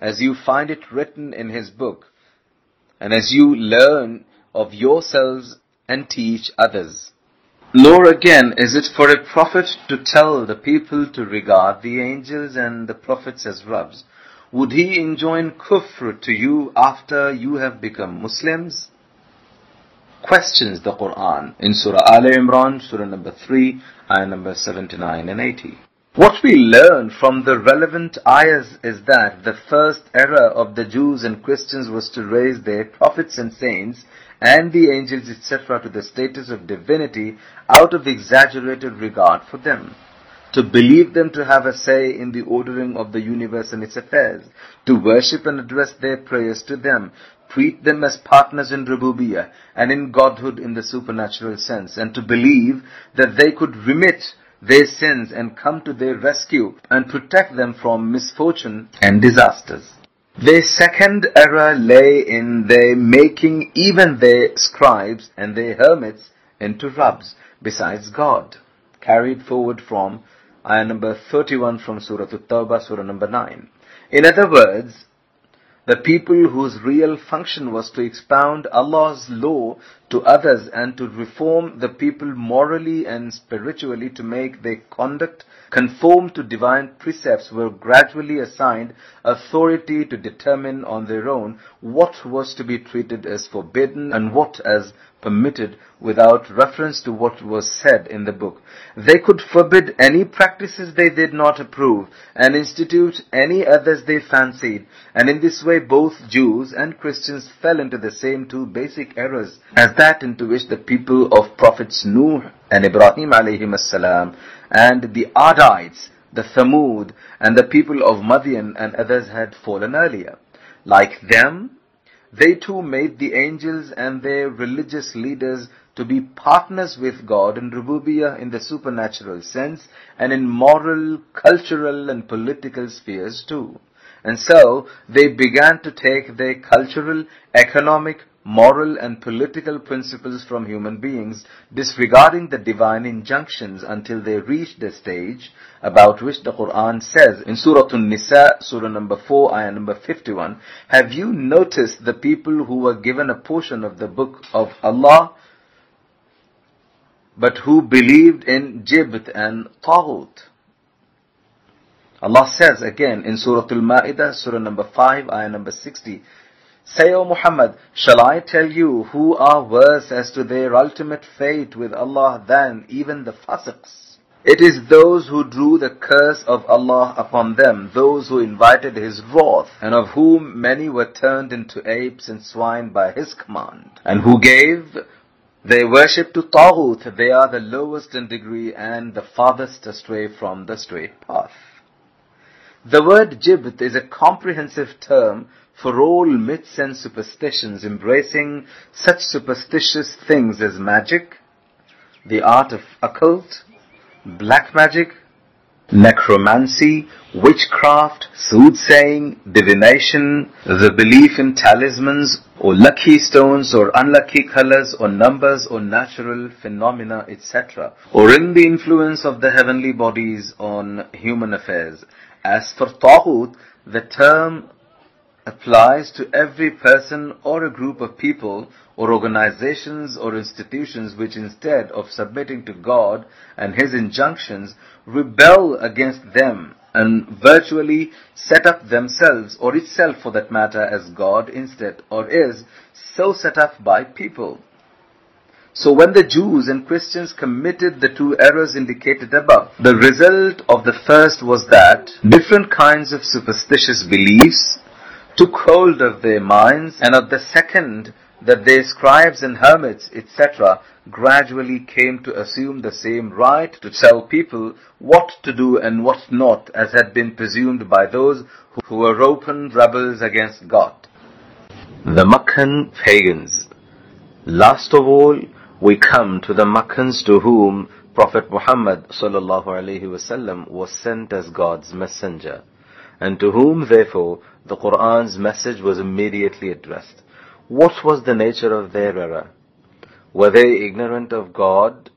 as you find it written in His book, and as you learn of yourselves and teach others. Nor again is it for a prophet to tell the people to regard the angels and the prophets as Rabbs. Would he enjoin kufr to you after you have become Muslims? Questions the Quran in Surah Al Imran, Surah number 3, ayah number 79 and 80. What we learn from the relevant ayahs is that the first error of the Jews and Christians was to raise their prophets and saints and the angels etc. to the status of divinity out of exaggerated regard for them. To believe them to have a say in the ordering of the universe and its affairs, to worship and address their prayers to them, treat them as partners in rububiyyah and in godhood in the supernatural sense, and to believe that they could remit their sins and come to their rescue and protect them from misfortune and disasters. Their second error lay in their making even their scribes and their hermits into Rabbs besides God. Carried forward from ayah number 31 from Surah At-Tawbah, Surah number 9. In other words, the people whose real function was to expound Allah's law to others and to reform the people morally and spiritually to make their conduct conform to divine precepts were gradually assigned authority to determine on their own what was to be treated as forbidden and what as permitted without reference to what was said in the book. They could forbid any practices they did not approve and institute any others they fancied. And in this way both Jews and Christians fell into the same two basic errors as that into which the people of prophets Nuh and Ibrahim alayhim salam and the Adites, the Thamud and the people of Madian and others had fallen earlier. Like them, they too made the angels and their religious leaders to be partners with God in rububiyyah in the supernatural sense and in moral, cultural and political spheres too. And so they began to take their cultural, economic, moral and political principles from human beings, disregarding the divine injunctions until they reach the stage about which the Quran says in Surah An-Nisa, Surah number 4, ayah number 51, Have you noticed the people who were given a portion of the book of Allah, but who believed in Jibt and Taghut? Allah says again in Surah Al-Ma'idah, Surah number 5, ayah number 60, Say, O Muhammad, shall I tell you who are worse as to their ultimate fate with Allah than even the fasiqs? It is those who drew the curse of Allah upon them, those who invited His wrath, and of whom many were turned into apes and swine by His command, and who gave their worship to Taghut, they are the lowest in degree and the farthest astray from the straight path. The word jibt is a comprehensive term for all myths and superstitions, embracing such superstitious things as magic, the art of occult, black magic, necromancy, witchcraft, soothsaying, divination, the belief in talismans, or lucky stones, or unlucky colors, or numbers, or natural phenomena, etc., or in the influence of the heavenly bodies on human affairs. As for Taghut, the term applies to every person or a group of people or organizations or institutions which instead of submitting to God and His injunctions rebel against them and virtually set up themselves or itself for that matter as God instead or is so set up by people. So when the Jews and Christians committed the two errors indicated above, the result of the first was that different kinds of superstitious beliefs took hold of their minds, and of the second, that their scribes and hermits, etc., gradually came to assume the same right to tell people what to do and what not, as had been presumed by those who were open rebels against God. The Makkan pagans. Last of all, we come to the Makkans to whom Prophet Muhammad was sent as God's messenger and to whom therefore the Qur'an's message was immediately addressed. What was the nature of their error? Were they ignorant of God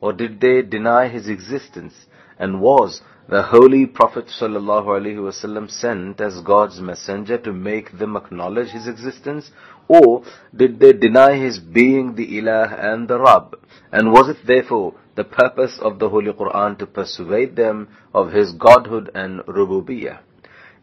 or did they deny His existence and was the Holy Prophet ﷺ sent as God's messenger to make them acknowledge His existence? Or did they deny His being the Ilah and the Rabb? And was it therefore the purpose of the Holy Quran to persuade them of His Godhood and Rububiyyah?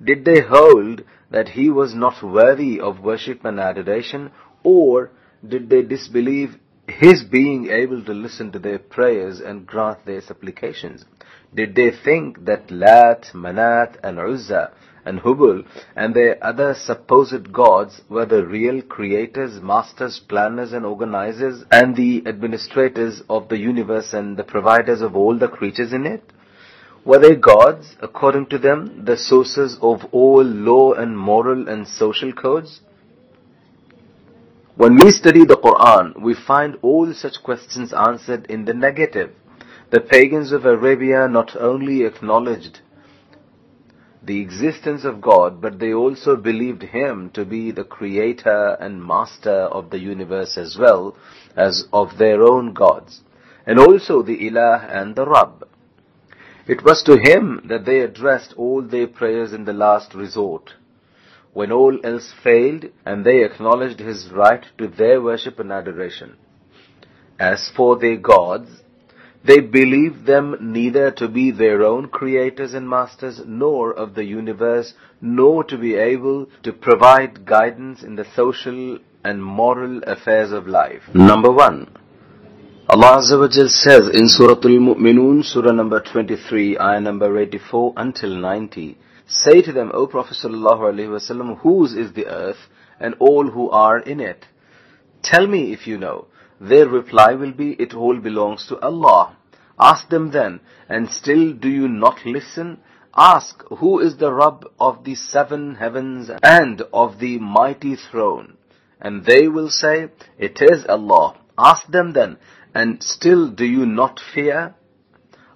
Did they hold that He was not worthy of worship and adoration? Or did they disbelieve His being able to listen to their prayers and grant their supplications? Did they think that Lat, Manat and Uzza and Hubal and their other supposed gods were the real creators, masters, planners and organizers and the administrators of the universe and the providers of all the creatures in it? Were they gods, according to them, the sources of all law and moral and social codes? When we study the Quran, we find all such questions answered in the negative. The pagans of Arabia not only acknowledged the existence of God, but they also believed Him to be the creator and master of the universe as well as of their own gods, and also the Ilah and the Rabb. It was to Him that they addressed all their prayers in the last resort, when all else failed and they acknowledged His right to their worship and adoration. As for their gods, they believed them neither to be their own creators and masters, nor of the universe, nor to be able to provide guidance in the social and moral affairs of life. Number one, Allah Azza says in Surah Al-Mu'minun, Surah number 23, ayah number 84 until 90, Say to them, O Prophet Sallallahu Alaihi Wasallam, whose is the earth and all who are in it? Tell me if you know. Their reply will be, it all belongs to Allah. Ask them then, and still do you not listen? Ask, who is the Rabb of the seven heavens and of the mighty throne? And they will say, it is Allah. Ask them then, and still do you not fear?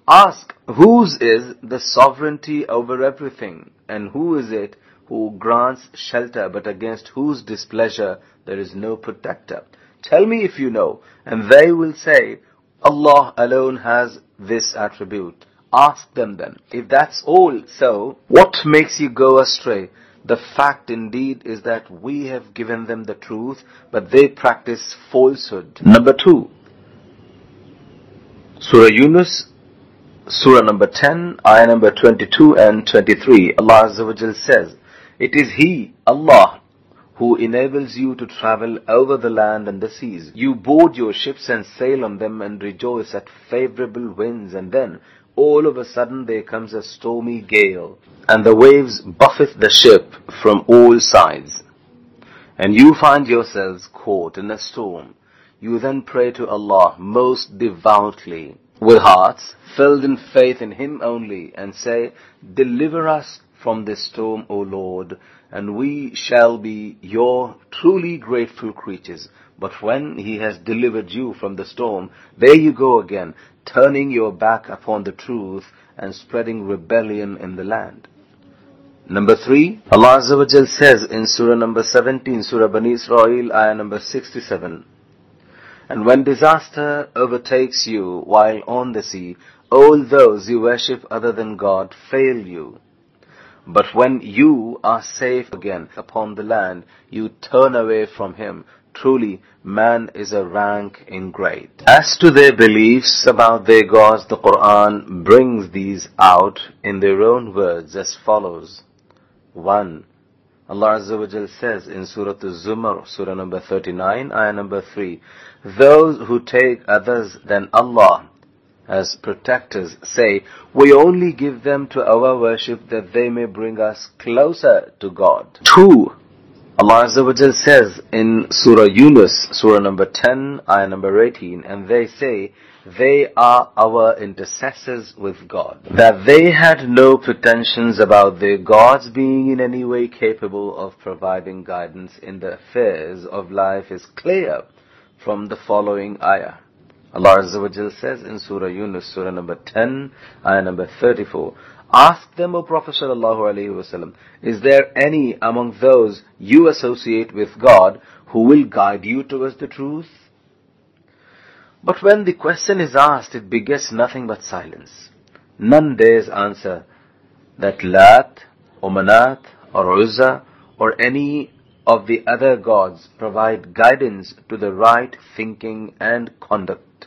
Ask, whose is the sovereignty over everything, and who is it who grants shelter, but against whose displeasure there is no protector? Tell me if you know. And they will say, Allah alone has this attribute. Ask them then. If that's all so, what makes you go astray? The fact indeed is that we have given them the truth, but they practice falsehood. Number two, Surah Yunus, Surah number 10, ayah number 22 and 23. Allah Azza wa Jal says, It is He, Allah, who enables you to travel over the land and the seas. You board your ships and sail on them and rejoice at favorable winds and then all of a sudden there comes a stormy gale and the waves buffet the ship from all sides and you find yourselves caught in a storm. You then pray to Allah most devoutly with hearts filled in faith in Him only and say, Deliver us from this storm, O Lord, and we shall be your truly grateful creatures. But when he has delivered you from the storm, there you go again, turning your back upon the truth and spreading rebellion in the land. Number three, Allah Azza wa says in Surah number 17, Surah Bani Israel, ayah number 67, And when disaster overtakes you while on the sea, all those you worship other than God fail you. But when you are safe again upon the land, you turn away from him. Truly, man is a rank ingrate. As to their beliefs about their gods, the Quran brings these out in their own words as follows. 1. Allah Azza wa Jal says in Surah Al-Zumar, Surah number 39, ayah number 3, Those who take others than Allah as protectors say, we only give them to our worship that they may bring us closer to God. 2. Allah Azza wa Jal says in Surah Yunus, Surah number 10, ayah number 18, and they say, they are our intercessors with God. That they had no pretensions about their gods being in any way capable of providing guidance in the affairs of life is clear from the following ayah. Allah says in Surah Yunus, Surah number 10, ayah number 34, Ask them, O Prophet sallallahu alaihi wasallam, is there any among those you associate with God who will guide you towards the truth? But when the question is asked, it begets nothing but silence. None dares answer, that Lat or Manat or Uzza or any of the other gods provide guidance to the right thinking and conduct,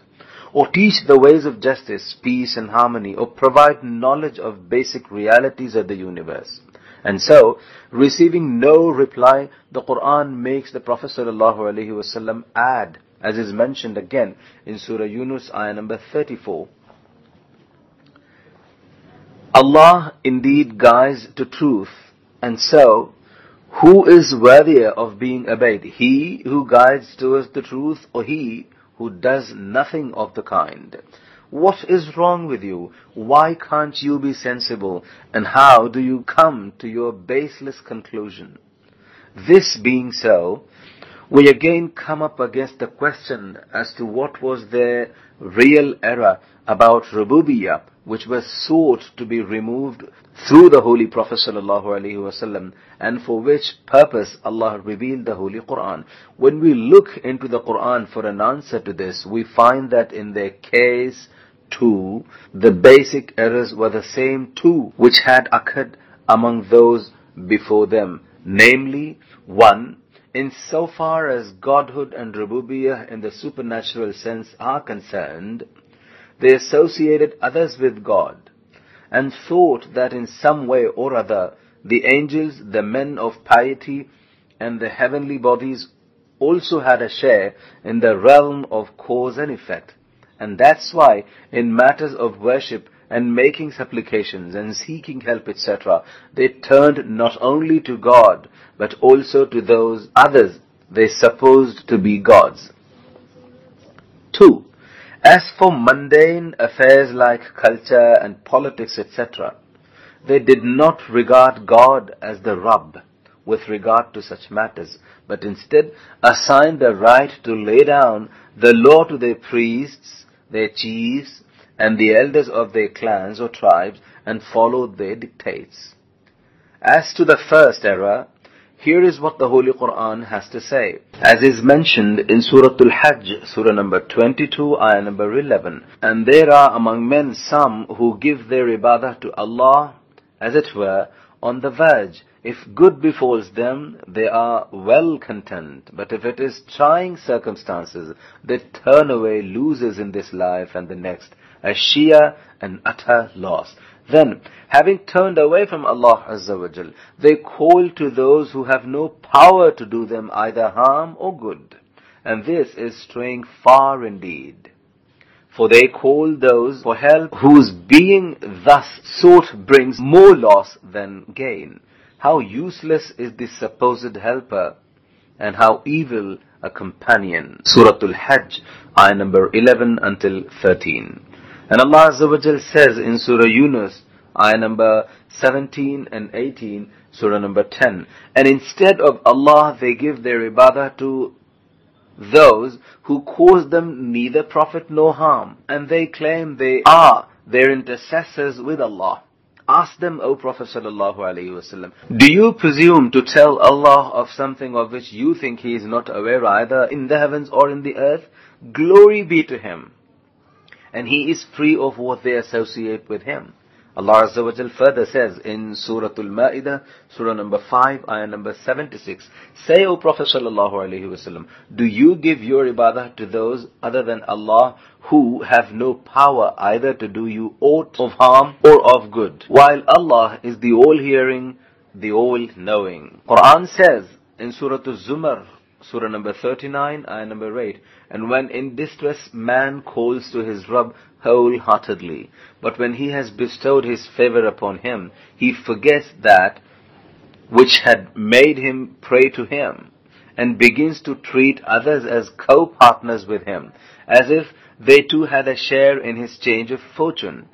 or teach the ways of justice, peace and harmony, or provide knowledge of basic realities of the universe. And so, receiving no reply, the Quran makes the Prophet ﷺ add, as is mentioned again in Surah Yunus, ayah number 34. Allah indeed guides to truth, and so who is worthier of being obeyed? He who guides towards the truth or he who does nothing of the kind? What is wrong with you? Why can't you be sensible? And how do you come to your baseless conclusion? This being so, we again come up against the question as to what was their real error about Rububiyyah, which was sought to be removed through the Holy Prophet ﷺ and for which purpose Allah revealed the Holy Quran. When we look into the Quran for an answer to this, we find that in their case too, the basic errors were the same too which had occurred among those before them. Namely, one, in so far as Godhood and Rububiyyah in the supernatural sense are concerned, they associated others with God and thought that in some way or other the angels, the men of piety, and the heavenly bodies also had a share in the realm of cause and effect. And that's why in matters of worship and making supplications and seeking help, etc., they turned not only to God, but also to those others they supposed to be gods. 2. As for mundane affairs like culture and politics, etc., they did not regard God as the Rabb with regard to such matters, but instead assigned the right to lay down the law to their priests, their chiefs, and the elders of their clans or tribes and followed their dictates. As to the first error, here is what the Holy Quran has to say. As is mentioned in Surah Al-Hajj, Surah number 22, ayah number 11. And there are among men some who give their ibadah to Allah, as it were, on the verge. If good befalls them, they are well content. But if it is trying circumstances, they turn away losers in this life and the next, a sheer and utter loss. Then, having turned away from Allah Azza wa Jal, they call to those who have no power to do them either harm or good. And this is straying far indeed. For they call those for help whose being thus sought brings more loss than gain. How useless is this supposed helper, and how evil a companion. Surah Al-Hajj, ayah number 11 until 13. And Allah Azza says in Surah Yunus, ayah number 17 and 18, Surah number 10. And instead of Allah, they give their ibadah to those who cause them neither profit nor harm. And they claim they are their intercessors with Allah. Ask them, O Prophet sallallahu alaihi wasallam, do you presume to tell Allah of something of which you think He is not aware either in the heavens or in the earth? Glory be to Him and he is free of what they associate with him. Allah Azza wa Jal further says in Surah Al-Ma'idah, Surah number 5, ayah number 76, Say, O Prophet sallallahu alaihi wasallam, do you give your ibadah to those other than Allah who have no power either to do you aught of harm or of good, while Allah is the all-hearing, the all-knowing. Quran says in Surah Al-Zumar, Surah number 39, ayah number 8. And when in distress man calls to his Rabb wholeheartedly, but when he has bestowed his favor upon him, he forgets that which had made him pray to him, and begins to treat others as co-partners with him, as if they too had a share in his change of fortune,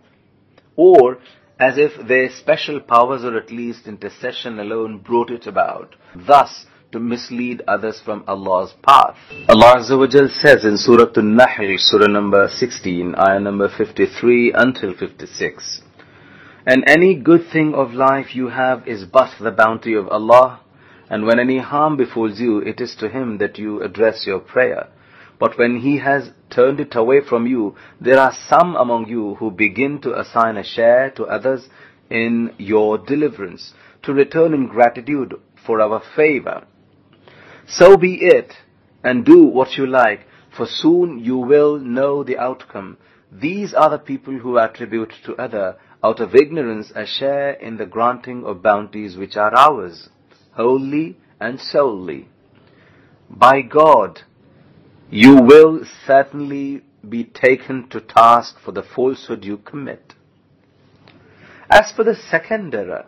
or as if their special powers or at least intercession alone brought it about. Thus, to mislead others from Allah's path. Allah Azza says in Surah An-Nahl, Surah number 16, ayah number 53 until 56. And any good thing of life you have is but the bounty of Allah, and when any harm befalls you, it is to Him that you address your prayer. But when He has turned it away from you, there are some among you who begin to assign a share to others in your deliverance, to return in gratitude for our favor. So be it, and do what you like, for soon you will know the outcome. These are the people who attribute to other, out of ignorance, a share in the granting of bounties which are ours, wholly and solely. By God, you will certainly be taken to task for the falsehood you commit. As for the second error,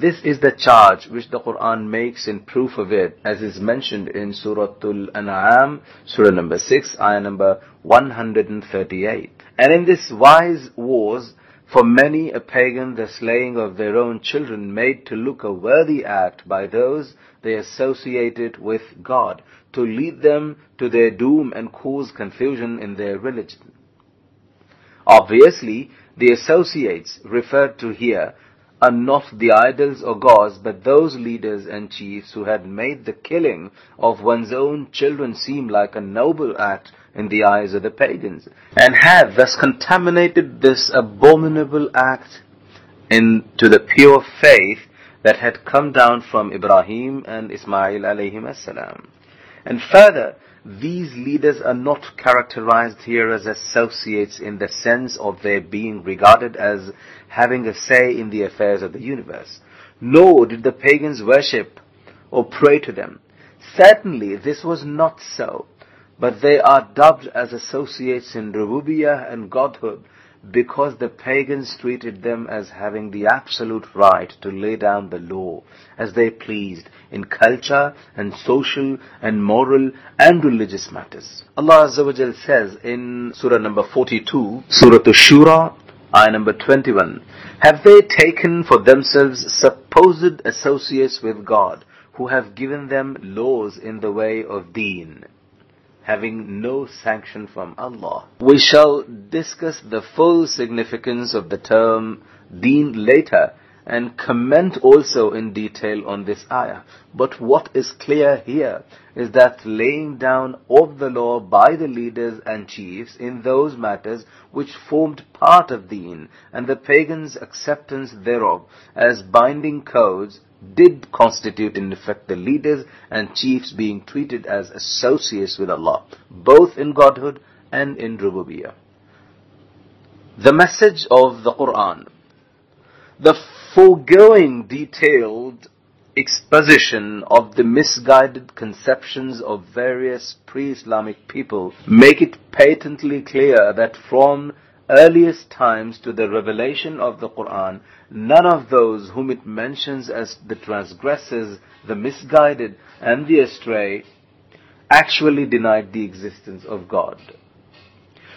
this is the charge which the Quran makes in proof of it, as is mentioned in Surah Al-An'am, Surah number 6, ayah number 138. And in this wise was for many a pagan the slaying of their own children made to look a worthy act by those they associated with God, to lead them to their doom and cause confusion in their religion. Obviously, the associates referred to here are not the idols or gods, but those leaders and chiefs who had made the killing of one's own children seem like a noble act in the eyes of the pagans, and have thus contaminated this abominable act into the pure faith that had come down from Ibrahim and Ismail alayhim salam. And further, these leaders are not characterized here as associates in the sense of their being regarded as having a say in the affairs of the universe. Nor did the pagans worship or pray to them. Certainly this was not so, but they are dubbed as associates in Rububiyyah and Godhood because the pagans treated them as having the absolute right to lay down the law as they pleased in culture and social and moral and religious matters. Allah Azza wa Jal says in Surah number 42, Surah Ash-Shura, ayah number 21, Have they taken for themselves supposed associates with God who have given them laws in the way of deen? Having no sanction from Allah. We shall discuss the full significance of the term deen later and comment also in detail on this ayah. But what is clear here is that laying down of the law by the leaders and chiefs in those matters which formed part of deen and the pagans' acceptance thereof as binding codes did constitute in effect the leaders and chiefs being treated as associates with Allah, both in Godhood and in Rububiyyah. The message of the Quran. The foregoing detailed exposition of the misguided conceptions of various pre-Islamic people make it patently clear that from earliest times to the revelation of the Quran, none of those whom it mentions as the transgressors, the misguided, and the astray actually denied the existence of God,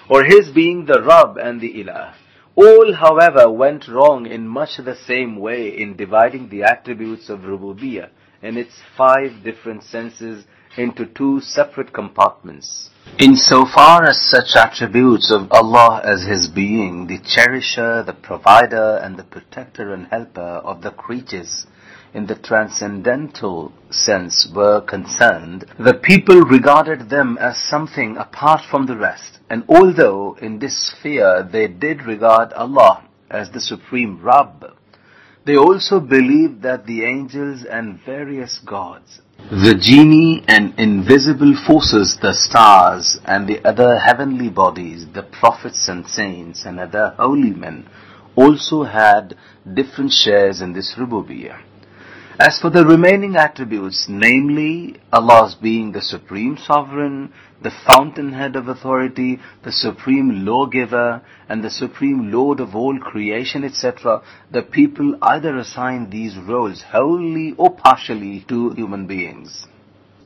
or His being the Rabb and the Ilah. All, however, went wrong in much the same way in dividing the attributes of Rububiyyah in its five different senses into two separate compartments. Insofar as such attributes of Allah as His being, the cherisher, the provider, and the protector and helper of the creatures, in the transcendental sense were concerned, the people regarded them as something apart from the rest. And although in this sphere they did regard Allah as the supreme Rabb, they also believed that the angels and various gods, the genii and invisible forces, the stars and the other heavenly bodies, the prophets and saints and other holy men, also had different shares in this rububiyyah. As for the remaining attributes, namely Allah's being the supreme sovereign, the fountainhead of authority, the supreme lawgiver, and the supreme lord of all creation, etc., the people either assign these roles wholly or partially to human beings.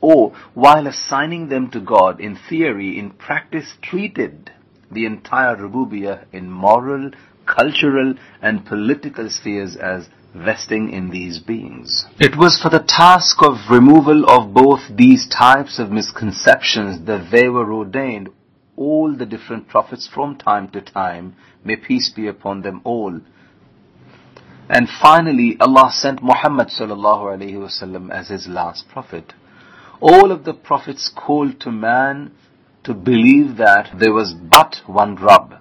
Or, while assigning them to God, in theory, in practice treated the entire rububiyyah in moral, cultural, and political spheres as vesting in these beings. It was for the task of removal of both these types of misconceptions that they were ordained all the different prophets from time to time, may peace be upon them all. And finally, Allah sent Muhammad as his last prophet. All of the prophets called to man to believe that there was but one Rabb,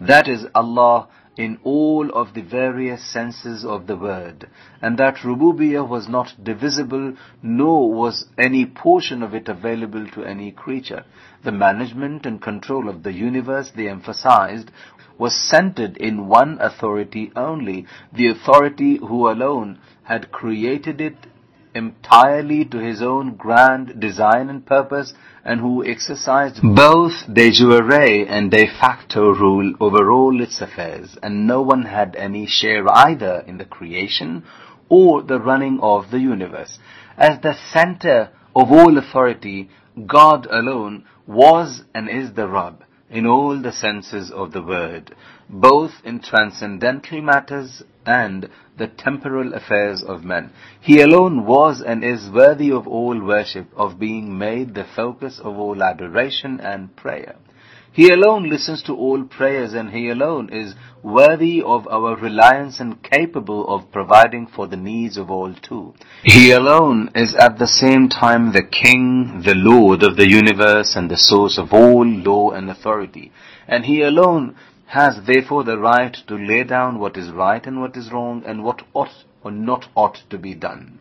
that is Allah in all of the various senses of the word, and that rububiyyah was not divisible, nor was any portion of it available to any creature. The management and control of the universe, they emphasized, was centered in one authority only, the authority who alone had created it entirely to his own grand design and purpose and who exercised both de jure and de facto rule over all its affairs and no one had any share either in the creation or the running of the universe. As the center of all authority, God alone was and is the Rabb in all the senses of the word, both in transcendental matters and the temporal affairs of men. He alone was and is worthy of all worship, of being made the focus of all adoration and prayer. He alone listens to all prayers and He alone is worthy of our reliance and capable of providing for the needs of all too. He alone is at the same time the King, the Lord of the universe and the source of all law and authority. And He alone has therefore the right to lay down what is right and what is wrong and what ought or not ought to be done.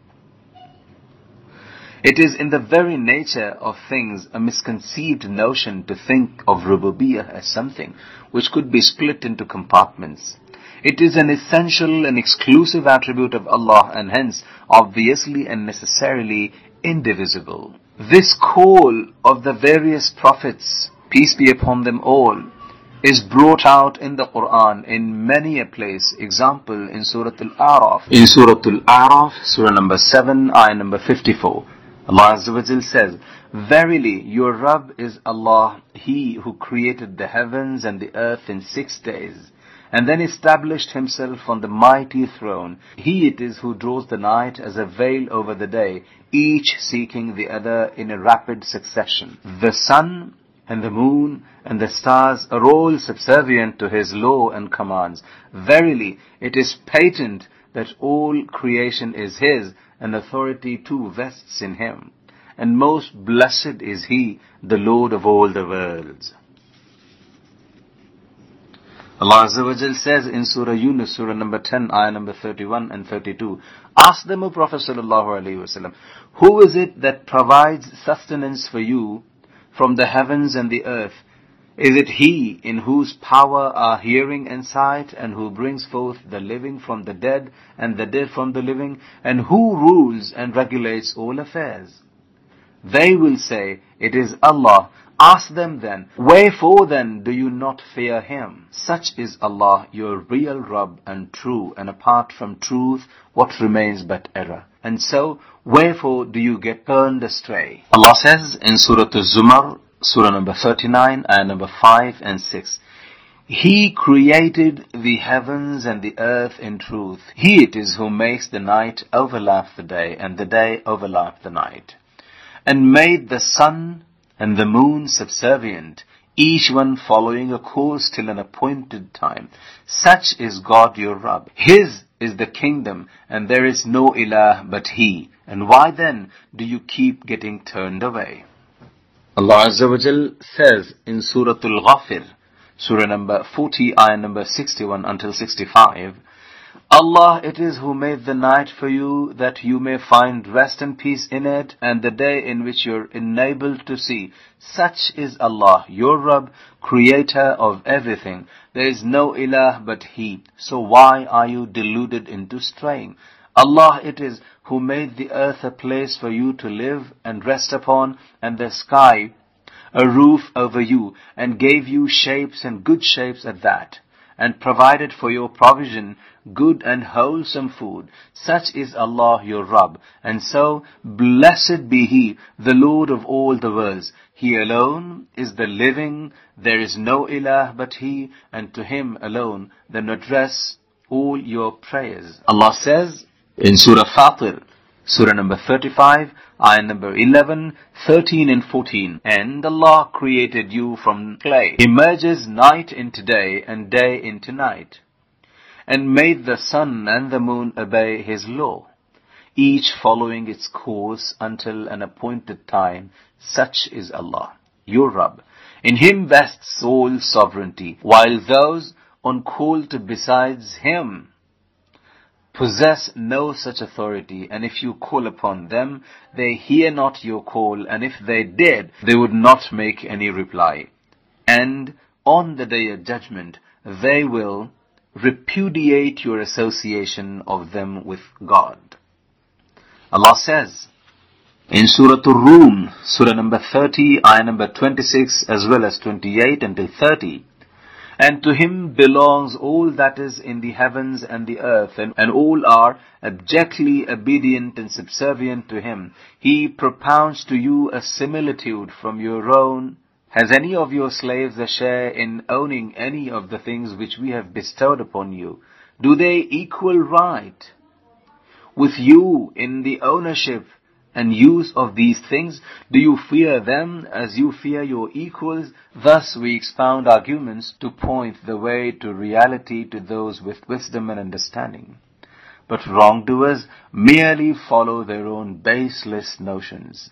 It is in the very nature of things a misconceived notion to think of rububiyyah as something which could be split into compartments. It is an essential and exclusive attribute of Allah and hence obviously and necessarily indivisible. This call of the various prophets, peace be upon them all, is brought out in the Quran in many a place. Example in Surah Al-A'raf. In Surah Al-A'raf, Surah number 7, ayah number 54. Allah Azza wa Jal says, Verily, your Rabb is Allah, He who created the heavens and the earth in six days, and then established Himself on the mighty throne. He it is who draws the night as a veil over the day, each seeking the other in a rapid succession. The sun and the moon and the stars are all subservient to His law and commands. Verily, it is patent that all creation is His, and authority too vests in Him. And most blessed is He, the Lord of all the worlds. Allah Azza wa Jal says in Surah Yunus, Surah number 10, ayah number 31 and 32, Ask them, O Prophet Sallallahu Alaihi Wasallam, who is it that provides sustenance for you from the heavens and the earth? Is it He in whose power are hearing and sight, and who brings forth the living from the dead, and the dead from the living, and who rules and regulates all affairs? They will say, It is Allah. Ask them then, Wherefore then do you not fear Him? Such is Allah, your real Rabb and true, and apart from truth, what remains but error? And so, wherefore do you get turned astray? Allah says in Surah Al-Zumar, Surah number 39, ayah number 5 and 6. He created the heavens and the earth in truth. He it is who makes the night overlap the day and the day overlap the night. And made the sun and the moon subservient, each one following a course till an appointed time. Such is God your Rabb. His is the kingdom and there is no ilah but He. And why then do you keep getting turned away? Allah Azza wa Jal says in Surah Al-Ghafir, Surah number 40, ayah number 61 until 65, Allah it is who made the night for you that you may find rest and peace in it and the day in which you're enabled to see. Such is Allah, your Rabb, creator of everything. There is no ilah but He. So why are you deluded into straying? Allah it is who made the earth a place for you to live and rest upon, and the sky a roof over you, and gave you shapes and good shapes at that, and provided for your provision good and wholesome food. Such is Allah your Rabb, and so blessed be He, the Lord of all the worlds. He alone is the living, there is no ilah but He, and to Him alone then address all your prayers. Allah says, in Surah Fatir, Surah number 35, ayah number 11, 13 and 14. And Allah created you from clay. He merges night into day and day into night. And made the sun and the moon obey His law, each following its course until an appointed time. Such is Allah, your Rabb. In Him vests all sovereignty, while those on cult besides him possess no such authority, and if you call upon them, they hear not your call, and if they did, they would not make any reply. And on the day of judgment, they will repudiate your association of them with God. Allah says in Surah Ar-Rum, Surah number 30, ayah number 26 as well as 28 until 30, and to him belongs all that is in the heavens and the earth, and, and all are abjectly obedient and subservient to him. He propounds to you a similitude from your own. Has any of your slaves a share in owning any of the things which we have bestowed upon you? Do they equal right with you in the ownership and use of these things? Do you fear them as you fear your equals? Thus we expound arguments to point the way to reality to those with wisdom and understanding. But wrongdoers merely follow their own baseless notions.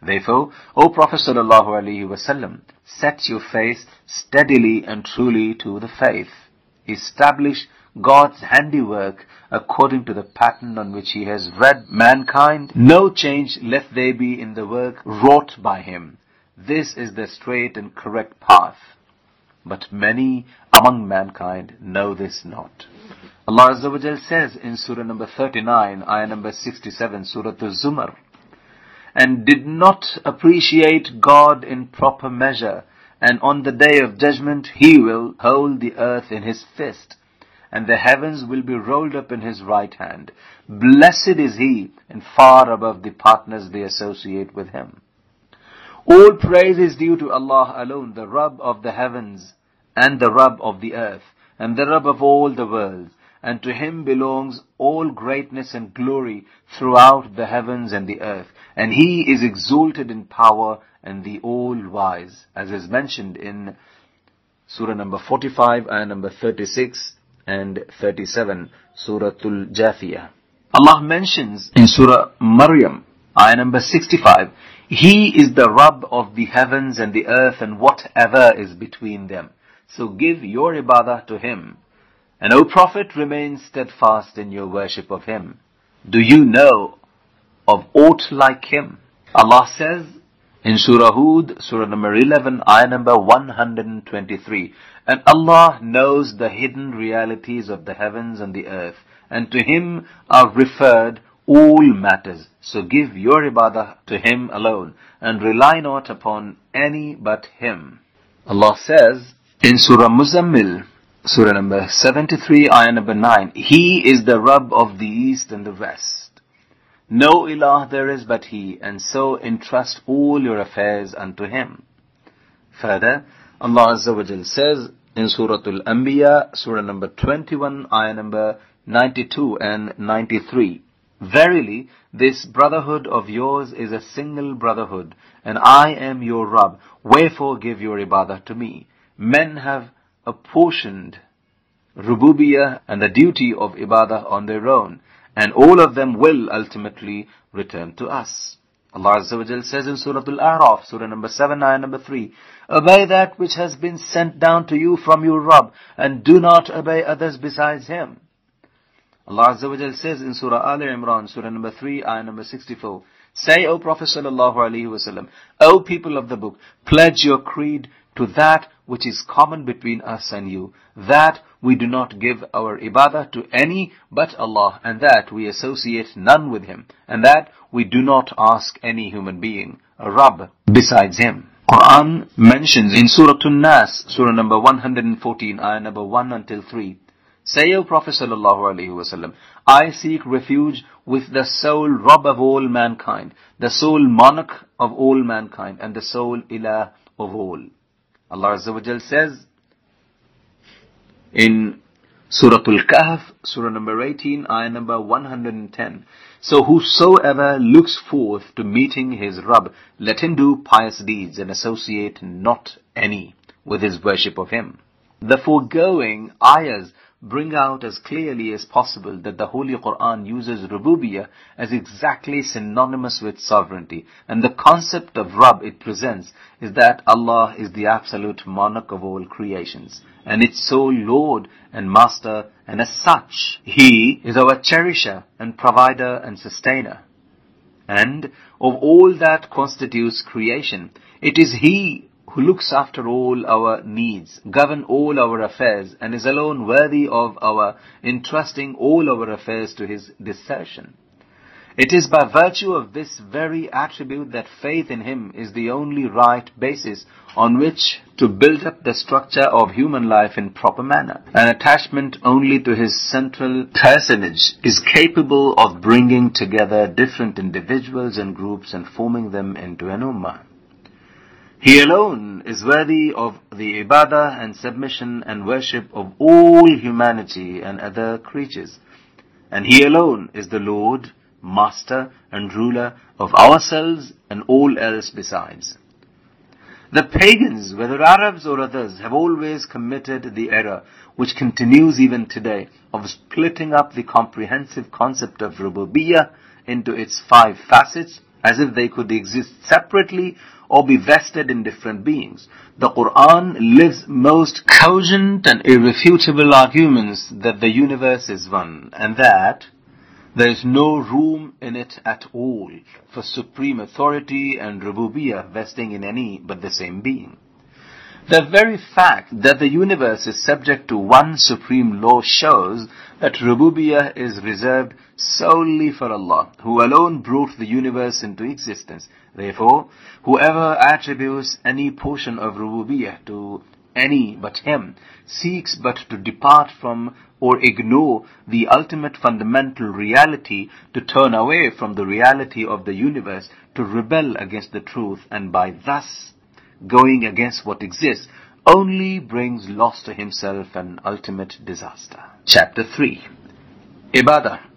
Therefore, O Prophet wasallam, set your face steadily and truly to the faith. Establish God's handiwork according to the pattern on which He has read mankind. No change let there be in the work wrought by Him. This is the straight and correct path. But many among mankind know this not. Allah Azza wa says in Surah number 39, ayah number 67, Surah Al-Zumar, and did not appreciate God in proper measure, and on the day of judgment He will hold the earth in His fist and the heavens will be rolled up in his right hand. Blessed is he, and far above the partners they associate with him. All praise is due to Allah alone, the Rabb of the heavens, and the Rabb of the earth, and the Rabb of all the worlds. And to him belongs all greatness and glory throughout the heavens and the earth. And he is exalted in power and the all-wise, as is mentioned in Surah number 45 and number 36 and 37, Suratul Jathiyah. Allah mentions in Surah Maryam, ayah number 65, He is the Rabb of the heavens and the earth and whatever is between them. So give your ibadah to Him. And O Prophet, remain steadfast in your worship of Him. Do you know of aught like Him? Allah says, in Surah Hud, Surah number 11, ayah number 123. And Allah knows the hidden realities of the heavens and the earth, and to Him are referred all matters. So give your ibadah to Him alone, and rely not upon any but Him. Allah says in Surah Muzammil, Surah number 73, ayah number 9, He is the Rabb of the East and the West. No ilah there is but He, and so entrust all your affairs unto Him. Further, Allah Azza wa Jal says in Surah Al-Anbiya, Surah number 21, ayah number 92 and 93, Verily, this brotherhood of yours is a single brotherhood, and I am your Rabb, wherefore give your ibadah to me. Men have apportioned rububiyyah and the duty of ibadah on their own, and all of them will ultimately return to us. Allah Azza wa Jal says in Surah Al-A'raf, Surah number 7, ayah number 3, Obey that which has been sent down to you from your Rabb, and do not obey others besides Him. Allah Azza wa Jal says in Surah Al Imran, Surah number 3, ayah number 64, Say, O Prophet sallallahu wasallam, O people of the book, pledge your creed to that which is common between us and you, that we do not give our ibadah to any but Allah, and that we associate none with Him, and that we do not ask any human being, a Rabb, besides Him. Quran mentions in Surah An-Nas, Surah number 114, ayah number 1 until 3, Say, O Prophet sallallahu alaihi wasallam, I seek refuge with the sole Rabb of all mankind, the sole monarch of all mankind, and the sole Ilah of all. Allah Azza says in Surah Al-Kahf, Surah number 18, ayah number 110. So whosoever looks forth to meeting his Rabb, let him do pious deeds and associate not any with his worship of him. The foregoing ayahs bring out as clearly as possible that the Holy Quran uses rububiyyah as exactly synonymous with sovereignty. And the concept of Rabb it presents is that Allah is the absolute monarch of all creations and its sole Lord and Master and as such, He is our cherisher and provider and sustainer. And of all that constitutes creation, it is He who looks after all our needs, govern all our affairs, and is alone worthy of our entrusting all our affairs to his discretion. It is by virtue of this very attribute that faith in him is the only right basis on which to build up the structure of human life in proper manner. An attachment only to his central personage is capable of bringing together different individuals and groups and forming them into an ummah. He alone is worthy of the ibadah and submission and worship of all humanity and other creatures. And He alone is the Lord, Master and Ruler of ourselves and all else besides. The pagans, whether Arabs or others, have always committed the error, which continues even today, of splitting up the comprehensive concept of rububiyyah into its five facets, as if they could exist separately or be vested in different beings. The Quran lives most cogent and irrefutable arguments that the universe is one and that there is no room in it at all for supreme authority and rububiyyah vesting in any but the same being. The very fact that the universe is subject to one supreme law shows that rububiyyah is reserved solely for Allah, who alone brought the universe into existence. Therefore, whoever attributes any portion of rububiyyah to any but him seeks but to depart from or ignore the ultimate fundamental reality to turn away from the reality of the universe to rebel against the truth and by thus going against what exists only brings loss to himself and ultimate disaster. Chapter 3 Ibadah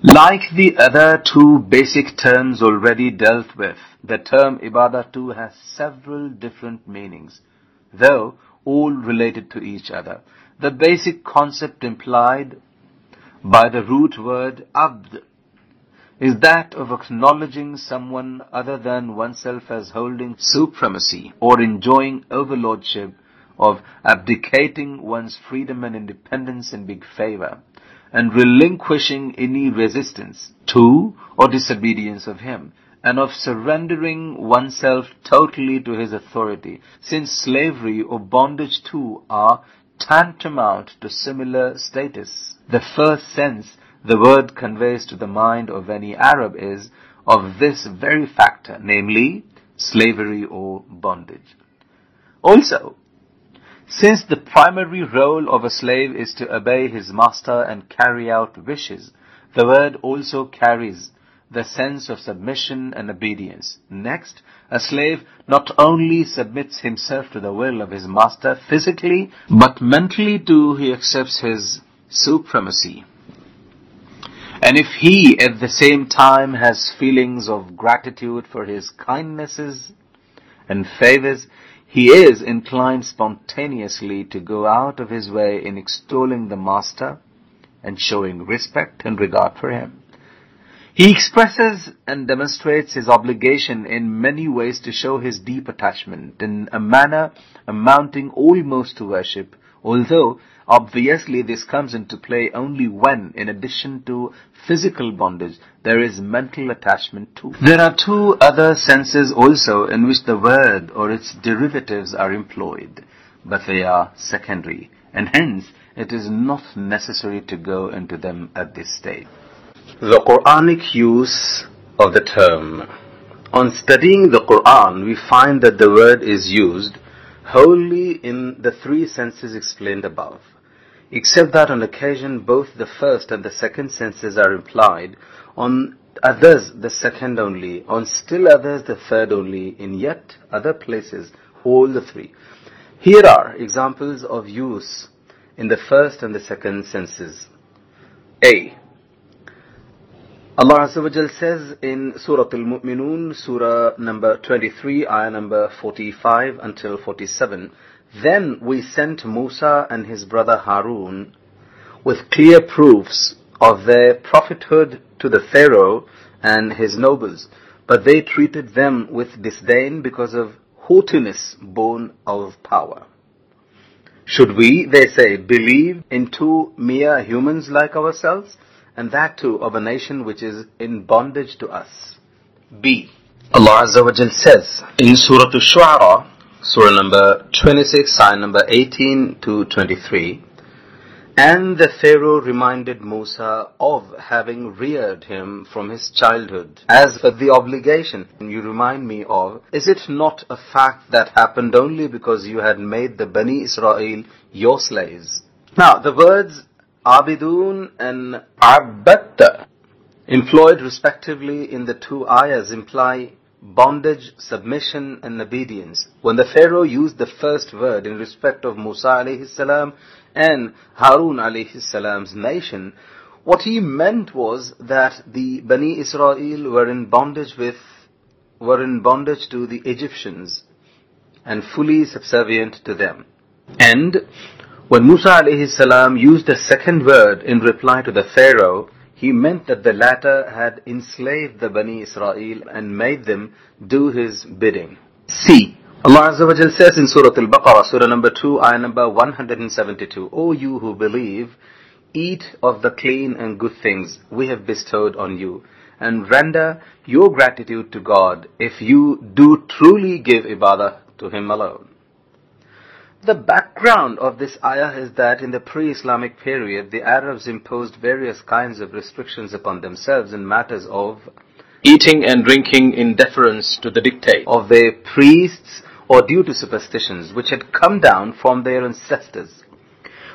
Like the other two basic terms already dealt with, the term ibadah too has several different meanings, though all related to each other. The basic concept implied by the root word abd is that of acknowledging someone other than oneself as holding supremacy or enjoying overlordship, of abdicating one's freedom and independence in big favor, and relinquishing any resistance to or disobedience of him, and of surrendering oneself totally to his authority, since slavery or bondage too are tantamount to similar status. The first sense the word conveys to the mind of any Arab is of this very factor, namely slavery or bondage. Also, since the primary role of a slave is to obey his master and carry out wishes, the word also carries the sense of submission and obedience. Next, a slave not only submits himself to the will of his master physically, but mentally too he accepts his supremacy. And if he at the same time has feelings of gratitude for his kindnesses and favors, he is inclined spontaneously to go out of his way in extolling the master and showing respect and regard for him. He expresses and demonstrates his obligation in many ways to show his deep attachment in a manner amounting almost to worship, although obviously this comes into play only when, in addition to physical bondage, there is mental attachment too. There are two other senses also in which the word or its derivatives are employed, but they are secondary, and hence it is not necessary to go into them at this stage. The Quranic use of the term. On studying the Quran, we find that the word is used wholly in the three senses explained above, except that on occasion both the first and the second senses are implied, on others the second only, on still others the third only, in yet other places all the three. Here are examples of use in the first and the second senses. A. Allah Azza says in Surah Al-Mu'minun, Surah number 23, ayah number 45 until 47, Then we sent Musa and his brother Harun with clear proofs of their prophethood to the Pharaoh and his nobles, but they treated them with disdain because of haughtiness born of power. Should we, they say, believe in two mere humans like ourselves, and that too of a nation which is in bondage to us? B. Allah Azza wa Jal says in Surah Al-Shu'ara, Surah number 26, ayah number 18 to 23, and the Pharaoh reminded Musa of having reared him from his childhood. As for the obligation you remind me of, is it not a fact that happened only because you had made the Bani Israel your slaves? Now, the words Abidun and Abbadta employed respectively in the two ayahs imply bondage, submission and obedience. When the Pharaoh used the first word in respect of Musa alayhi salam and Harun alayhi salam's nation, what he meant was that the Bani Israel were in bondage with, were in bondage to the Egyptians and fully subservient to them. And when Musa alayhi salam used a second word in reply to the Pharaoh, he meant that the latter had enslaved the Bani Israel and made them do his bidding. C. Allah Azza wa Jal says in Surah Al-Baqarah, Surah number 2, ayah number 172, O you who believe, eat of the clean and good things we have bestowed on you, and render your gratitude to God if you do truly give ibadah to Him alone. The background of this ayah is that in the pre-Islamic period, the Arabs imposed various kinds of restrictions upon themselves in matters of eating and drinking in deference to the dictate of their priests or due to superstitions which had come down from their ancestors.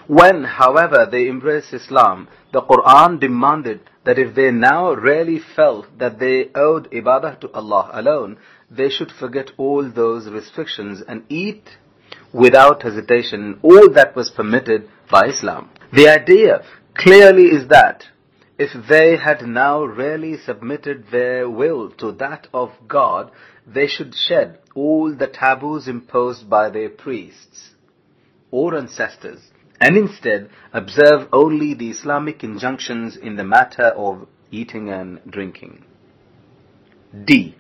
When, however, they embraced Islam, the Quran demanded that if they now really felt that they owed ibadah to Allah alone, they should forget all those restrictions and eat without hesitation all that was permitted by Islam. The idea clearly is that if they had now really submitted their will to that of God, they should shed all the taboos imposed by their priests or ancestors and instead observe only the Islamic injunctions in the matter of eating and drinking. D.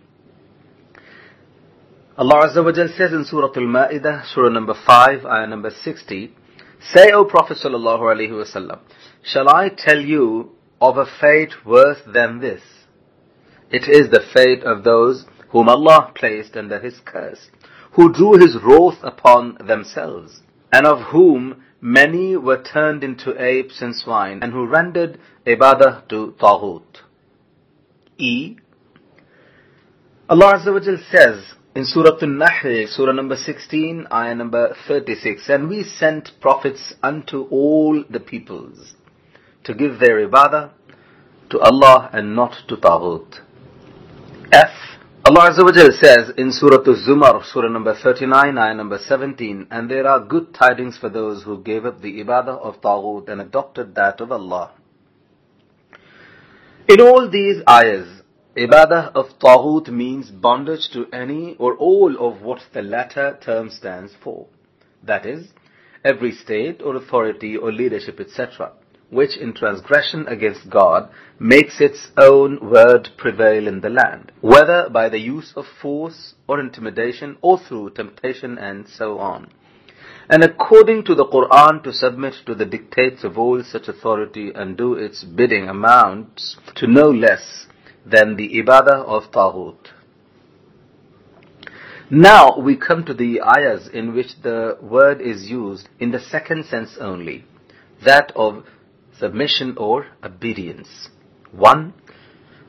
Allah Azza wa Jal says in Surah Al-Ma'idah, Surah number 5, ayah number 60, Say, O Prophet Sallallahu Alaihi Wasallam, shall I tell you of a fate worse than this? It is the fate of those whom Allah placed under His curse, who drew His wrath upon themselves, and of whom many were turned into apes and swine, and who rendered ibadah to Taghut. E. Allah Azza wa Jal says, in Surah An-Nahl, Surah number 16, ayah number 36, and we sent prophets unto all the peoples to give their ibadah to Allah and not to Taghut. F. Allah Azza wa says in Surah Al-Zumar, Surah number 39, ayah number 17, and there are good tidings for those who gave up the ibadah of Taghut and adopted that of Allah. In all these ayahs, Ibadah of Taghut means bondage to any or all of what the latter term stands for. That is, every state or authority or leadership, etc., which in transgression against God makes its own word prevail in the land, whether by the use of force or intimidation or through temptation and so on. And according to the Quran, to submit to the dictates of all such authority and do its bidding amounts to no less than the ibadah of Taghut. Now we come to the ayahs in which the word is used in the second sense only, that of submission or obedience. One,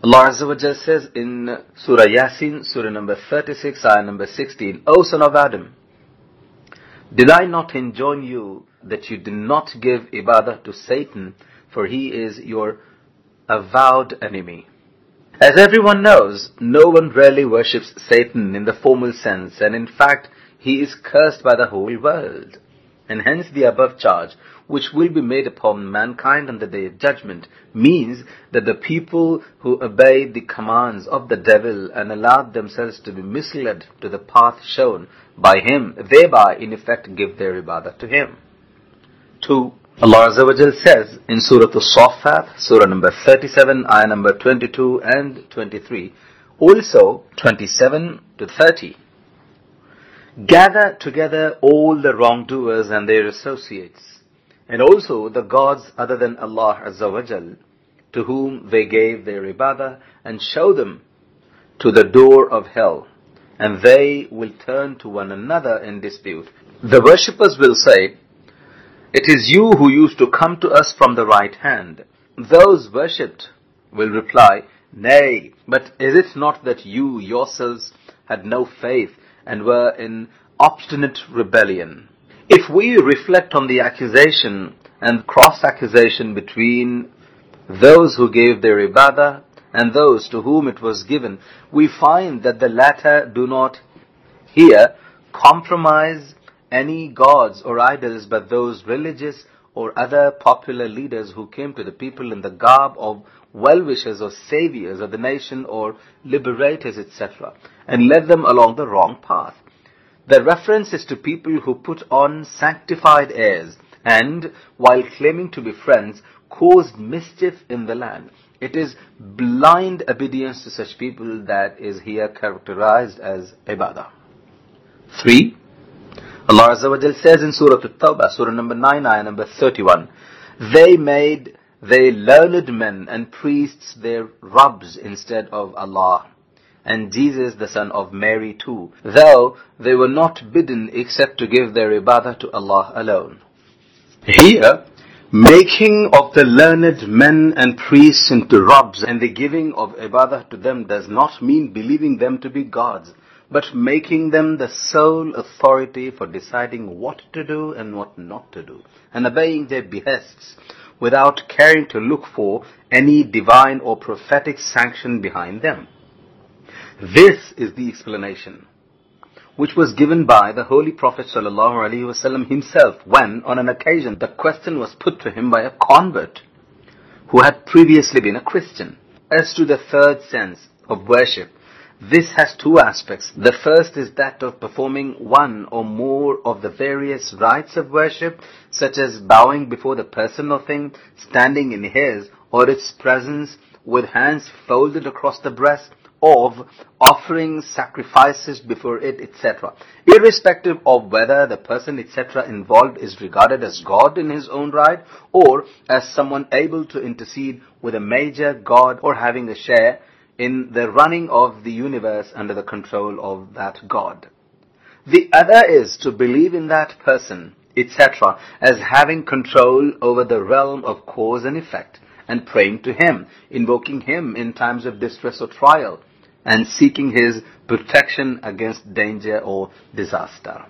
Allah Azza wa Jalla says in Surah Yasin, Surah number 36, ayah number 16, O son of Adam, did I not enjoin you that you do not give ibadah to Satan, for he is your avowed enemy? As everyone knows, no one really worships Satan in the formal sense, and in fact, he is cursed by the whole world. And hence the above charge, which will be made upon mankind on the day of judgment, means that the people who obeyed the commands of the devil and allowed themselves to be misled to the path shown by him, thereby in effect give their ibadah to him. 2. Allah Azza wa Jal says in Surah Al-Saffat, Surah number 37, ayah number 22 and 23, also 27 to 30. Gather together all the wrongdoers and their associates, and also the gods other than Allah Azza wa Jal, to whom they gave their ibadah, and show them to the door of hell, and they will turn to one another in dispute. The worshippers will say, It is you who used to come to us from the right hand. Those worshipped will reply, Nay, but is it not that you yourselves had no faith and were in obstinate rebellion? If we reflect on the accusation and cross-accusation between those who gave their ibadah and those to whom it was given, we find that the latter do not here compromise any gods or idols but those religious or other popular leaders who came to the people in the garb of well-wishers or saviors of the nation or liberators, etc., and led them along the wrong path. The reference is to people who put on sanctified airs and, while claiming to be friends, caused mischief in the land. It is blind obedience to such people that is here characterized as ibadah. 3. Allah Azza wa Jal says in Surah At-Tawbah, Surah number 9, ayah number 31, They made they learned men and priests their Rabbs instead of Allah, and Jesus the son of Mary too, though they were not bidden except to give their ibadah to Allah alone. Here, making of the learned men and priests into Rabbs and the giving of ibadah to them does not mean believing them to be gods, but making them the sole authority for deciding what to do and what not to do, and obeying their behests without caring to look for any divine or prophetic sanction behind them. This is the explanation which was given by the Holy Prophet ﷺ himself when, on an occasion, the question was put to him by a convert who had previously been a Christian. As to the third sense of worship, this has two aspects. The first is that of performing one or more of the various rites of worship, such as bowing before the person or thing, standing in his or its presence with hands folded across the breast, of offering sacrifices before it, etc. Irrespective of whether the person, etc. involved is regarded as God in his own right, or as someone able to intercede with a major God or having a share in the running of the universe under the control of that God. The other is to believe in that person, etc., as having control over the realm of cause and effect, and praying to him, invoking him in times of distress or trial, and seeking his protection against danger or disaster.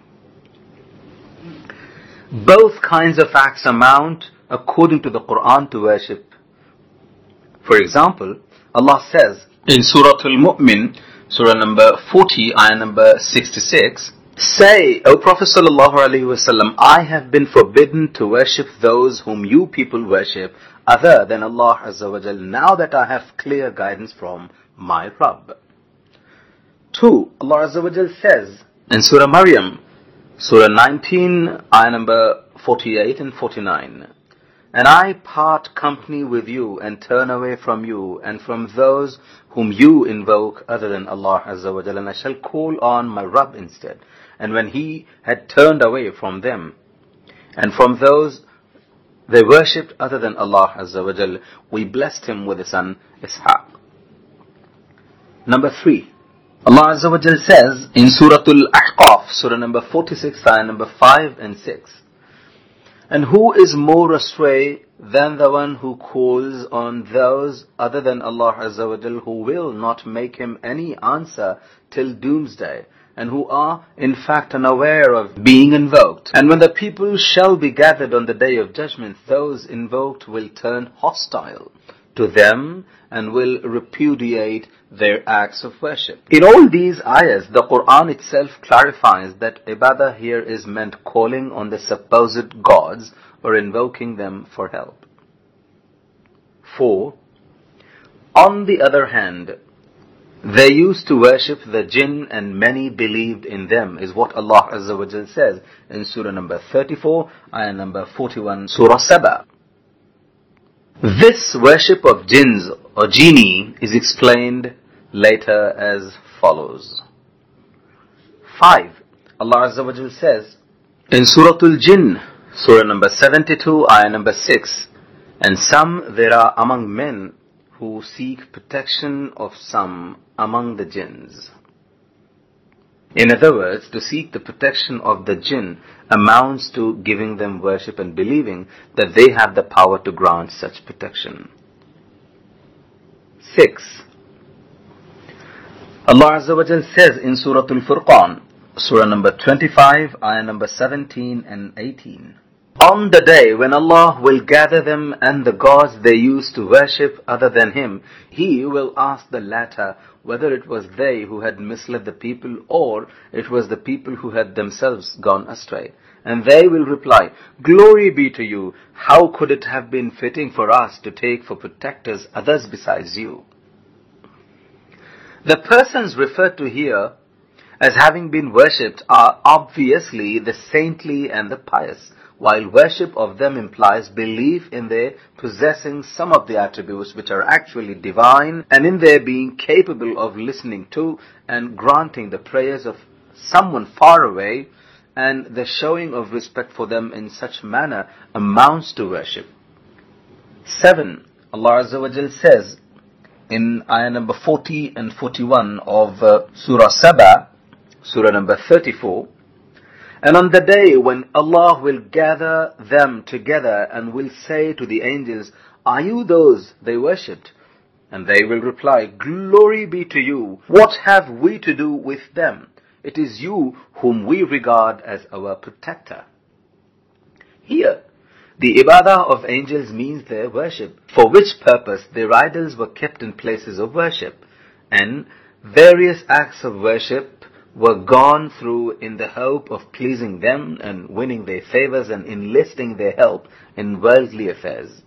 Both kinds of acts amount, according to the Quran, to worship. For example, Allah says, in Surah Al-Mu'min, Surah number 40, ayah number 66, Say, O Prophet sallallahu alaihi wasallam, I have been forbidden to worship those whom you people worship other than Allah Azza wa Jal, now that I have clear guidance from my Rabb. 2. Allah Azza wa Jal says in Surah Maryam, Surah 19, ayah number 48 and 49, and I part company with you and turn away from you and from those whom you invoke other than Allah Azza wa Jalla, and I shall call on my Rabb instead. And when he had turned away from them and from those they worshipped other than Allah Azza wa Jalla, we blessed him with a son Ishaq. Number three. Allah Azza wa Jalla says in Surah Al-Ahqaf, Surah number 46, ayah number 5 and 6, and who is more astray than the one who calls on those other than Allah Azza wa who will not make him any answer till doomsday and who are in fact unaware of being invoked. And when the people shall be gathered on the day of judgment, those invoked will turn hostile to them and will repudiate their acts of worship. In all these ayahs, the Quran itself clarifies that ibadah here is meant calling on the supposed gods or invoking them for help. 4. On the other hand, They used to worship the jinn and many believed in them is what Allah Azza wa says in Surah number 34, ayah number 41, Surah Saba. This worship of jinns or genie is explained later as follows. 5. Allah Azza wa Jal says in Surah Al-Jinn, Surah number 72, ayah number 6, And some there are among men who seek protection of some among the jinns. In other words, to seek the protection of the jinn amounts to giving them worship and believing that they have the power to grant such protection. 6. Allah Azza wa Jal says in Surah Al-Furqan, Surah number 25, ayah number 17 and 18. On the day when Allah will gather them and the gods they used to worship other than Him, He will ask the latter whether it was they who had misled the people or it was the people who had themselves gone astray. And they will reply, Glory be to you, how could it have been fitting for us to take for protectors others besides you? The persons referred to here as having been worshipped are obviously the saintly and the pious while worship of them implies belief in their possessing some of the attributes which are actually divine and in their being capable of listening to and granting the prayers of someone far away and the showing of respect for them in such manner amounts to worship. 7. Allah Azza wa says in ayah number 40 and 41 of uh, Surah Saba, Surah number 34, and on the day when Allah will gather them together and will say to the angels, Are you those they worshipped? And they will reply, Glory be to you. What have we to do with them? It is you whom we regard as our protector. Here, the ibadah of angels means their worship, for which purpose their idols were kept in places of worship, and various acts of worship were gone through in the hope of pleasing them and winning their favors and enlisting their help in worldly affairs.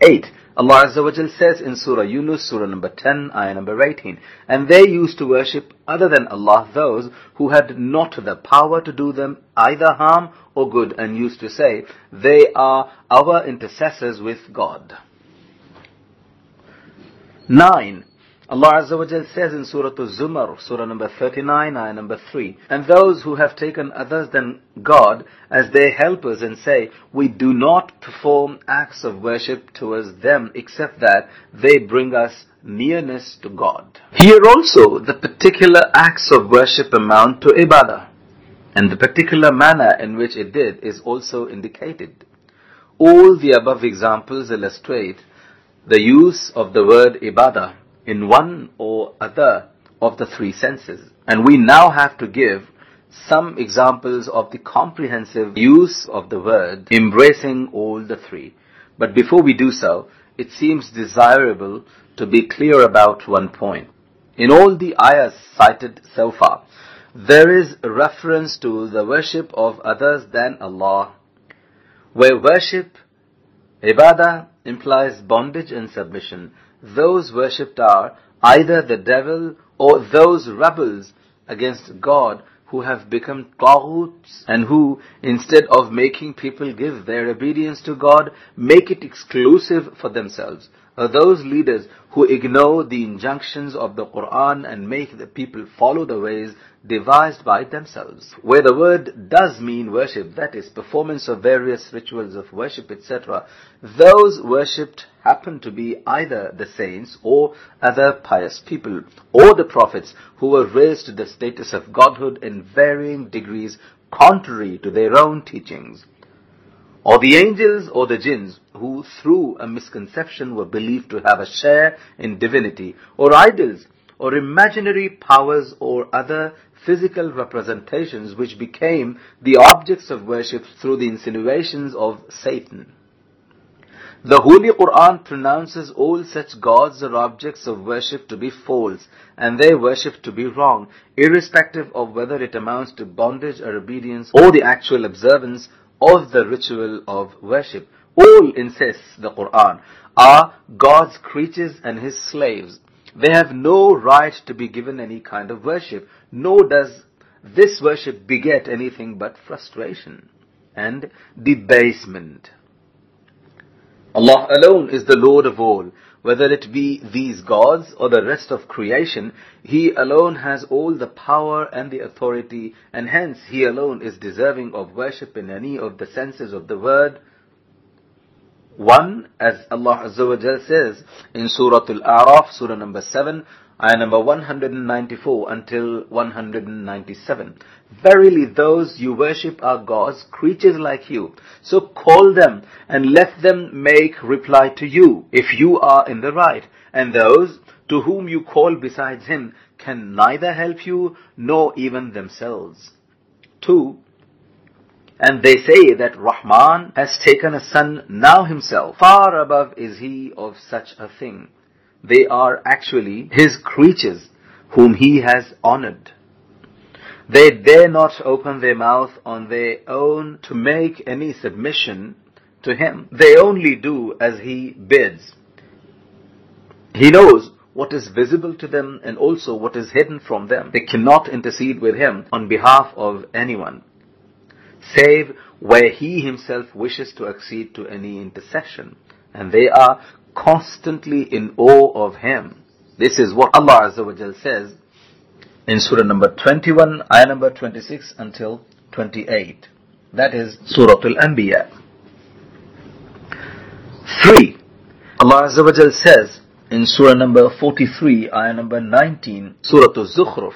8. Allah Azza wa Jal says in Surah Yunus, Surah number 10, ayah number 18, And they used to worship other than Allah those who had not the power to do them either harm or good and used to say, They are our intercessors with God. 9. Allah Azza wa Jal says in Surah Al-Zumar, Surah number 39, ayah number 3, And those who have taken others than God as their helpers and say, We do not perform acts of worship towards them except that they bring us nearness to God. Here also, the particular acts of worship amount to ibadah, and the particular manner in which it did is also indicated. All the above examples illustrate the use of the word ibadah in one or other of the three senses. And we now have to give some examples of the comprehensive use of the word embracing all the three. But before we do so, it seems desirable to be clear about one point. In all the ayahs cited so far, there is reference to the worship of others than Allah, where worship, ibadah, implies bondage and submission, those worshipped are either the devil or those rebels against God who have become taghuts and who, instead of making people give their obedience to God, make it exclusive for themselves. Are those leaders who ignore the injunctions of the Quran and make the people follow the ways devised by themselves. Where the word does mean worship, that is, performance of various rituals of worship, etc., those worshipped happen to be either the saints or other pious people, or the prophets who were raised to the status of godhood in varying degrees contrary to their own teachings or the angels or the jinns who through a misconception were believed to have a share in divinity, or idols, or imaginary powers or other physical representations which became the objects of worship through the insinuations of Satan. The Holy Quran pronounces all such gods or objects of worship to be false and their worship to be wrong, irrespective of whether it amounts to bondage or obedience or the actual observance of the ritual of worship. All insists the Quran are God's creatures and His slaves. They have no right to be given any kind of worship, nor does this worship beget anything but frustration and debasement. Allah alone is the Lord of all. Whether it be these gods or the rest of creation, He alone has all the power and the authority, and hence He alone is deserving of worship in any of the senses of the word. One, as Allah Azza wa Jal says in Surah Al-A'raf, Surah number 7, ayah number 194 until 197. Verily those you worship are gods, creatures like you. So call them and let them make reply to you if you are in the right. And those to whom you call besides him can neither help you nor even themselves. Two, and they say that Rahman has taken a son now himself. Far above is he of such a thing. They are actually his creatures whom he has honored. They dare not open their mouth on their own to make any submission to him. They only do as he bids. He knows what is visible to them and also what is hidden from them. They cannot intercede with him on behalf of anyone, save where he himself wishes to accede to any intercession. And they are constantly in awe of him. This is what Allah Azza wa Jal says in Surah number 21, ayah number 26 until 28. That is Surah Al-Anbiya. 3. Allah Azza wa Jal says in Surah number 43, ayah number 19, Surah Al-Zukhruf,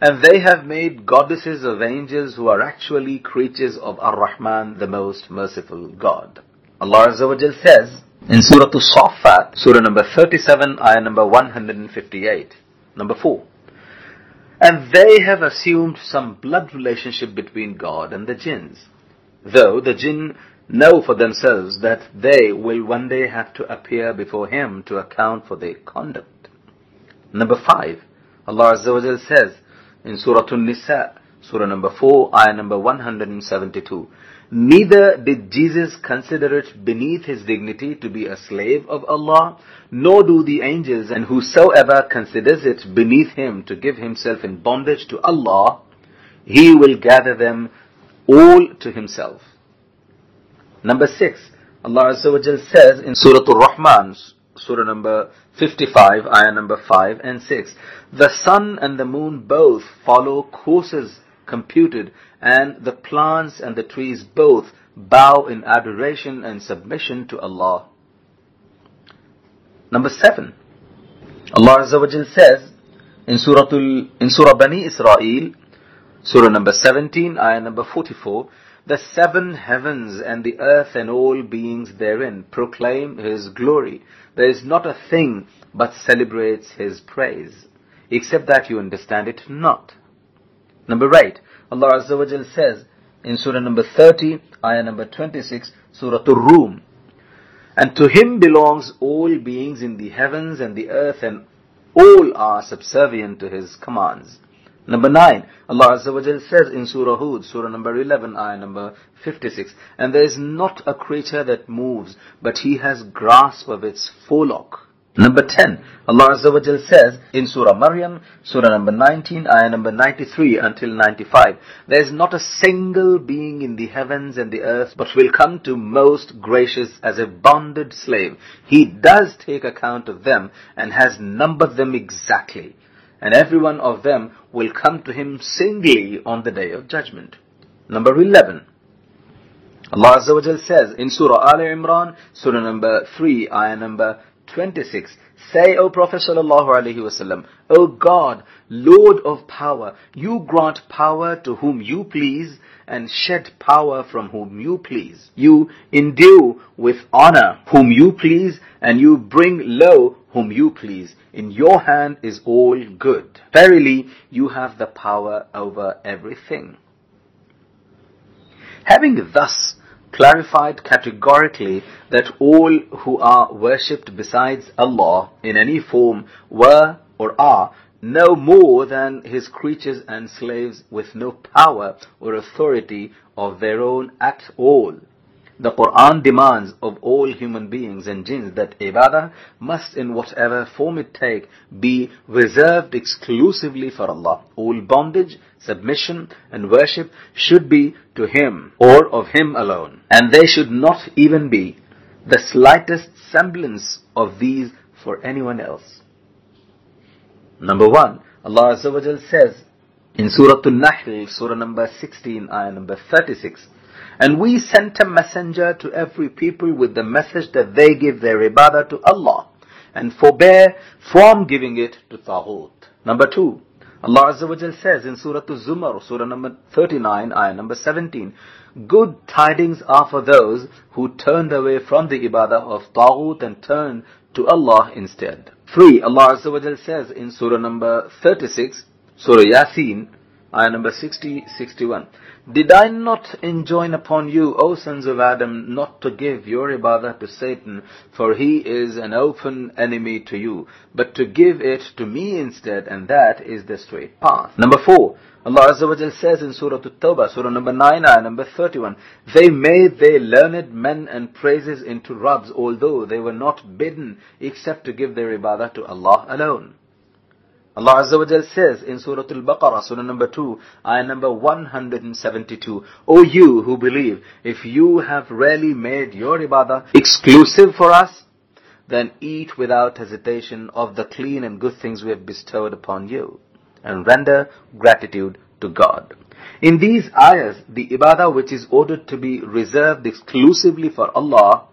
and they have made goddesses of angels who are actually creatures of Ar-Rahman, the most merciful God. Allah Azza says, in Surah Al-Saffat, Surah number 37, ayah number 158. Number 4. And they have assumed some blood relationship between God and the jinns, though the jinn know for themselves that they will one day have to appear before Him to account for their conduct. Number 5. Allah Azza says in Surah An-Nisa, Surah number 4, ayah number 172, Neither did Jesus consider it beneath his dignity to be a slave of Allah, nor do the angels, and whosoever considers it beneath him to give himself in bondage to Allah, he will gather them all to himself. Number six, Allah Azza wa says in Surah Al-Rahman, Surah number 55, ayah number 5 and 6, The sun and the moon both follow courses computed, and the plants and the trees both bow in adoration and submission to Allah. Number seven, Allah Azza wa Jal says in in Surah Bani Israel, Surah number 17, ayah number 44, the seven heavens and the earth and all beings therein proclaim His glory. There is not a thing but celebrates His praise, except that you understand it not. Number 8. Allah Azza wa Jal says in Surah number 30, ayah number 26, Surah Ar-Rum. And to Him belongs all beings in the heavens and the earth and all are subservient to His commands. Number 9, Allah Azza wa says in Surah Hud, Surah number 11, ayah number 56, And there is not a creature that moves, but He has grasp of its forelock. Number 10, Allah Azza wa says in Surah Maryam, Surah number 19, ayah number 93 until 95, There is not a single being in the heavens and the earth, but will come to most gracious as a bonded slave. He does take account of them and has numbered them exactly. And every one of them will come to him singly on the day of judgment. Number 11, Allah Azza wa Jal says in Surah Al Imran, Surah number 3, ayah number 26. Say, O Prophet sallallahu alaihi wasallam, O God, Lord of power, you grant power to whom you please and shed power from whom you please. You endue with honor whom you please and you bring low whom you please. In your hand is all good. Verily, you have the power over everything. Having thus clarified categorically that all who are worshipped besides Allah in any form were or are no more than His creatures and slaves with no power or authority of their own at all. The Quran demands of all human beings and jinns that ibadah must in whatever form it take be reserved exclusively for Allah. All bondage, submission and worship should be to Him or of Him alone. And there should not even be the slightest semblance of these for anyone else. Number one, Allah Azza wa Jal says in Surah Al-Nahl, Surah number 16, ayah number 36, and we sent a messenger to every people with the message that they give their ibadah to Allah and forbear from giving it to Taghut. Number two, Allah Azza wa Jal says in Surah Al-Zumar, Surah number 39, ayah number 17, Good tidings are for those who turned away from the ibadah of Taghut and turned to Allah instead. 3. Allah Azza wa Jal says in Surah number 36, Surah Yasin, ayah number 60, 61. Did I not enjoin upon you, O sons of Adam, not to give your ibadah to Satan, for he is an open enemy to you, but to give it to me instead, and that is the straight path. Number four, Allah Azza wa Jal says in Surah At-Tawbah, Surah number 9, ayah number 31, They made their learned men and praises into Rabbs, although they were not bidden except to give their ibadah to Allah alone. Allah Azza wa Jal says in Surah Al-Baqarah, Surah number 2, ayah number 172, O you who believe, if you have really made your ibadah exclusive for us, then eat without hesitation of the clean and good things we have bestowed upon you, and render gratitude to God. In these ayahs, the ibadah which is ordered to be reserved exclusively for Allah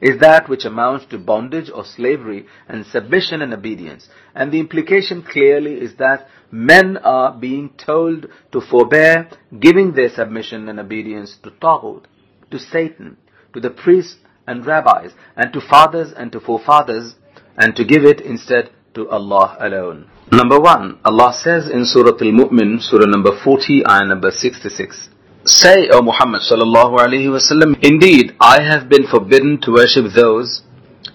is that which amounts to bondage or slavery and submission and obedience. And the implication clearly is that men are being told to forbear giving their submission and obedience to Taghut, to Satan, to the priests and rabbis, and to fathers and to forefathers, and to give it instead to Allah alone. Number one, Allah says in Surah Al-Mu'min, Surah number 40, ayah number 66, Say, O Muhammad sallallahu alaihi wasallam, indeed, I have been forbidden to worship those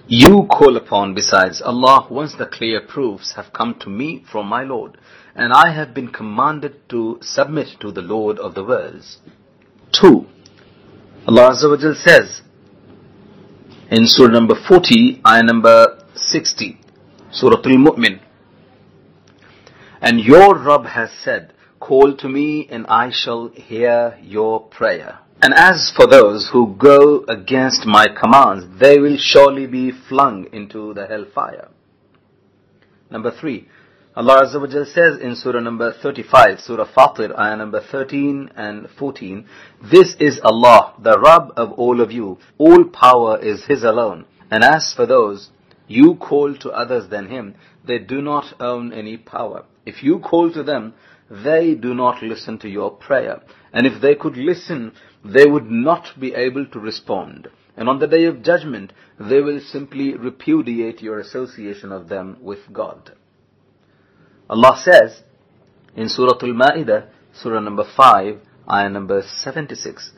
you call upon besides Allah once the clear proofs have come to me from my Lord, and I have been commanded to submit to the Lord of the worlds. 2. Allah Azza wa says in Surah number 40, ayah number 60, Surah Al-Mu'min, And your Rabb has said, Call to me and I shall hear your prayer. And as for those who go against my commands, they will surely be flung into the hellfire. Number three, Allah Azza wa Jal says in Surah number 35, Surah Fatir, ayah number 13 and 14, This is Allah, the Rabb of all of you. All power is His alone. And as for those you call to others than Him, they do not own any power. If you call to them, they do not listen to your prayer. And if they could listen, they would not be able to respond. And on the day of judgment, they will simply repudiate your association of them with God. Allah says in Surah Al-Ma'idah, Surah number 5, ayah number 76,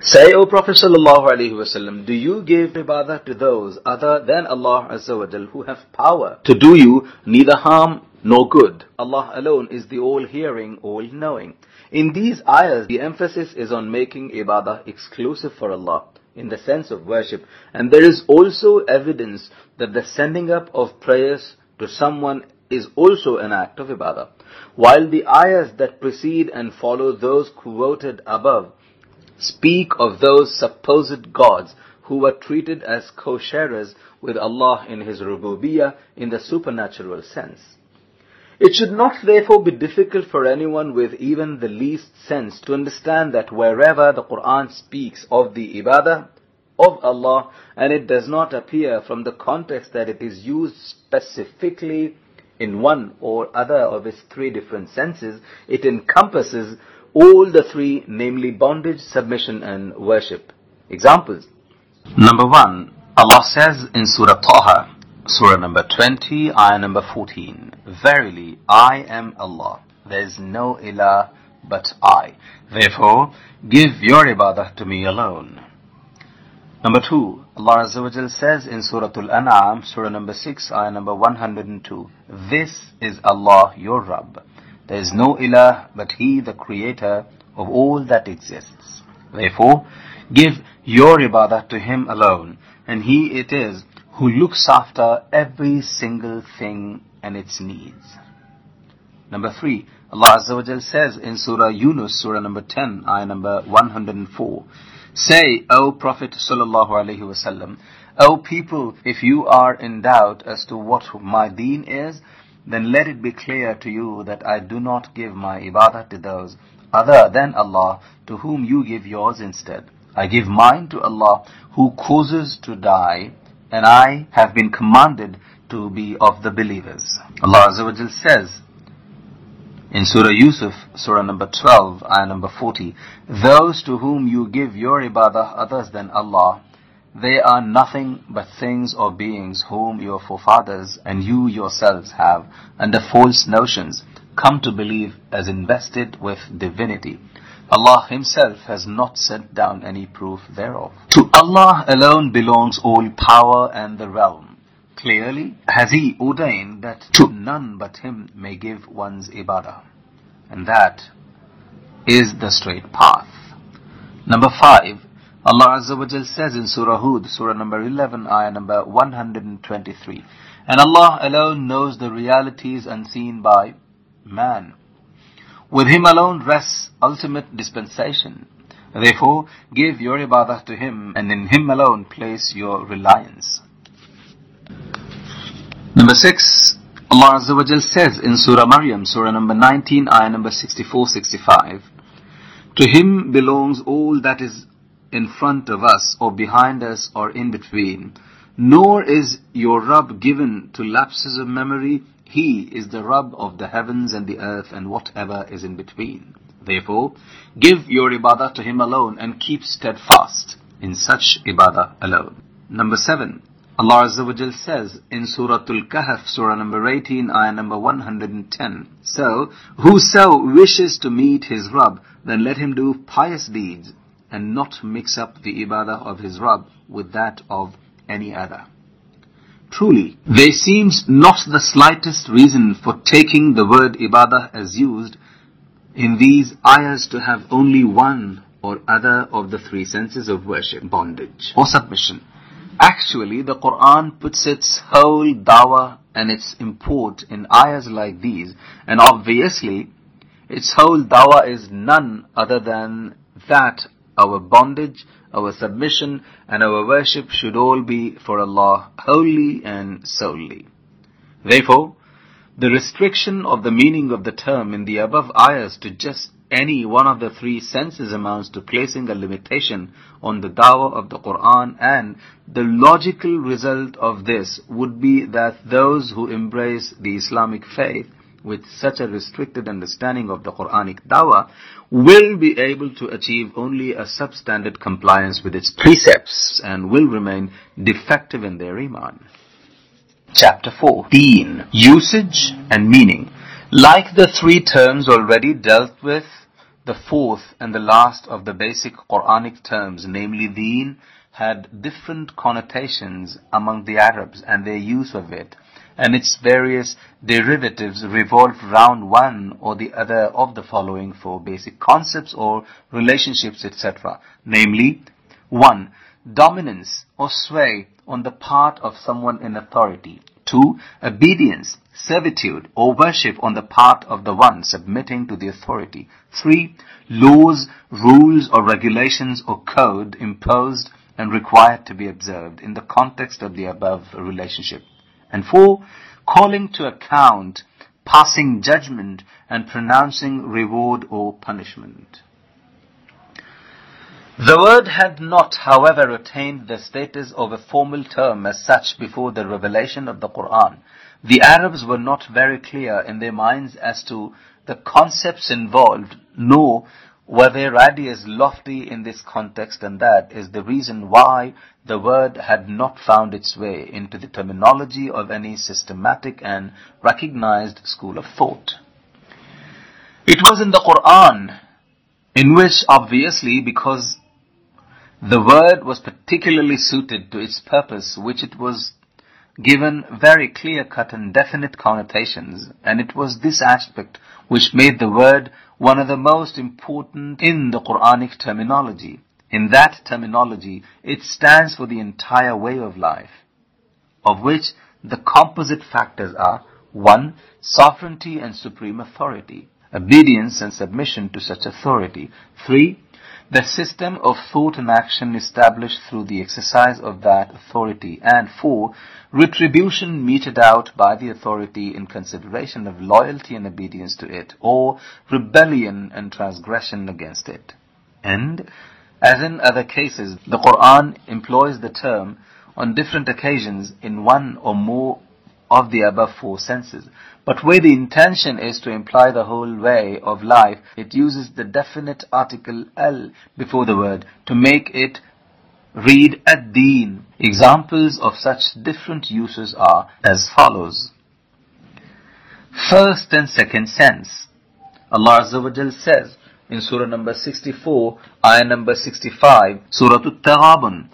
Say, O Prophet sallallahu alaihi wasallam, do you give ibadah to those other than Allah Azza wa Jal who have power to do you neither harm nor good? Allah alone is the all-hearing, all-knowing. In these ayahs, the emphasis is on making ibadah exclusive for Allah in the sense of worship. And there is also evidence that the sending up of prayers to someone is also an act of ibadah. While the ayahs that precede and follow those quoted above speak of those supposed gods who were treated as co-sharers with Allah in His rububiyyah in the supernatural sense. It should not therefore be difficult for anyone with even the least sense to understand that wherever the Quran speaks of the ibadah of Allah and it does not appear from the context that it is used specifically in one or other of its three different senses, it encompasses all the three, namely bondage, submission and worship. Examples. Number one, Allah says in Surah Taha, Surah number 20, ayah number 14, Verily, I am Allah. There is no ilah but I. Therefore, give your ibadah to me alone. Number two, Allah Azza wa says in Surah Al-An'am, Surah number 6, ayah number 102, This is Allah, your Rabb. There is no ilah but He, the creator of all that exists. Therefore, give your ibadah to Him alone, and He it is who looks after every single thing and its needs. Number three, Allah Azza wa Jal says in Surah Yunus, Surah number 10, ayah number 104, Say, O Prophet sallallahu alaihi wasallam, O people, if you are in doubt as to what my deen is, then let it be clear to you that I do not give my ibadah to those other than Allah to whom you give yours instead. I give mine to Allah who causes to die, and I have been commanded to be of the believers. Allah Azza wa Jal says, in Surah Yusuf, Surah number 12, ayah number 40, Those to whom you give your ibadah others than Allah, they are nothing but things or beings whom your forefathers and you yourselves have, under false notions, come to believe as invested with divinity. Allah Himself has not sent down any proof thereof. To Allah alone belongs all power and the realm. Clearly has He ordained that to none but Him may give one's ibadah. And that is the straight path. Number five, Allah Azza wa Jal says in Surah Hud, Surah number 11, ayah number 123, And Allah alone knows the realities unseen by man. With Him alone rests ultimate dispensation. Therefore, give your ibadah to Him and in Him alone place your reliance. Number six, Allah Azza wa Jal says in Surah Maryam, Surah number 19, ayah number 64-65, To Him belongs all that is in front of us or behind us or in between. Nor is your Rabb given to lapses of memory. He is the Rabb of the heavens and the earth and whatever is in between. Therefore, give your ibadah to Him alone and keep steadfast in such ibadah alone. Number seven, Allah Azza wa Jal says in Surah Al-Kahf, Surah number 18, ayah number 110, So, whoso wishes to meet his Rabb, then let him do pious deeds and not mix up the ibadah of his Rabb with that of any other. Truly, there seems not the slightest reason for taking the word ibadah as used in these ayahs to have only one or other of the three senses of worship, bondage or submission. Actually, the Quran puts its whole dawah and its import in ayahs like these, and obviously, its whole dawah is none other than that our bondage, our submission, and our worship should all be for Allah wholly and solely. Therefore, the restriction of the meaning of the term in the above ayahs to just any one of the three senses amounts to placing a limitation on the dawah of the Quran and the logical result of this would be that those who embrace the Islamic faith with such a restricted understanding of the Quranic dawah will be able to achieve only a substandard compliance with its precepts and will remain defective in their iman. Chapter 4 Deen Usage and Meaning. Like the three terms already dealt with, the fourth and the last of the basic Quranic terms, namely deen, had different connotations among the Arabs and their use of it, and its various derivatives revolve round one or the other of the following four basic concepts or relationships, etc. Namely, 1. Dominance or sway on the part of someone in authority. 2. Obedience, servitude or worship on the part of the one submitting to the authority. 3. Laws, rules or regulations or code imposed and required to be observed in the context of the above relationship. And 4. Calling to account, passing judgment and pronouncing reward or punishment. The word had not, however, attained the status of a formal term as such before the revelation of the Quran. The Arabs were not very clear in their minds as to the concepts involved, nor their ideas lofty in this context, and that is the reason why the word had not found its way into the terminology of any systematic and recognized school of thought. It was in the Quran, in which obviously because the word was particularly suited to its purpose, which it was given very clear-cut and definite connotations, and it was this aspect which made the word one of the most important in the Quranic terminology. In that terminology, it stands for the entire way of life, of which the composite factors are 1. Sovereignty and supreme authority, obedience and submission to such authority. 3. The system of thought and action established through the exercise of that authority. And 4. Retribution meted out by the authority in consideration of loyalty and obedience to it, or rebellion and transgression against it. And as in other cases, the Quran employs the term on different occasions in one or more of the above four senses. But where the intention is to imply the whole way of life, it uses the definite article al before the word to make it read ad-deen. Examples of such different uses are as follows. First and second sense. Allah Azza wa Jal says, in Surah number 64, ayah number 65, Surah At-Taghabun.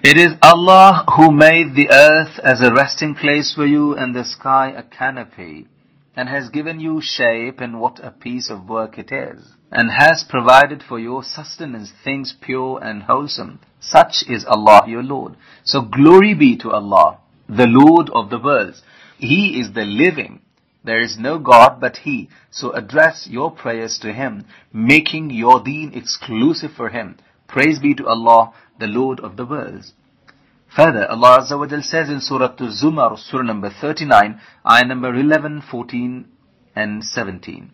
It is Allah who made the earth as a resting place for you and the sky a canopy, and has given you shape and what a piece of work it is, and has provided for your sustenance things pure and wholesome. Such is Allah your Lord. So glory be to Allah, the Lord of the worlds. He is the living, there is no God but He. So address your prayers to Him, making your deen exclusive for Him. Praise be to Allah, the Lord of the worlds. Further, Allah Azza wa Jal says in Surah Al-Zumar, Surah number 39, ayah number 11, 14, and 17.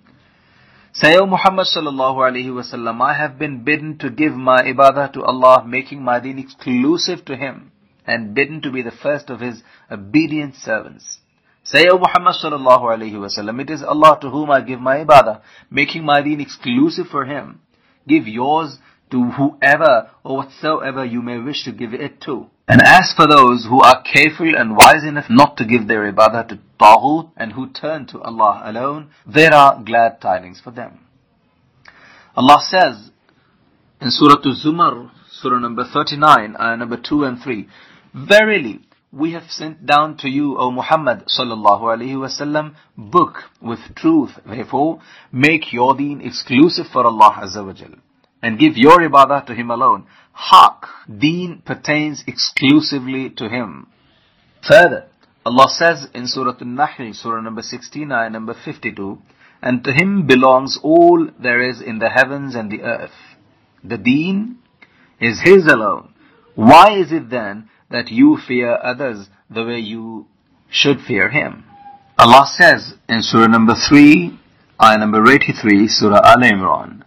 Say, O Muhammad sallallahu alayhi wasallam, I have been bidden to give my ibadah to Allah, making my deen exclusive to Him, and bidden to be the first of His obedient servants. Say, O Muhammad sallallahu alayhi wasallam, it is Allah to whom I give my ibadah, making my deen exclusive for Him. Give yours to whoever or whatsoever you may wish to give it to. And as for those who are careful and wise enough not to give their ibadah to Taghut and who turn to Allah alone, there are glad tidings for them. Allah says in Surah Al-Zumar, Surah number 39, ayah number 2 and 3, Verily, we have sent down to you, O Muhammad sallallahu alaihi wasallam, book with truth. Therefore, make your deen exclusive for Allah Azza wa Jal and give your ibadah to Him alone. Haq, deen pertains exclusively to Him. Further, Allah says in Surah Al-Nahl, Surah number 16, ayah number 52, and to Him belongs all there is in the heavens and the earth. The deen is His alone. Why is it then that you fear others the way you should fear Him? Allah says in Surah number 3, ayah number 83, Surah Al-Imran,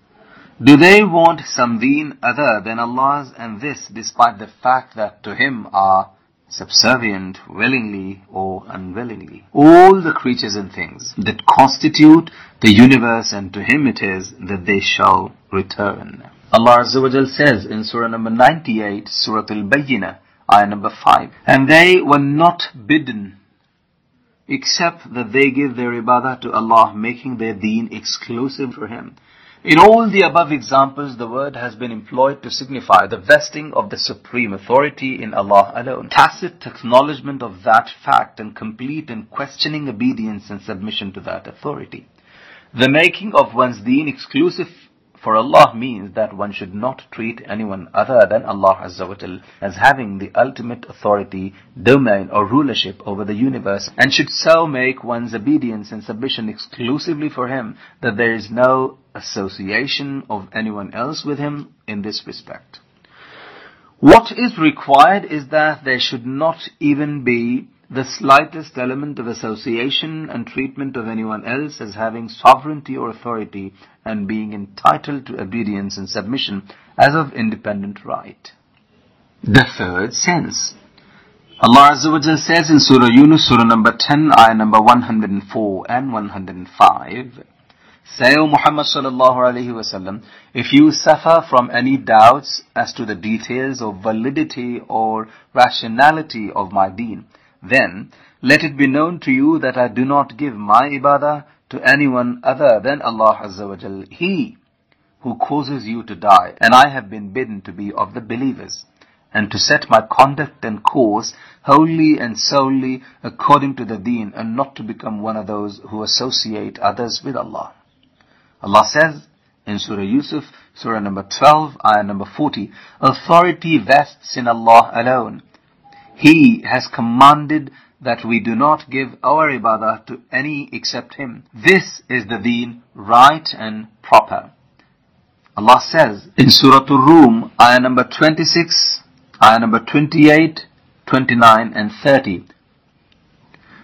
do they want some deen other than Allah's and this despite the fact that to Him are subservient willingly or unwillingly. All the creatures and things that constitute the universe and to Him it is that they shall return. Allah Azza wa says in Surah number 98, Surah Al-Bayyinah, ayah number 5, And they were not bidden except that they give their ibadah to Allah, making their deen exclusive for Him. In all the above examples, the word has been employed to signify the vesting of the supreme authority in Allah alone, tacit acknowledgement of that fact and complete and questioning obedience and submission to that authority. The making of one's deen exclusive for Allah means that one should not treat anyone other than Allah Azza as having the ultimate authority, domain or rulership over the universe and should so make one's obedience and submission exclusively for Him that there is no association of anyone else with Him in this respect. What is required is that there should not even be the slightest element of association and treatment of anyone else as having sovereignty or authority and being entitled to obedience and submission as of independent right. The third sense. Allah Azza wa says in Surah Yunus, Surah number 10, ayah number 104 and 105, Say, O Muhammad sallallahu alayhi wasallam, if you suffer from any doubts as to the details of validity or rationality of my deen, then let it be known to you that I do not give my ibadah to anyone other than Allah Azza wa Jal. He who causes you to die, and I have been bidden to be of the believers, and to set my conduct and course wholly and solely according to the deen, and not to become one of those who associate others with Allah. Allah says in Surah Yusuf, Surah number 12, ayah number 40. Authority vests in Allah alone. He has commanded that we do not give our ibadah to any except Him. This is the deen, right and proper. Allah says in Surah Ar-Rum, ayah number 26, ayah number 28, 29 and 30.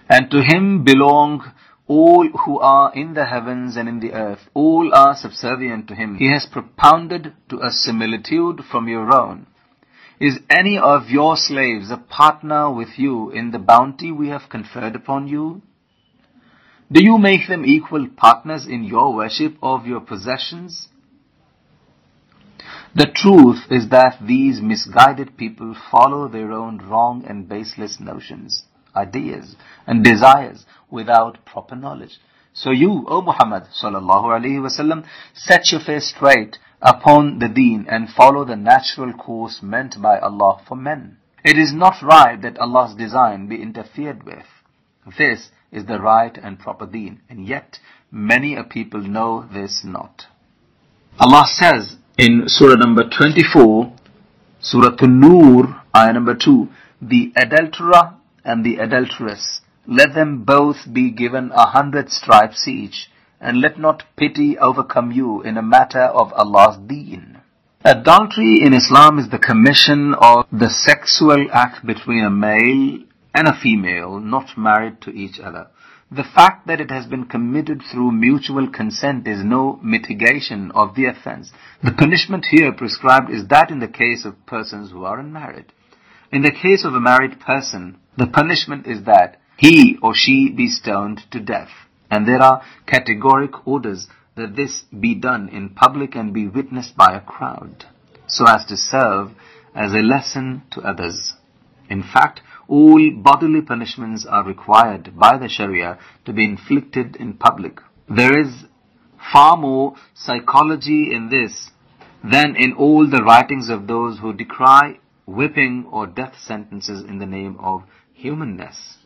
And to Him belong all who are in the heavens and in the earth. All are subservient to Him. He has propounded to a similitude from your own. Is any of your slaves a partner with you in the bounty we have conferred upon you? Do you make them equal partners in your worship of your possessions? The truth is that these misguided people follow their own wrong and baseless notions, ideas, and desires without proper knowledge. So you, O Muhammad sallallahu alaihi wasallam, set your face straight upon the deen and follow the natural course meant by Allah for men. It is not right that Allah's design be interfered with. This is the right and proper deen, and yet many a people know this not. Allah says in Surah number 24, Surah An-Nur, ayah number 2, the adulterer and the adulteress, let them both be given a hundred stripes each, and let not pity overcome you in a matter of Allah's deen. Adultery in Islam is the commission of the sexual act between a male and a female not married to each other. The fact that it has been committed through mutual consent is no mitigation of the offense. The punishment here prescribed is that in the case of persons who are unmarried. In the case of a married person, the punishment is that he or she be stoned to death. And there are categoric orders that this be done in public and be witnessed by a crowd, so as to serve as a lesson to others. In fact, all bodily punishments are required by the Sharia to be inflicted in public. There is far more psychology in this than in all the writings of those who decry whipping or death sentences in the name of humanness.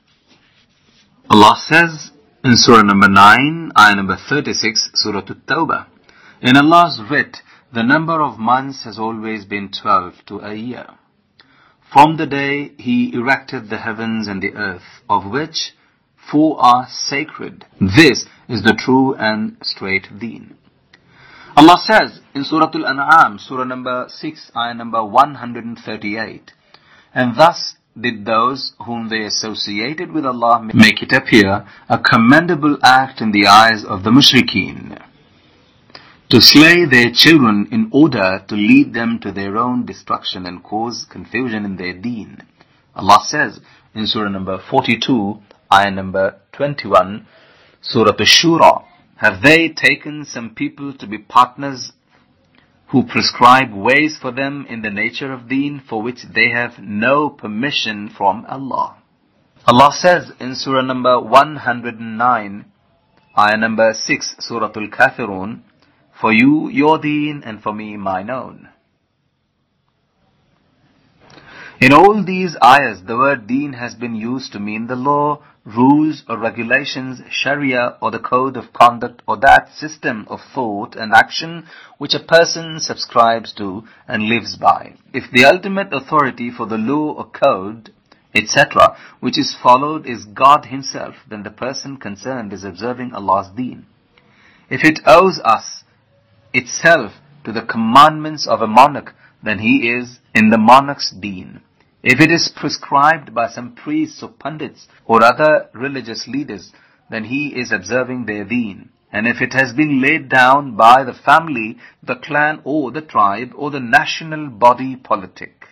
Allah says in Surah number 9, ayah number 36, Surah At-Tawbah, In Allah's writ, the number of months has always been 12 to a year. From the day He erected the heavens and the earth, of which four are sacred. This is the true and straight deen. Allah says in Surah Al-An'am, Surah number 6, ayah number 138, And thus did those whom they associated with Allah make it appear a commendable act in the eyes of the mushrikeen to slay their children in order to lead them to their own destruction and cause confusion in their deen. Allah says in Surah number 42, ayah number 21, Surah Ash-Shura, Have they taken some people to be partners who prescribe ways for them in the nature of deen for which they have no permission from Allah? Allah says in Surah number 109, ayah number 6, Surah Al-Kafirun, for you your deen and for me mine own. In all these ayahs, the word deen has been used to mean the law, rules or regulations, sharia or the code of conduct or that system of thought and action which a person subscribes to and lives by. If the ultimate authority for the law or code, etc., which is followed is God himself, then the person concerned is observing Allah's deen. If it owes us itself to the commandments of a monarch, then he is in the monarch's deen. If it is prescribed by some priests or pundits or other religious leaders, then he is observing their deen. And if it has been laid down by the family, the clan or the tribe or the national body politic,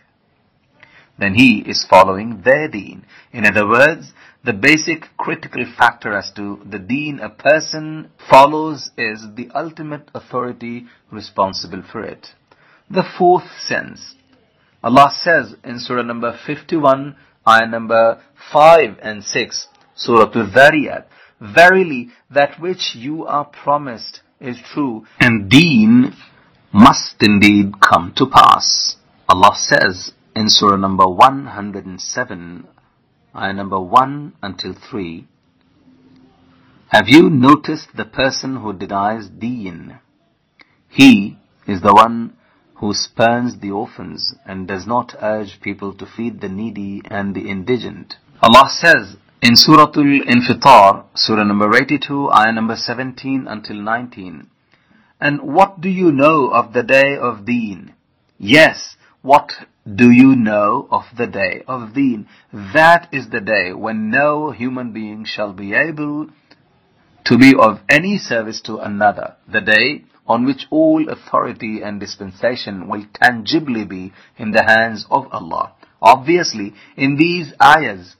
then he is following their deen. In other words, the basic critical factor as to the deen a person follows is the ultimate authority responsible for it. The fourth sense. Allah says in Surah number 51, ayah number 5 and 6, Surah Al-Dhariyat, Verily, that which you are promised is true, and deen must indeed come to pass. Allah says in Surah number 107, ayah number 1 until 3, Have you noticed the person who denies deen? He is the one who spurns the orphans and does not urge people to feed the needy and the indigent. Allah says in Surah Al-Infitar, Surah number 82, ayah number 17 until 19, And what do you know of the day of deen? Yes, what do you know of the day of deen? That is the day when no human being shall be able to be of any service to another. The day on which all authority and dispensation will tangibly be in the hands of Allah. Obviously, in these ayahs,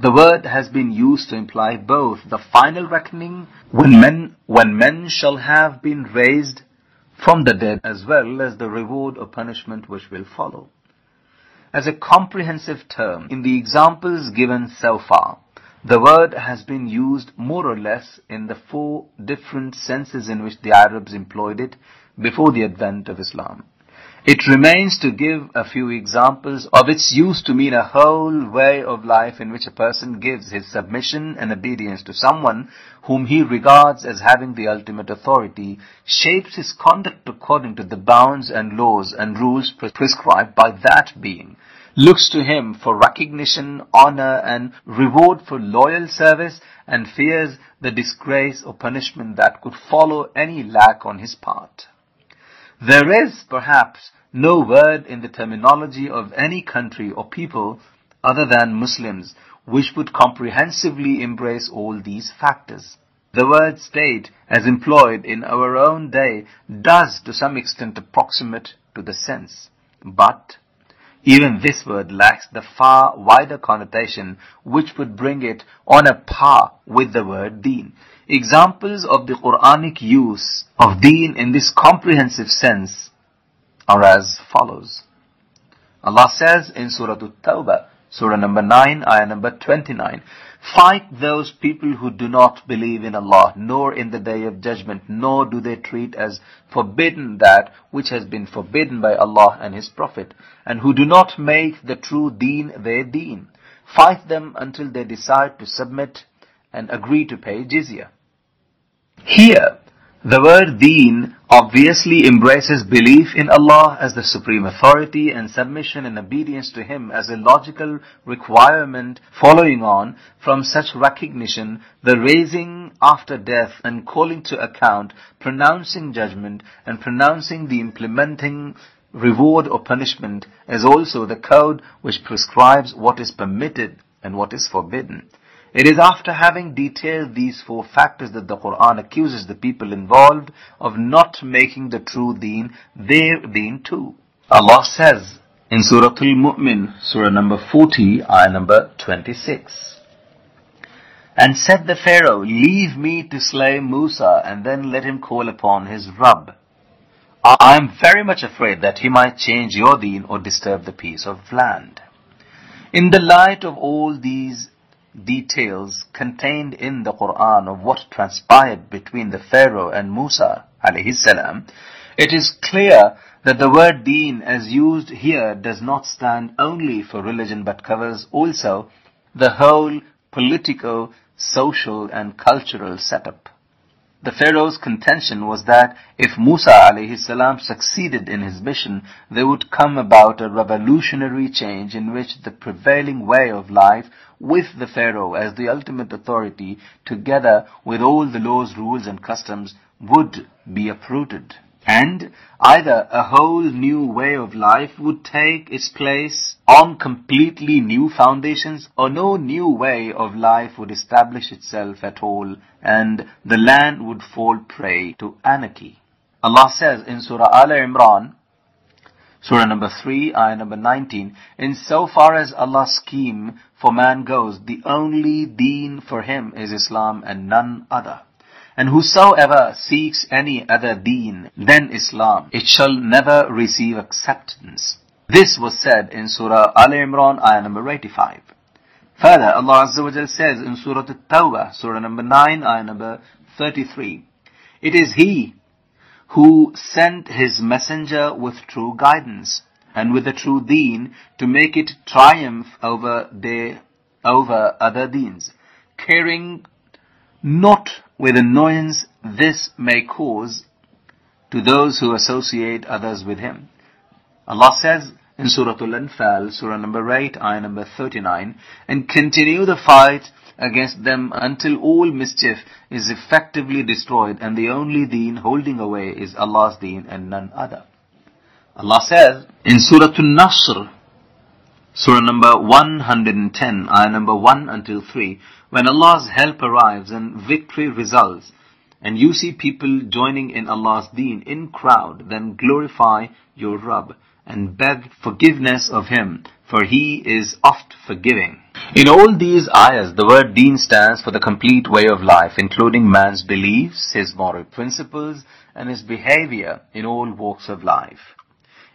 the word has been used to imply both the final reckoning when men, when men shall have been raised from the dead as well as the reward or punishment which will follow. As a comprehensive term, in the examples given so far, the word has been used more or less in the four different senses in which the Arabs employed it before the advent of Islam. It remains to give a few examples of its use to mean a whole way of life in which a person gives his submission and obedience to someone whom he regards as having the ultimate authority, shapes his conduct according to the bounds and laws and rules prescribed by that being, looks to him for recognition, honor, and reward for loyal service, and fears the disgrace or punishment that could follow any lack on his part. There is, perhaps, no word in the terminology of any country or people other than Muslims which would comprehensively embrace all these factors. The word state, as employed in our own day, does to some extent approximate to the sense. But even this word lacks the far wider connotation which would bring it on a par with the word deen. Examples of the Quranic use of deen in this comprehensive sense are as follows. Allah says in Surah At-Tawbah, Surah number 9, ayah number 29, Fight those people who do not believe in Allah, nor in the day of judgment, nor do they treat as forbidden that which has been forbidden by Allah and His Prophet, and who do not make the true deen their deen. Fight them until they decide to submit and agree to pay jizya. Here, the word deen obviously embraces belief in Allah as the supreme authority and submission and obedience to Him as a logical requirement following on from such recognition, the raising after death and calling to account, pronouncing judgment and pronouncing the implementing reward or punishment is also the code which prescribes what is permitted and what is forbidden. It is after having detailed these four factors that the Quran accuses the people involved of not making the true deen their deen too. Allah says in Surah Al-Mu'min, Surah number 40, ayah number 26. And said the Pharaoh, Leave me to slay Musa and then let him call upon his Rabb. I am very much afraid that he might change your deen or disturb the peace of land. In the light of all these details contained in the Quran of what transpired between the Pharaoh and Musa alayhi salam, it is clear that the word deen as used here does not stand only for religion but covers also the whole political, social and cultural setup. The Pharaoh's contention was that if Musa alayhi salam succeeded in his mission, there would come about a revolutionary change in which the prevailing way of life with the Pharaoh as the ultimate authority, together with all the laws, rules and customs, would be uprooted. And either a whole new way of life would take its place on completely new foundations or no new way of life would establish itself at all and the land would fall prey to anarchy. Allah says in Surah Al Imran, Surah number 3, ayah number 19, In so far as Allah's scheme for man goes, the only deen for him is Islam and none other. And whosoever seeks any other deen than Islam, it shall never receive acceptance. This was said in Surah Al Imran, ayah number 85. Further, Allah Azza wa says in Surah At-Tawbah, Surah number 9, ayah number 33, It is He who sent His messenger with true guidance and with the true deen to make it triumph over their, over other deens, caring not with annoyance this may cause to those who associate others with him. Allah says in Surah Al-Anfal, Surah number 8, ayah number 39, and continue the fight against them until all mischief is effectively destroyed and the only deen holding away is Allah's deen and none other. Allah says in Surah An-Nasr, Surah number 110, ayah number 1 until 3, when Allah's help arrives and victory results, and you see people joining in Allah's deen in crowd, then glorify your Rabb and beg forgiveness of Him, for He is oft forgiving. In all these ayahs, the word deen stands for the complete way of life, including man's beliefs, his moral principles, and his behavior in all walks of life.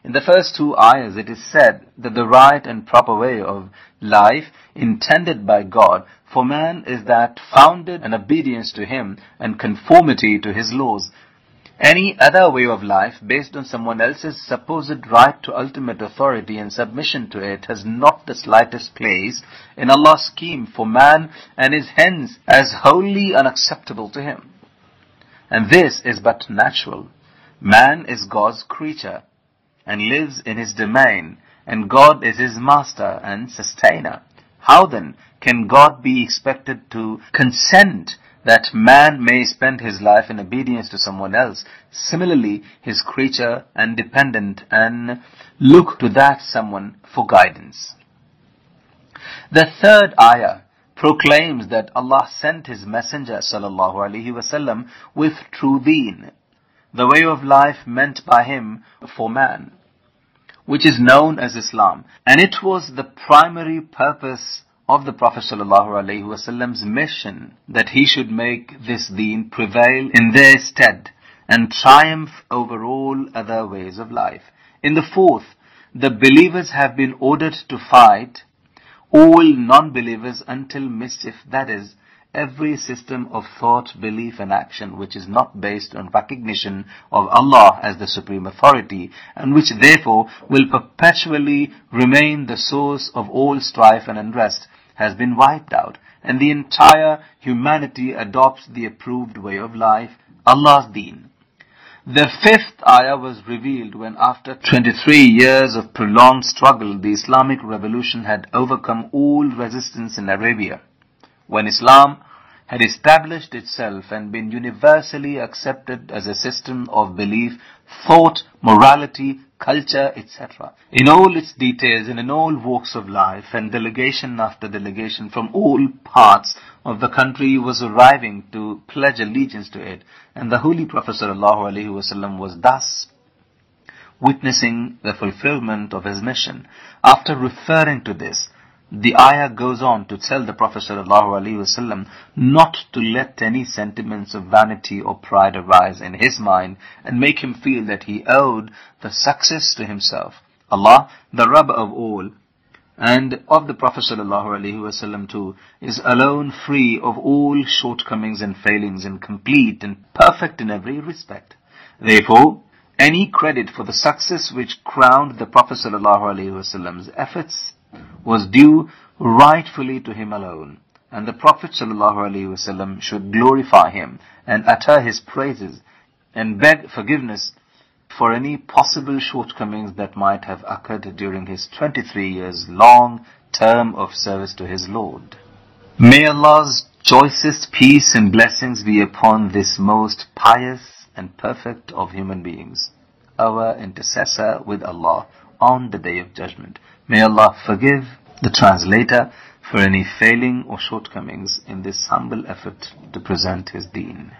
In the first two ayahs, it is said that the right and proper way of life intended by God for man is that founded in obedience to Him and conformity to His laws, any other way of life based on someone else's supposed right to ultimate authority and submission to it has not the slightest place in Allah's scheme for man and is hence as wholly unacceptable to him. And this is but natural. Man is God's creature and lives in his domain and God is his master and sustainer. How then can God be expected to consent that man may spend his life in obedience to someone else, similarly his creature and dependent, and look to that someone for guidance. The third ayah proclaims that Allah sent His Messenger sallallahu alaihi wasallam with true deen, the way of life meant by Him for man, which is known as Islam, and it was the primary purpose of the Prophet ﷺ's mission that he should make this deen prevail in their stead and triumph over all other ways of life. In the fourth, the believers have been ordered to fight all non-believers until mischief, that is, every system of thought, belief and action which is not based on recognition of Allah as the supreme authority and which therefore will perpetually remain the source of all strife and unrest has been wiped out and the entire humanity adopts the approved way of life, Allah's deen. The fifth ayah was revealed when after 23 years of prolonged struggle, the Islamic revolution had overcome all resistance in Arabia. When Islam had established itself and been universally accepted as a system of belief, thought, morality, culture, etc. In all its details and in all walks of life, and delegation after delegation from all parts of the country was arriving to pledge allegiance to it, and the Holy Prophet ﷺ was thus witnessing the fulfillment of his mission. After referring to this, the ayah goes on to tell the Prophet ﷺ not to let any sentiments of vanity or pride arise in his mind and make him feel that he owed the success to himself. Allah, the Rabb of all, and of the Prophet ﷺ too, is alone free of all shortcomings and failings and complete and perfect in every respect. Therefore, any credit for the success which crowned the Prophet ﷺ's efforts was due rightfully to him alone, and the Prophet ﷺ should glorify him and utter his praises and beg forgiveness for any possible shortcomings that might have occurred during his 23 years long term of service to his Lord. May Allah's choicest peace and blessings be upon this most pious and perfect of human beings, our intercessor with Allah on the day of judgment. May Allah forgive the translator for any failing or shortcomings in this humble effort to present his deen.